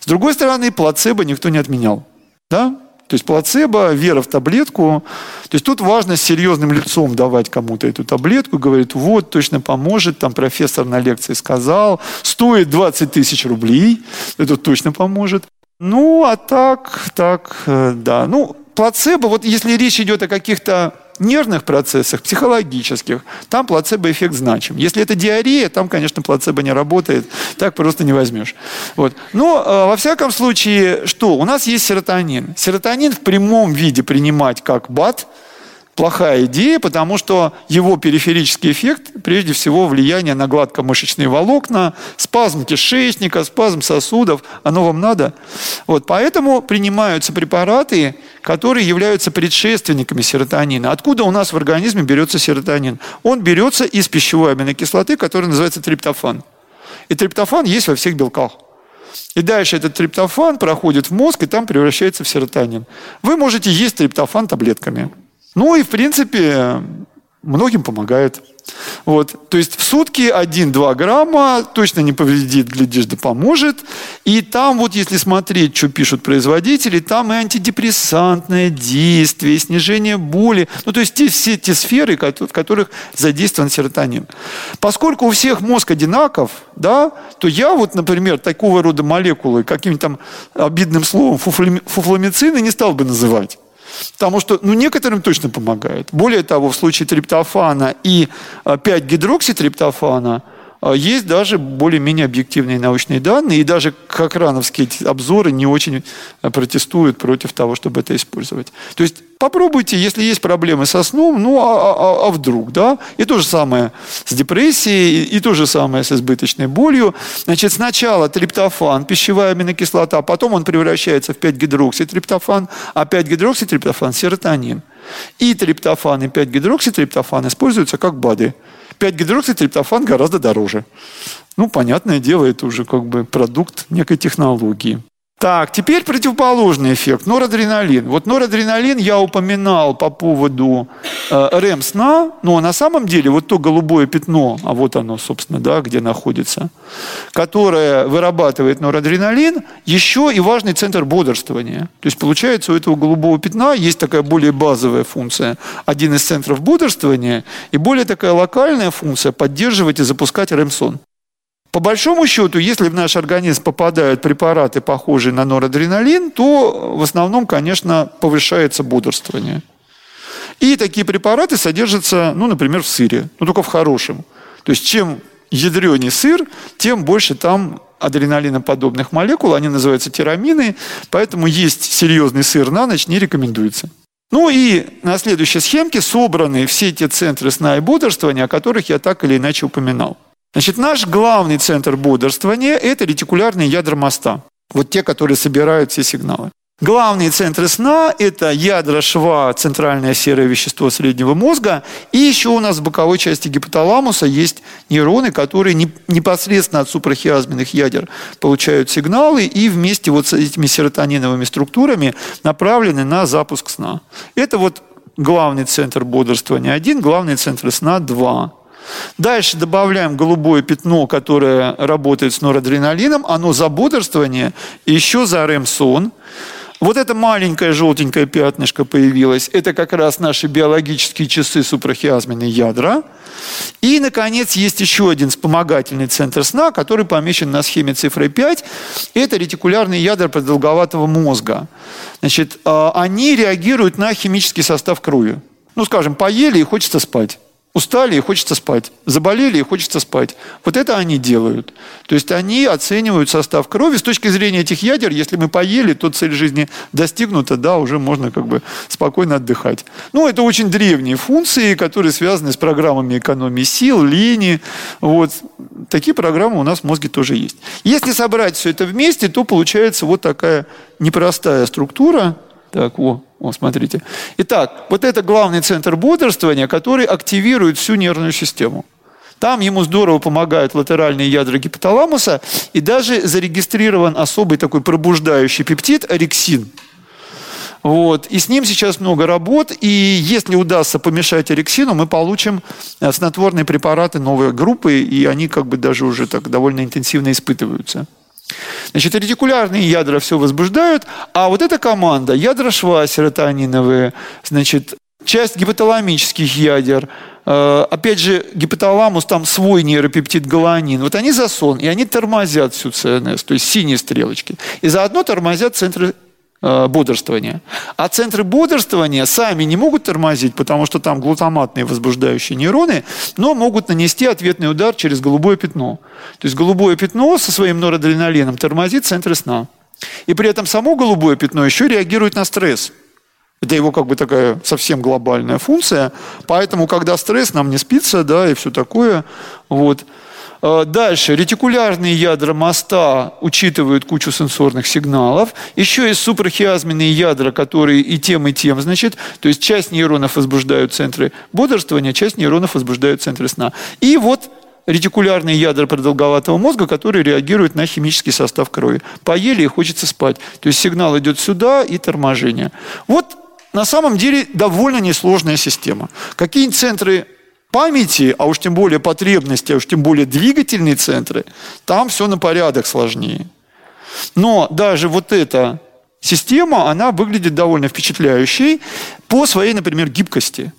С другой стороны, плацебо никто не отменял. Да? То есть плацебо, вера в таблетку. То есть тут важно с серьезным лицом давать кому-то эту таблетку. Говорит, вот, точно поможет. Там профессор на лекции сказал. Стоит 20 тысяч рублей. Это точно поможет. Ну, а так, так, э, да. Ну, плацебо, вот если речь идет о каких-то нервных процессах, психологических, там плацебо-эффект значим. Если это диарея, там, конечно, плацебо не работает, так просто не возьмешь. Вот. Но, э, во всяком случае, что? У нас есть серотонин. Серотонин в прямом виде принимать как БАТ – плохая идея, потому что его периферический эффект, прежде всего, влияние на гладкомышечные волокна, спазм кишечника, спазм сосудов. Оно вам надо? Вот, поэтому принимаются препараты, которые являются предшественниками серотонина. Откуда у нас в организме берется серотонин? Он берется из пищевой аминокислоты, которая называется триптофан. И триптофан есть во всех белках. И дальше этот триптофан проходит в мозг, и там превращается в серотонин. Вы можете есть триптофан таблетками. Ну и, в принципе, многим помогает. Вот. То есть в сутки 1-2 грамма точно не повредит, глядишь, да поможет. И там вот, если смотреть, что пишут производители, там и антидепрессантное действие, и снижение боли. Ну, то есть те, все те сферы, в которых задействован серотонин. Поскольку у всех мозг одинаков, да, то я вот, например, такого рода молекулы каким-то там обидным словом фуфломицины не стал бы называть. Потому что ну, некоторым точно помогает. Более того, в случае триптофана и 5-гидрокситриптофана – а есть даже более-менее объективные научные данные, и даже кокрановские обзоры не очень э, протестуют против того, чтобы это использовать. То есть попробуйте, если есть проблемы со сном, ну а, а, а, а вдруг, да? И то же самое с депрессией, и, и то же самое с избыточной болью. Значит, сначала триптофан, пищевая аминокислота, потом он превращается в 5-гидрокситриптофан, а 5-гидрокситриптофан – серотонин. И триптофан, и 5-гидрокситриптофан используются как БАДы. 5-гидрокситриптофан гораздо дороже. Ну, понятное дело, это уже как бы продукт некой технологии. Так, теперь противоположный эффект, норадреналин. Вот норадреналин я упоминал по поводу э, РЭМ-сна, но на самом деле вот то голубое пятно, а вот оно, собственно, да, где находится, которое вырабатывает норадреналин, еще и важный центр бодрствования. То есть, получается, у этого голубого пятна есть такая более базовая функция, один из центров бодрствования, и более такая локальная функция поддерживать и запускать РЭМ-сон. По большому счету, если в наш организм попадают препараты, похожие на норадреналин, то в основном, конечно, повышается бодрствование. И такие препараты содержатся, ну, например, в сыре, но только в хорошем. То есть чем ядренее сыр, тем больше там адреналиноподобных молекул, они называются тирамины, поэтому есть серьезный сыр на ночь не рекомендуется. Ну и на следующей схемке собраны все те центры сна и бодрствования, о которых я так или иначе упоминал. Значит, наш главный центр бодрствования – это ретикулярные ядра моста. Вот те, которые собирают все сигналы. Главные центры сна – это ядра шва, центральное серое вещество среднего мозга. И еще у нас в боковой части гипоталамуса есть нейроны, которые непосредственно от супрахиазменных ядер получают сигналы и вместе вот с этими серотониновыми структурами направлены на запуск сна. Это вот главный центр бодрствования один, главный центр сна два. Дальше добавляем голубое пятно, которое работает с норадреналином. Оно за бодрствование, еще за РЕМ-сон. Вот это маленькое желтенькое пятнышко появилось. Это как раз наши биологические часы супрахиазменные ядра. И, наконец, есть еще один вспомогательный центр сна, который помечен на схеме цифрой 5. Это ретикулярные ядра продолговатого мозга. Значит, а, они реагируют на химический состав крови. Ну, скажем, поели и хочется спать. Устали и хочется спать. Заболели и хочется спать. Вот это они делают. То есть они оценивают состав крови. С точки зрения этих ядер, если мы поели, то цель жизни достигнута, да, уже можно как бы спокойно отдыхать. Ну, это очень древние функции, которые связаны с программами экономии сил, линии. Вот. Такие программы у нас в мозге тоже есть. Если собрать все это вместе, то получается вот такая непростая структура. Так, о, о, смотрите. Итак, вот это главный центр бодрствования, который активирует всю нервную систему. Там ему здорово помогают латеральные ядра гипоталамуса, и даже зарегистрирован особый такой пробуждающий пептид орексин. Вот. И с ним сейчас много работ, и если удастся помешать орексину, мы получим э, снотворные препараты новой группы, и они как бы даже уже так довольно интенсивно испытываются. Значит, ретикулярные ядра все возбуждают, а вот эта команда, ядра шва серотониновые, значит, часть гипоталамических ядер, э, опять же, гипоталамус, там свой нейропептид галанин, вот они за сон, и они тормозят всю ЦНС, то есть синие стрелочки, и заодно тормозят центры бодрствования. А центры бодрствования сами не могут тормозить, потому что там глутаматные возбуждающие нейроны, но могут нанести ответный удар через голубое пятно. То есть голубое пятно со своим норадреналином тормозит центры сна. И при этом само голубое пятно еще реагирует на стресс. Это его как бы такая совсем глобальная функция. Поэтому, когда стресс, нам не спится, да, и все такое. Вот. А, дальше. Ретикулярные ядра моста учитывают кучу сенсорных сигналов. Еще есть суперхиазменные ядра, которые и тем, и тем, значит. То есть часть нейронов возбуждают центры бодрствования, часть нейронов возбуждают центры сна. И вот ретикулярные ядра продолговатого мозга, которые реагируют на химический состав крови. Поели и хочется спать. То есть сигнал идет сюда и торможение. Вот на самом деле довольно несложная система. Какие центры памяти, а уж тем более потребности, а уж тем более двигательные центры, там все на порядок сложнее. Но даже вот эта система, она выглядит довольно впечатляющей по своей, например, гибкости.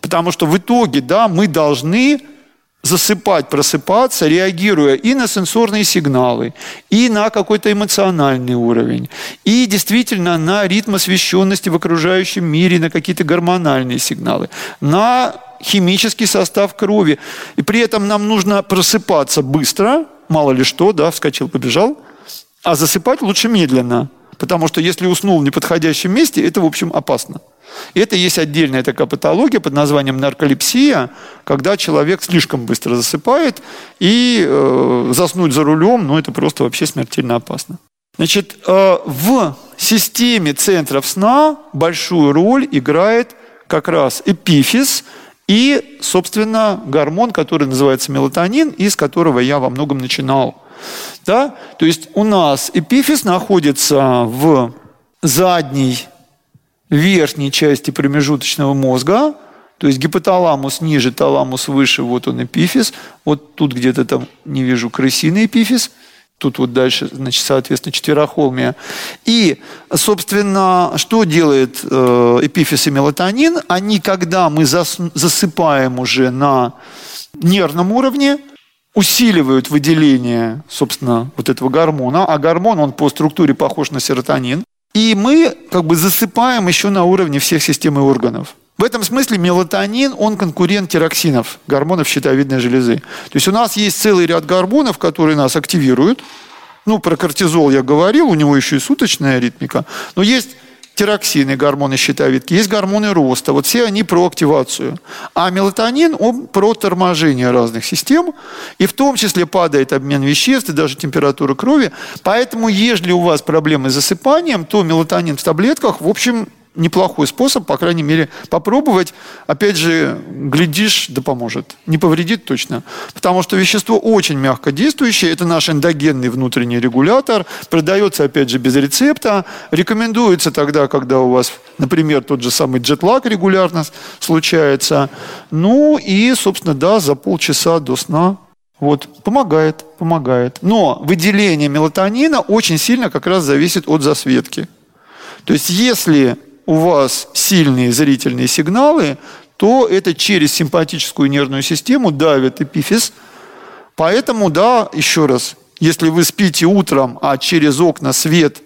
Потому что в итоге, да, мы должны засыпать, просыпаться, реагируя и на сенсорные сигналы, и на какой-то эмоциональный уровень, и действительно на ритм освещенности в окружающем мире, на какие-то гормональные сигналы, на химический состав крови. И при этом нам нужно просыпаться быстро, мало ли что, да, вскочил, побежал, а засыпать лучше медленно, потому что если уснул в неподходящем месте, это, в общем, опасно. Это есть отдельная такая патология под названием нарколепсия, когда человек слишком быстро засыпает, и э, заснуть за рулем, ну, это просто вообще смертельно опасно. Значит, э, в системе центров сна большую роль играет как раз эпифиз и, собственно, гормон, который называется мелатонин, из которого я во многом начинал. Да? То есть у нас эпифиз находится в задней верхней части промежуточного мозга, то есть гипоталамус ниже, таламус выше, вот он эпифиз. Вот тут где-то там, не вижу, крысиный эпифиз. Тут вот дальше, значит, соответственно, четверохолмия. И, собственно, что делает э, эпифиз и мелатонин? Они, когда мы засыпаем уже на нервном уровне, усиливают выделение, собственно, вот этого гормона. А гормон, он по структуре похож на серотонин. И мы как бы засыпаем еще на уровне всех систем и органов. В этом смысле мелатонин, он конкурент тироксинов, гормонов щитовидной железы. То есть у нас есть целый ряд гормонов, которые нас активируют. Ну, про кортизол я говорил, у него еще и суточная ритмика. Но есть тироксины, гормоны щитовидки, есть гормоны роста. Вот все они про активацию. А мелатонин, он про торможение разных систем. И в том числе падает обмен веществ и даже температура крови. Поэтому, если у вас проблемы с засыпанием, то мелатонин в таблетках, в общем, неплохой способ, по крайней мере, попробовать. Опять же, глядишь, да поможет. Не повредит точно. Потому что вещество очень мягко действующее. Это наш эндогенный внутренний регулятор. Продается, опять же, без рецепта. Рекомендуется тогда, когда у вас, например, тот же самый джетлаг регулярно случается. Ну и, собственно, да, за полчаса до сна вот, помогает, помогает. Но выделение мелатонина очень сильно как раз зависит от засветки. То есть, если у вас сильные зрительные сигналы, то это через симпатическую нервную систему давит эпифиз. Поэтому, да, еще раз, если вы спите утром, а через окна свет,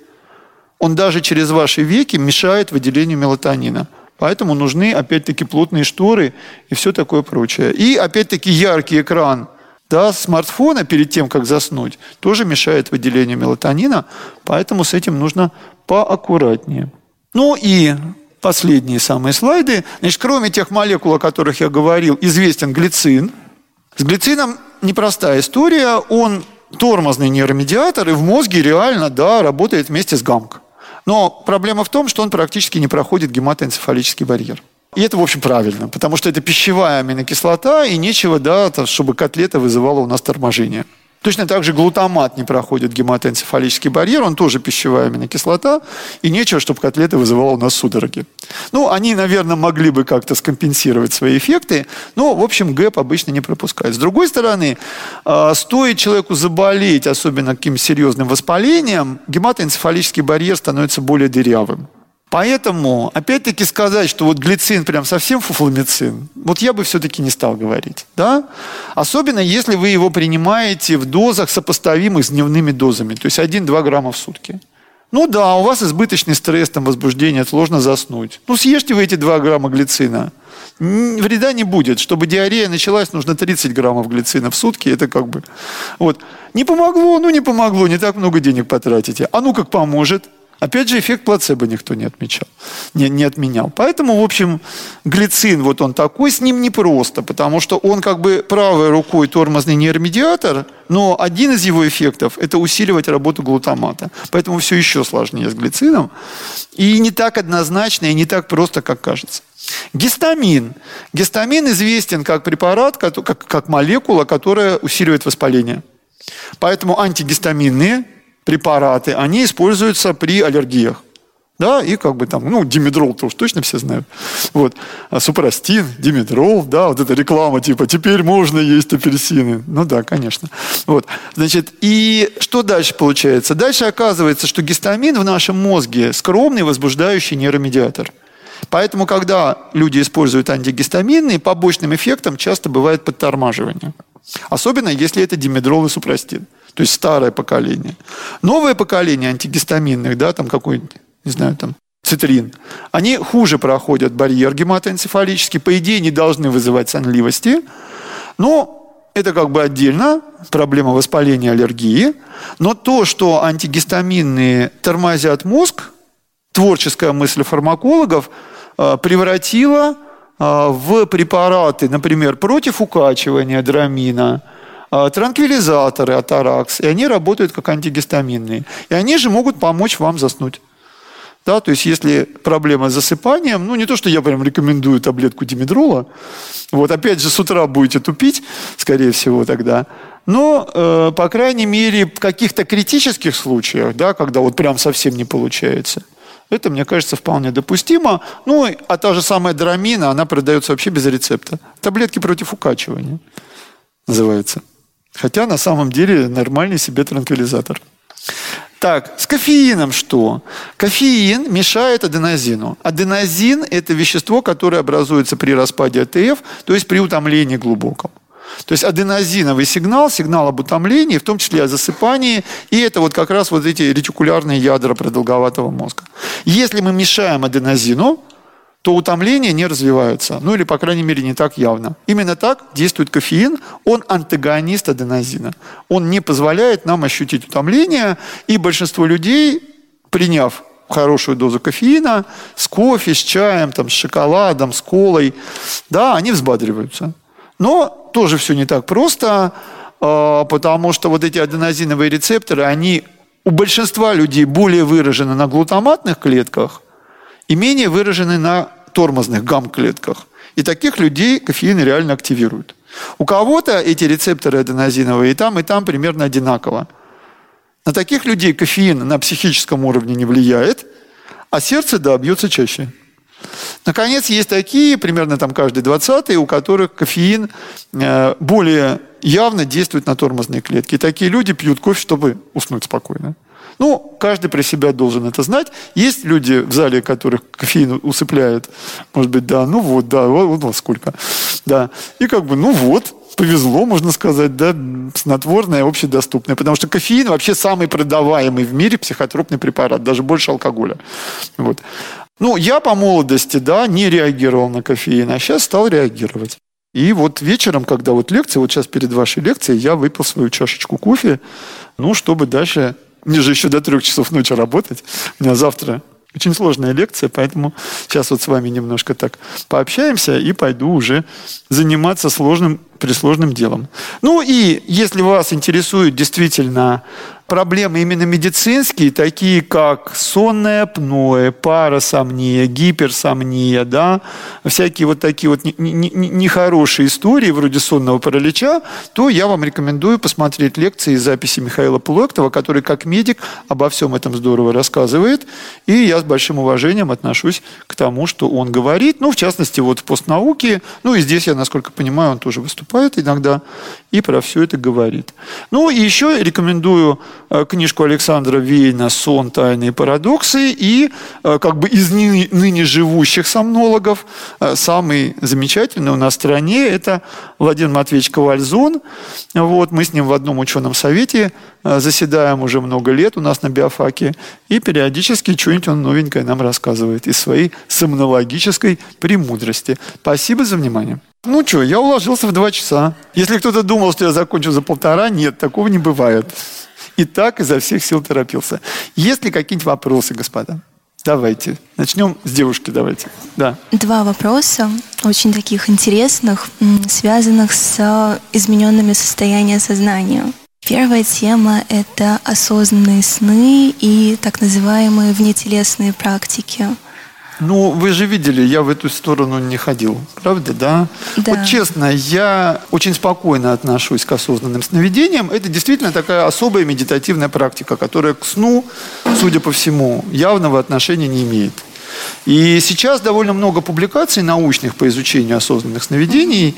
он даже через ваши веки мешает выделению мелатонина. Поэтому нужны, опять-таки, плотные шторы и все такое прочее. И, опять-таки, яркий экран да, смартфона перед тем, как заснуть, тоже мешает выделению мелатонина, поэтому с этим нужно поаккуратнее. Ну и последние самые слайды. Значит, кроме тех молекул, о которых я говорил, известен глицин. С глицином непростая история. Он тормозный нейромедиатор, и в мозге реально, да, работает вместе с ГАМК. Но проблема в том, что он практически не проходит гематоэнцефалический барьер. И это, в общем, правильно, потому что это пищевая аминокислота, и нечего, да, чтобы котлета вызывала у нас торможение. Точно так же глутамат не проходит гематоэнцефалический барьер, он тоже пищевая аминокислота, и нечего, чтобы котлета вызывала у нас судороги. Ну, они, наверное, могли бы как-то скомпенсировать свои эффекты, но, в общем, ГЭП обычно не пропускает. С другой стороны, а, стоит человеку заболеть, особенно каким-то серьезным воспалением, гематоэнцефалический барьер становится более дырявым. Поэтому, опять-таки, сказать, что вот глицин прям совсем фуфломицин, вот я бы все-таки не стал говорить. Да? Особенно, если вы его принимаете в дозах, сопоставимых с дневными дозами, то есть 1-2 грамма в сутки. Ну да, у вас избыточный стресс, там возбуждение, сложно заснуть. Ну съешьте вы эти 2 грамма глицина. Вреда не будет. Чтобы диарея началась, нужно 30 граммов глицина в сутки. Это как бы... Вот. Не помогло, ну не помогло, не так много денег потратите. А ну как поможет? Опять же, эффект плацебо никто не отмечал, не, не отменял. Поэтому, в общем, глицин, вот он такой, с ним непросто, потому что он как бы правой рукой тормозный нейромедиатор, но один из его эффектов – это усиливать работу глутамата. Поэтому все еще сложнее с глицином. И не так однозначно, и не так просто, как кажется. Гистамин. Гистамин известен как препарат, как, как молекула, которая усиливает воспаление. Поэтому антигистаминные препараты, они используются при аллергиях. Да, и как бы там, ну, димедрол тоже точно все знают. Вот. А супрастин, димедрол, да, вот эта реклама типа «теперь можно есть апельсины». Ну да, конечно. Вот. Значит, и что дальше получается? Дальше оказывается, что гистамин в нашем мозге скромный возбуждающий нейромедиатор. Поэтому, когда люди используют антигистаминные, побочным эффектом часто бывает подтормаживание. Особенно, если это димедрол и супрастин. То есть старое поколение. Новое поколение антигистаминных, да, там какой-нибудь, не знаю, там, цитрин, они хуже проходят барьер гематоэнцефалический, по идее не должны вызывать сонливости, но это как бы отдельно, проблема воспаления аллергии, но то, что антигистаминные тормозят мозг, творческая мысль фармакологов э, превратила э, в препараты, например, против укачивания драмина, а, транквилизаторы Атаракс, и они работают как антигистаминные. И они же могут помочь вам заснуть. Да, то есть, если проблема с засыпанием, ну, не то, что я прям рекомендую таблетку димедрола, вот, опять же, с утра будете тупить, скорее всего, тогда, но, э, по крайней мере, в каких-то критических случаях, да, когда вот прям совсем не получается, это, мне кажется, вполне допустимо. Ну, а та же самая драмина, она продается вообще без рецепта. Таблетки против укачивания называется. Хотя на самом деле нормальный себе транквилизатор. Так, с кофеином что? Кофеин мешает аденозину. Аденозин – это вещество, которое образуется при распаде АТФ, то есть при утомлении глубоком. То есть аденозиновый сигнал, сигнал об утомлении, в том числе о засыпании, и это вот как раз вот эти ретикулярные ядра продолговатого мозга. Если мы мешаем аденозину, то утомление не развивается. Ну или, по крайней мере, не так явно. Именно так действует кофеин. Он антагонист аденозина. Он не позволяет нам ощутить утомление. И большинство людей, приняв хорошую дозу кофеина, с кофе, с чаем, там, с шоколадом, с колой, да, они взбадриваются. Но тоже все не так просто, а, потому что вот эти аденозиновые рецепторы, они у большинства людей более выражены на глутаматных клетках – и менее выражены на тормозных гамм-клетках. И таких людей кофеин реально активирует. У кого-то эти рецепторы аденозиновые и там, и там примерно одинаково. На таких людей кофеин на психическом уровне не влияет, а сердце, да, бьется чаще. Наконец, есть такие, примерно там каждый двадцатый, у которых кофеин э, более явно действует на тормозные клетки. И такие люди пьют кофе, чтобы уснуть спокойно. Ну, каждый про себя должен это знать. Есть люди в зале, которых кофеин усыпляет. Может быть, да, ну вот, да, вот, вот сколько. Да. И как бы, ну вот, повезло, можно сказать, да, снотворное, общедоступное. Потому что кофеин вообще самый продаваемый в мире психотропный препарат, даже больше алкоголя. Вот. Ну, я по молодости, да, не реагировал на кофеин, а сейчас стал реагировать. И вот вечером, когда вот лекция, вот сейчас перед вашей лекцией, я выпил свою чашечку кофе, ну, чтобы дальше мне же еще до трех часов ночи работать. У меня завтра очень сложная лекция, поэтому сейчас вот с вами немножко так пообщаемся и пойду уже заниматься сложным, присложным делом. Ну и если вас интересует действительно проблемы именно медицинские, такие как сонное апноэ, парасомния, гиперсомния, да, всякие вот такие вот нехорошие истории вроде сонного паралича, то я вам рекомендую посмотреть лекции и записи Михаила Пулоктова, который как медик обо всем этом здорово рассказывает. И я с большим уважением отношусь к тому, что он говорит. Ну, в частности, вот в постнауке. Ну, и здесь я, насколько понимаю, он тоже выступает иногда. И про все это говорит. Ну и еще рекомендую э, книжку Александра Вейна «Сон, тайны и парадоксы» и э, как бы из ныне живущих сомнологов э, самый замечательный у нас в стране – это Владимир Матвеевич Ковальзон. Вот, мы с ним в одном ученом совете заседаем уже много лет у нас на биофаке, и периодически что-нибудь он новенькое нам рассказывает из своей сомнологической премудрости. Спасибо за внимание. Ну что, я уложился в два часа. Если кто-то думал, что я закончу за полтора, нет, такого не бывает. И так изо всех сил торопился. Есть ли какие-нибудь вопросы, господа? Давайте. Начнем с девушки, давайте. Да. Два вопроса, очень таких интересных, связанных с измененными состояниями сознания. Первая тема – это осознанные сны и так называемые внетелесные практики – ну, вы же видели, я в эту сторону не ходил, правда, да? да? Вот честно, я очень спокойно отношусь к осознанным сновидениям. Это действительно такая особая медитативная практика, которая к сну, судя по всему, явного отношения не имеет. И сейчас довольно много публикаций научных по изучению осознанных сновидений.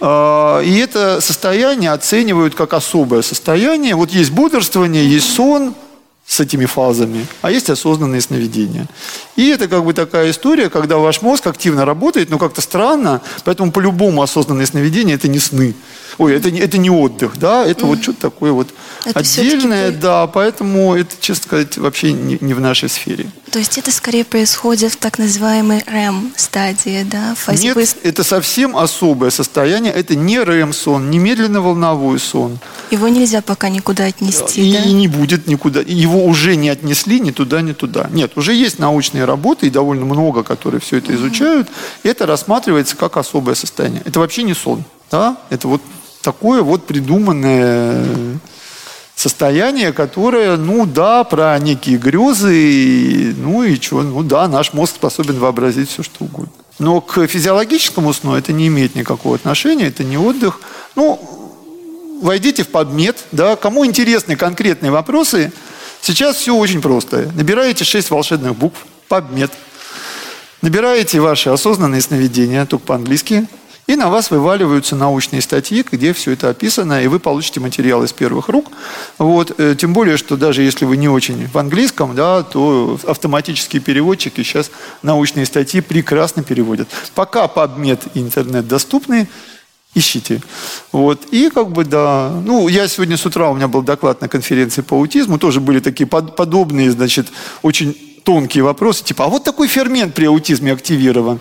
А, и это состояние оценивают как особое состояние. Вот есть бодрствование, есть сон, с этими фазами, а есть осознанные сновидения. И это как бы такая история, когда ваш мозг активно работает, но как-то странно, поэтому по-любому осознанные сновидения – это не сны. Ой, это, не это не отдых, да, это mm. вот что-то такое вот это отдельное, да, поэтому это, честно сказать, вообще не, не в нашей сфере. То есть это скорее происходит в так называемой REM-стадии, да? Фазе Нет, быстр... это совсем особое состояние, это не REM-сон, не медленно-волновой сон. Его нельзя пока никуда отнести, и, да? И не будет никуда, его уже не отнесли ни туда, ни туда. Нет, уже есть научные работы, и довольно много, которые все это изучают, mm-hmm. это рассматривается как особое состояние. Это вообще не сон, да? Это вот такое вот придуманное состояние, которое, ну да, про некие грезы, ну и что, ну да, наш мозг способен вообразить все, что угодно. Но к физиологическому сну это не имеет никакого отношения, это не отдых. Ну, войдите в подмет, да, кому интересны конкретные вопросы, сейчас все очень просто. Набираете шесть волшебных букв, подмет, набираете ваши осознанные сновидения, только по-английски, и на вас вываливаются научные статьи, где все это описано, и вы получите материал из первых рук. Вот. Э, тем более, что даже если вы не очень в английском, да, то автоматические переводчики сейчас научные статьи прекрасно переводят. Пока PubMed и интернет доступны, ищите. Вот. И как бы, да, ну, я сегодня с утра, у меня был доклад на конференции по аутизму, тоже были такие под, подобные, значит, очень тонкие вопросы, типа, а вот такой фермент при аутизме активирован.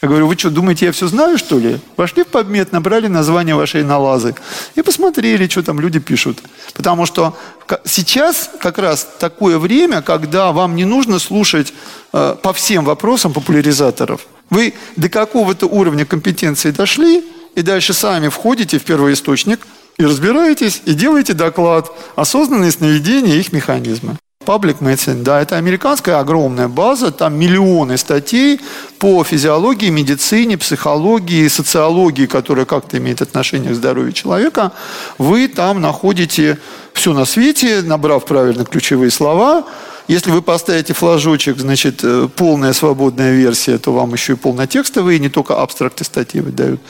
Я говорю, вы что, думаете, я все знаю, что ли? Вошли в подмет, набрали название вашей налазы и посмотрели, что там люди пишут. Потому что сейчас как раз такое время, когда вам не нужно слушать э, по всем вопросам популяризаторов. Вы до какого-то уровня компетенции дошли, и дальше сами входите в первоисточник и разбираетесь, и делаете доклад «Осознанные сновидения и их механизмы». Public Medicine, да, это американская огромная база, там миллионы статей по физиологии, медицине, психологии, социологии, которая как-то имеет отношение к здоровью человека. Вы там находите все на свете, набрав правильно ключевые слова. Если вы поставите флажочек, значит, э, полная свободная версия, то вам еще и полнотекстовые, не только абстракты статьи выдают.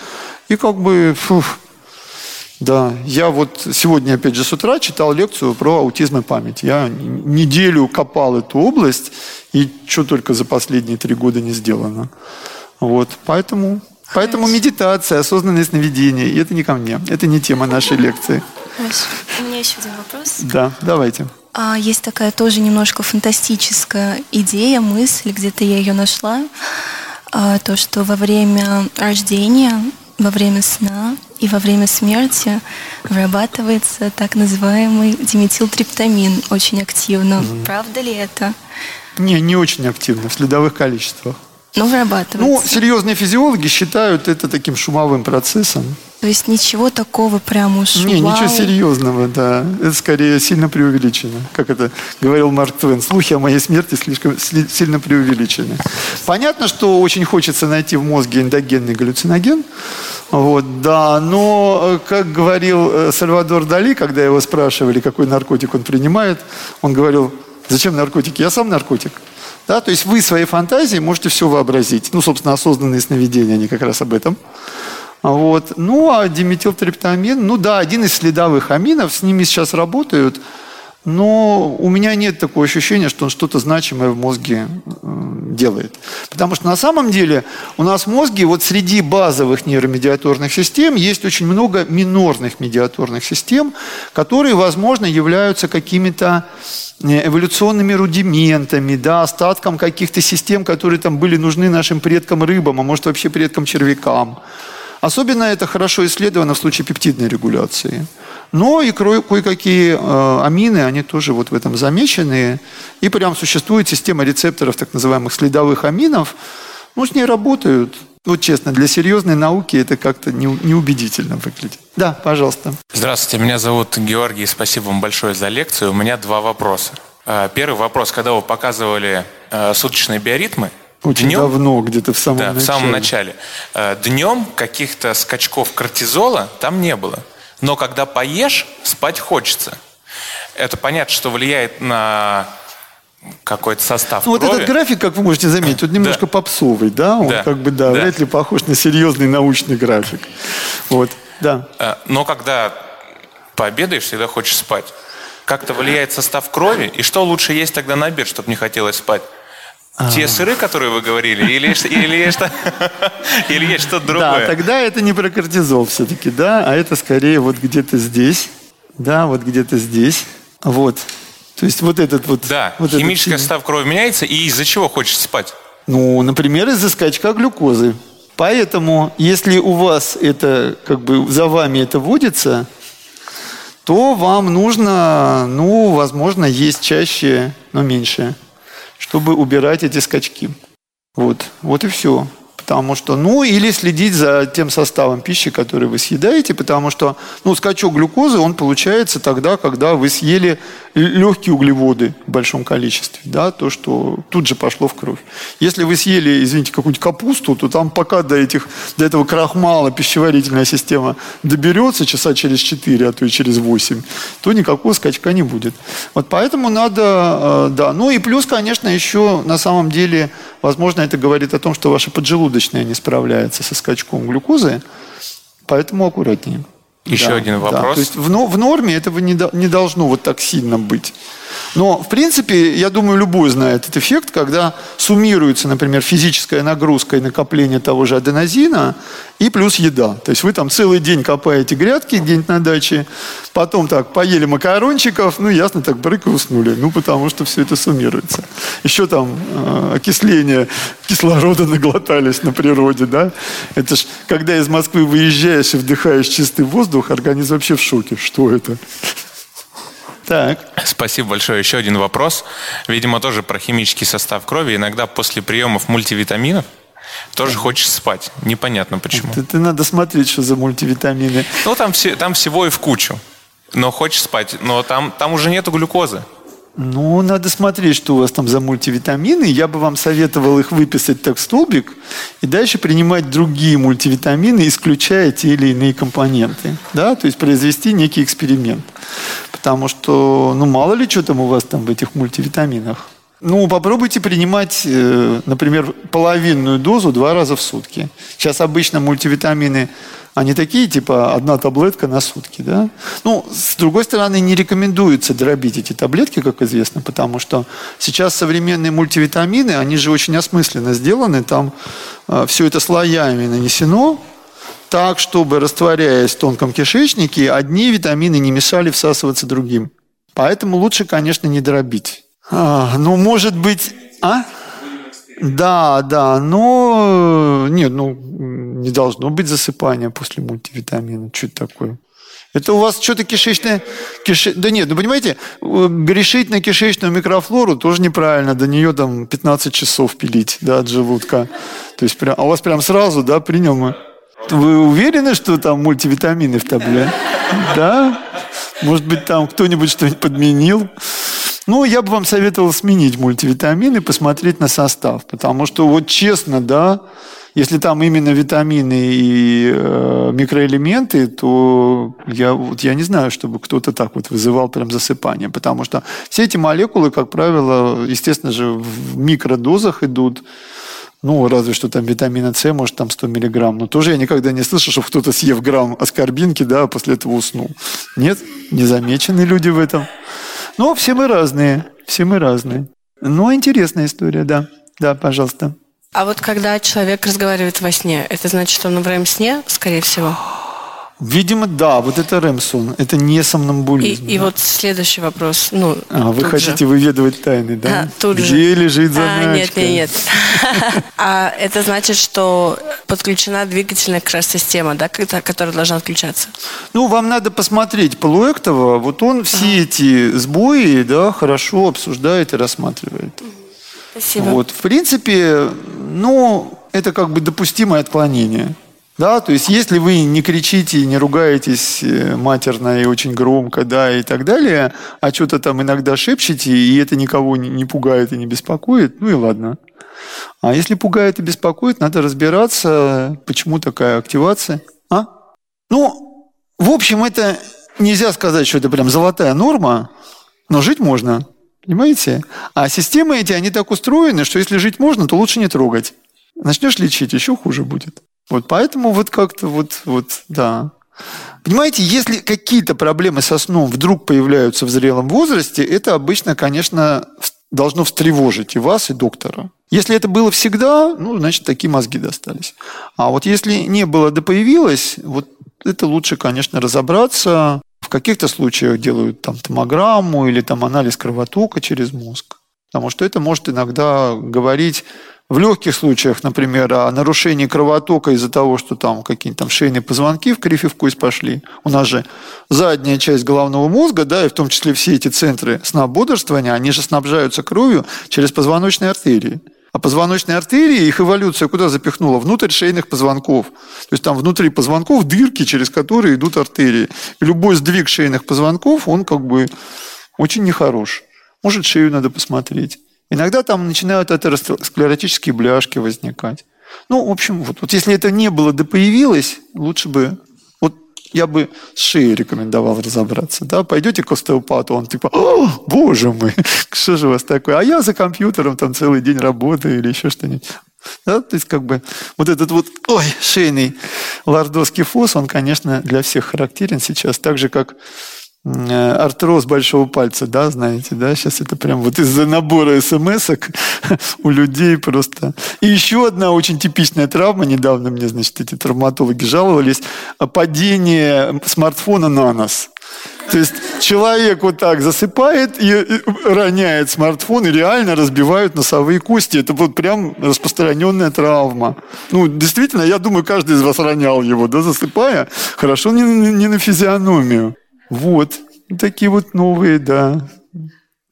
И как бы, фух, да, я вот сегодня, опять же, с утра читал лекцию про аутизм и память. Я неделю копал эту область, и что только за последние три года не сделано. Вот, поэтому, поэтому медитация, осознанное сновидение, и это не ко мне, это не тема нашей лекции. У меня еще один вопрос. Да, давайте. А, есть такая тоже немножко фантастическая идея, мысль, где-то я ее нашла, а, то, что во время рождения во время сна и во время смерти вырабатывается так называемый диметилтриптамин очень активно. Mm. Правда ли это? Не, не очень активно, в следовых количествах. Но вырабатывается. Ну, серьезные физиологи считают это таким шумовым процессом. То есть ничего такого прям уж Не, вау. ничего серьезного, да. Это скорее сильно преувеличено. Как это говорил Марк Твен. Слухи о моей смерти слишком сильно преувеличены. Понятно, что очень хочется найти в мозге эндогенный галлюциноген. Вот, да, но, э, как говорил э, Сальвадор Дали, когда его спрашивали, какой наркотик он принимает, он говорил, зачем наркотики? Я сам наркотик. Да, то есть вы своей фантазией можете все вообразить. Ну, собственно, осознанные сновидения, они как раз об этом. Вот. Ну, а диметилтриптамин, ну да, один из следовых аминов, с ними сейчас работают, но у меня нет такого ощущения, что он что-то значимое в мозге делает. Потому что на самом деле у нас в мозге вот среди базовых нейромедиаторных систем есть очень много минорных медиаторных систем, которые, возможно, являются какими-то э, эволюционными рудиментами, да, остатком каких-то систем, которые там были нужны нашим предкам рыбам, а может вообще предкам червякам. Особенно это хорошо исследовано в случае пептидной регуляции. Но и кое-какие э, амины, они тоже вот в этом замечены. И прям существует система рецепторов так называемых следовых аминов. Ну, с ней работают. Вот честно, для серьезной науки это как-то неубедительно выглядит. Да, пожалуйста. Здравствуйте, меня зовут Георгий. Спасибо вам большое за лекцию. У меня два вопроса. Э, первый вопрос. Когда вы показывали э, суточные биоритмы, очень днем, давно, где-то в самом да, начале. в самом начале. Днем каких-то скачков кортизола там не было. Но когда поешь, спать хочется. Это понятно, что влияет на какой-то состав ну, крови. Вот этот график, как вы можете заметить, тут немножко да. попсовый, да? Он да. как бы, да, да, вряд ли похож на серьезный научный график. Вот, да. Э, но когда пообедаешь, всегда хочешь спать. Как-то влияет состав крови, и что лучше есть тогда на обед, чтобы не хотелось спать? Те а. сыры, которые вы говорили, или, или, есть, (laughs) или есть что-то другое? Да, тогда это не про кортизол все-таки, да, а это скорее вот где-то здесь, да, вот где-то здесь, вот. То есть вот этот вот... Да, вот химический этот... состав крови меняется, и из-за чего хочется спать? Ну, например, из-за скачка глюкозы. Поэтому, если у вас это, как бы, за вами это водится, то вам нужно, ну, возможно, есть чаще, но меньше чтобы убирать эти скачки. Вот, вот и все. Потому что, ну, или следить за тем составом пищи, который вы съедаете, потому что, ну, скачок глюкозы, он получается тогда, когда вы съели легкие углеводы в большом количестве, да, то, что тут же пошло в кровь. Если вы съели, извините, какую-нибудь капусту, то там пока до, этих, до этого крахмала пищеварительная система доберется часа через 4, а то и через 8, то никакого скачка не будет. Вот поэтому надо, э, да. Ну и плюс, конечно, еще на самом деле, возможно, это говорит о том, что ваша поджелудочная желудочная не справляется со скачком глюкозы, поэтому аккуратнее. Еще да, один вопрос. Да. То есть в, в норме этого не, до, не должно вот так сильно быть. Но, в принципе, я думаю, любой знает этот эффект, когда суммируется, например, физическая нагрузка и накопление того же аденозина и плюс еда. То есть вы там целый день копаете грядки где-нибудь на даче, потом так поели макарончиков, ну, ясно, так брык и уснули. Ну, потому что все это суммируется. Еще там э, окисление кислорода наглотались на природе, да. Это ж, когда из Москвы выезжаешь и вдыхаешь чистый воздух, организм вообще в шоке. Что это? Так. Спасибо большое. Еще один вопрос. Видимо, тоже про химический состав крови. Иногда после приемов мультивитаминов тоже хочешь спать. Непонятно почему. Это, это надо смотреть, что за мультивитамины. Ну, там, все, там всего и в кучу. Но хочешь спать. Но там, там уже нету глюкозы. Ну, надо смотреть, что у вас там за мультивитамины. Я бы вам советовал их выписать так в столбик и дальше принимать другие мультивитамины, исключая те или иные компоненты. Да? То есть произвести некий эксперимент. Потому что, ну, мало ли, что там у вас там в этих мультивитаминах. Ну, попробуйте принимать, э, например, половинную дозу два раза в сутки. Сейчас обычно мультивитамины они такие, типа, одна таблетка на сутки, да? Ну, с другой стороны, не рекомендуется дробить эти таблетки, как известно, потому что сейчас современные мультивитамины, они же очень осмысленно сделаны, там э, все это слоями нанесено, так, чтобы, растворяясь в тонком кишечнике, одни витамины не мешали всасываться другим. Поэтому лучше, конечно, не дробить. А, ну, может быть... А? Да, да, но нет, ну не должно быть засыпания после мультивитамина. Что такое? Это у вас что-то кишечное... Кише... Да нет, ну понимаете, грешить на кишечную микрофлору тоже неправильно. До нее там 15 часов пилить, да, от желудка. То есть, прям... а у вас прям сразу, да, принял мы? Вы уверены, что там мультивитамины в табле? Да? Может быть, там кто-нибудь что-нибудь подменил? Ну, я бы вам советовал сменить мультивитамины, посмотреть на состав. Потому что вот честно, да, если там именно витамины и э, микроэлементы, то я, вот, я не знаю, чтобы кто-то так вот вызывал прям засыпание. Потому что все эти молекулы, как правило, естественно же, в микродозах идут. Ну, разве что там витамина С, может, там 100 миллиграмм. Но тоже я никогда не слышал, что кто-то съев грамм аскорбинки, да, а после этого уснул. Нет, не замечены люди в этом. Но все мы разные, все мы разные. Но интересная история, да. Да, пожалуйста. А вот когда человек разговаривает во сне, это значит, что он во время сне, скорее всего? Видимо, да, вот это ремсон, это не сомнамбулизм. И, и вот следующий вопрос. Ну, а, вы хотите же. выведывать тайны, да? А, тут Где же. лежит заначка? А, нет, нет, нет. (laughs) А это значит, что подключена двигательная как раз система, да, которая должна отключаться? Ну, вам надо посмотреть Полуэктова. Вот он все эти сбои, да, хорошо обсуждает и рассматривает. Спасибо. Вот, в принципе, ну, это как бы допустимое отклонение. Да, то есть если вы не кричите, не ругаетесь э, матерно и очень громко, да, и так далее, а что-то там иногда шепчете, и это никого не пугает и не беспокоит, ну и ладно. А если пугает и беспокоит, надо разбираться, почему такая активация. А? Ну, в общем, это нельзя сказать, что это прям золотая норма, но жить можно. Понимаете? А системы эти, они так устроены, что если жить можно, то лучше не трогать. Начнешь лечить, еще хуже будет. Вот поэтому вот как-то вот, вот, да. Понимаете, если какие-то проблемы со сном вдруг появляются в зрелом возрасте, это обычно, конечно, должно встревожить и вас, и доктора. Если это было всегда, ну, значит, такие мозги достались. А вот если не было, да появилось, вот это лучше, конечно, разобраться. В каких-то случаях делают там томограмму или там анализ кровотока через мозг. Потому что это может иногда говорить в легких случаях, например, о нарушении кровотока из-за того, что там какие-то там шейные позвонки в крив и в кость пошли. У нас же задняя часть головного мозга, да, и в том числе все эти центры сна бодрствования, они же снабжаются кровью через позвоночные артерии. А позвоночные артерии, их эволюция куда запихнула? Внутрь шейных позвонков. То есть там внутри позвонков дырки, через которые идут артерии. И любой сдвиг шейных позвонков, он как бы очень нехорош. Может, шею надо посмотреть. Иногда там начинают атеросклеротические бляшки возникать. Ну, в общем, вот, вот если это не было да появилось, лучше бы вот я бы с шеей рекомендовал разобраться. Да? Пойдете к остеопату, он типа, О, боже мой, (laughs) что же у вас такое? А я за компьютером там целый день работаю или еще что-нибудь. Да? То есть как бы вот этот вот ой, шейный лордовский фос, он, конечно, для всех характерен сейчас, так же, как артроз большого пальца, да, знаете, да, сейчас это прям вот из-за набора смс (laughs) у людей просто. И еще одна очень типичная травма, недавно мне, значит, эти травматологи жаловались, падение смартфона на нос. То есть человек вот так засыпает и роняет смартфон, и реально разбивают носовые кости. Это вот прям распространенная травма. Ну, действительно, я думаю, каждый из вас ронял его, да, засыпая. Хорошо не, не на физиономию. Вот. Такие вот новые, да.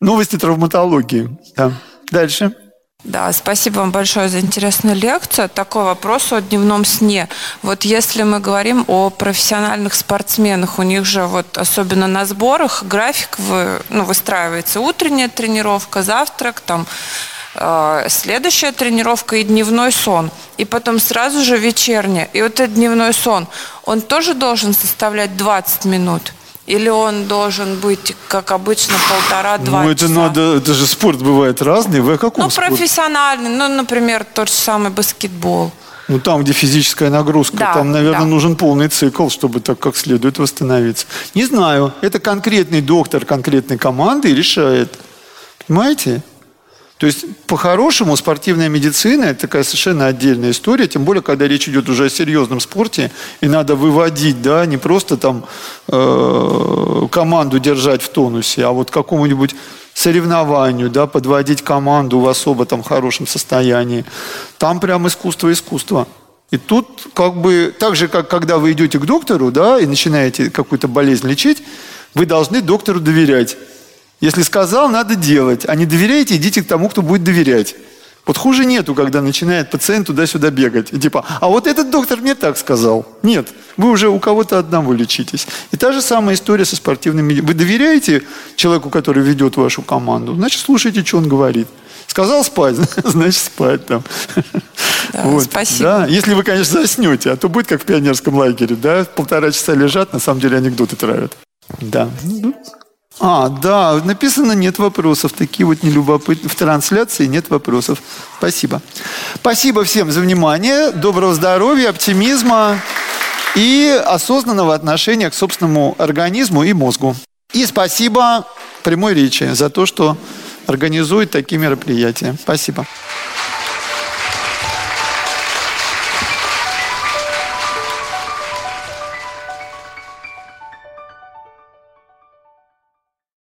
Новости травматологии. Да. Дальше. Да, спасибо вам большое за интересную лекцию. Такой вопрос о дневном сне. Вот если мы говорим о профессиональных спортсменах, у них же вот особенно на сборах график вы, ну, выстраивается утренняя тренировка, завтрак, там э, следующая тренировка и дневной сон. И потом сразу же вечерняя. И вот этот дневной сон, он тоже должен составлять 20 минут? Или он должен быть, как обычно, полтора-два Ну, это часа? надо, это же спорт бывает разный. Вы о каком Ну, спорте? профессиональный, ну, например, тот же самый баскетбол. Ну, там, где физическая нагрузка, Да, там, наверное, да. нужен полный цикл, чтобы так как следует восстановиться. Не знаю. Это конкретный доктор конкретной команды решает. Понимаете? То есть, по-хорошему, спортивная медицина – это такая совершенно отдельная история, тем более, когда речь идет уже о серьезном спорте, и надо выводить, да, не просто там э, команду держать в тонусе, а вот какому-нибудь соревнованию, да, подводить команду в особо там хорошем состоянии. Там прям искусство искусство. И тут как бы так же, как когда вы идете к доктору, да, и начинаете какую-то болезнь лечить, вы должны доктору доверять. Если сказал, надо делать. А не доверяете, идите к тому, кто будет доверять. Вот хуже нету, когда начинает пациент туда-сюда бегать. И типа, а вот этот доктор мне так сказал. Нет, вы уже у кого-то одного лечитесь. И та же самая история со спортивным меди- Вы доверяете человеку, который ведет вашу команду? Значит, слушайте, что он говорит. Сказал спать, (laughs) значит спать там. Да, спасибо. Да, если вы, конечно, заснете, а то будет как в пионерском лагере, да, полтора часа лежат, на самом деле анекдоты травят. Да. А, да, написано «нет вопросов». Такие вот нелюбопытные. В трансляции нет вопросов. Спасибо. Спасибо всем за внимание. Доброго здоровья, оптимизма и осознанного отношения к собственному организму и мозгу. И спасибо прямой речи за то, что организует такие мероприятия. Спасибо.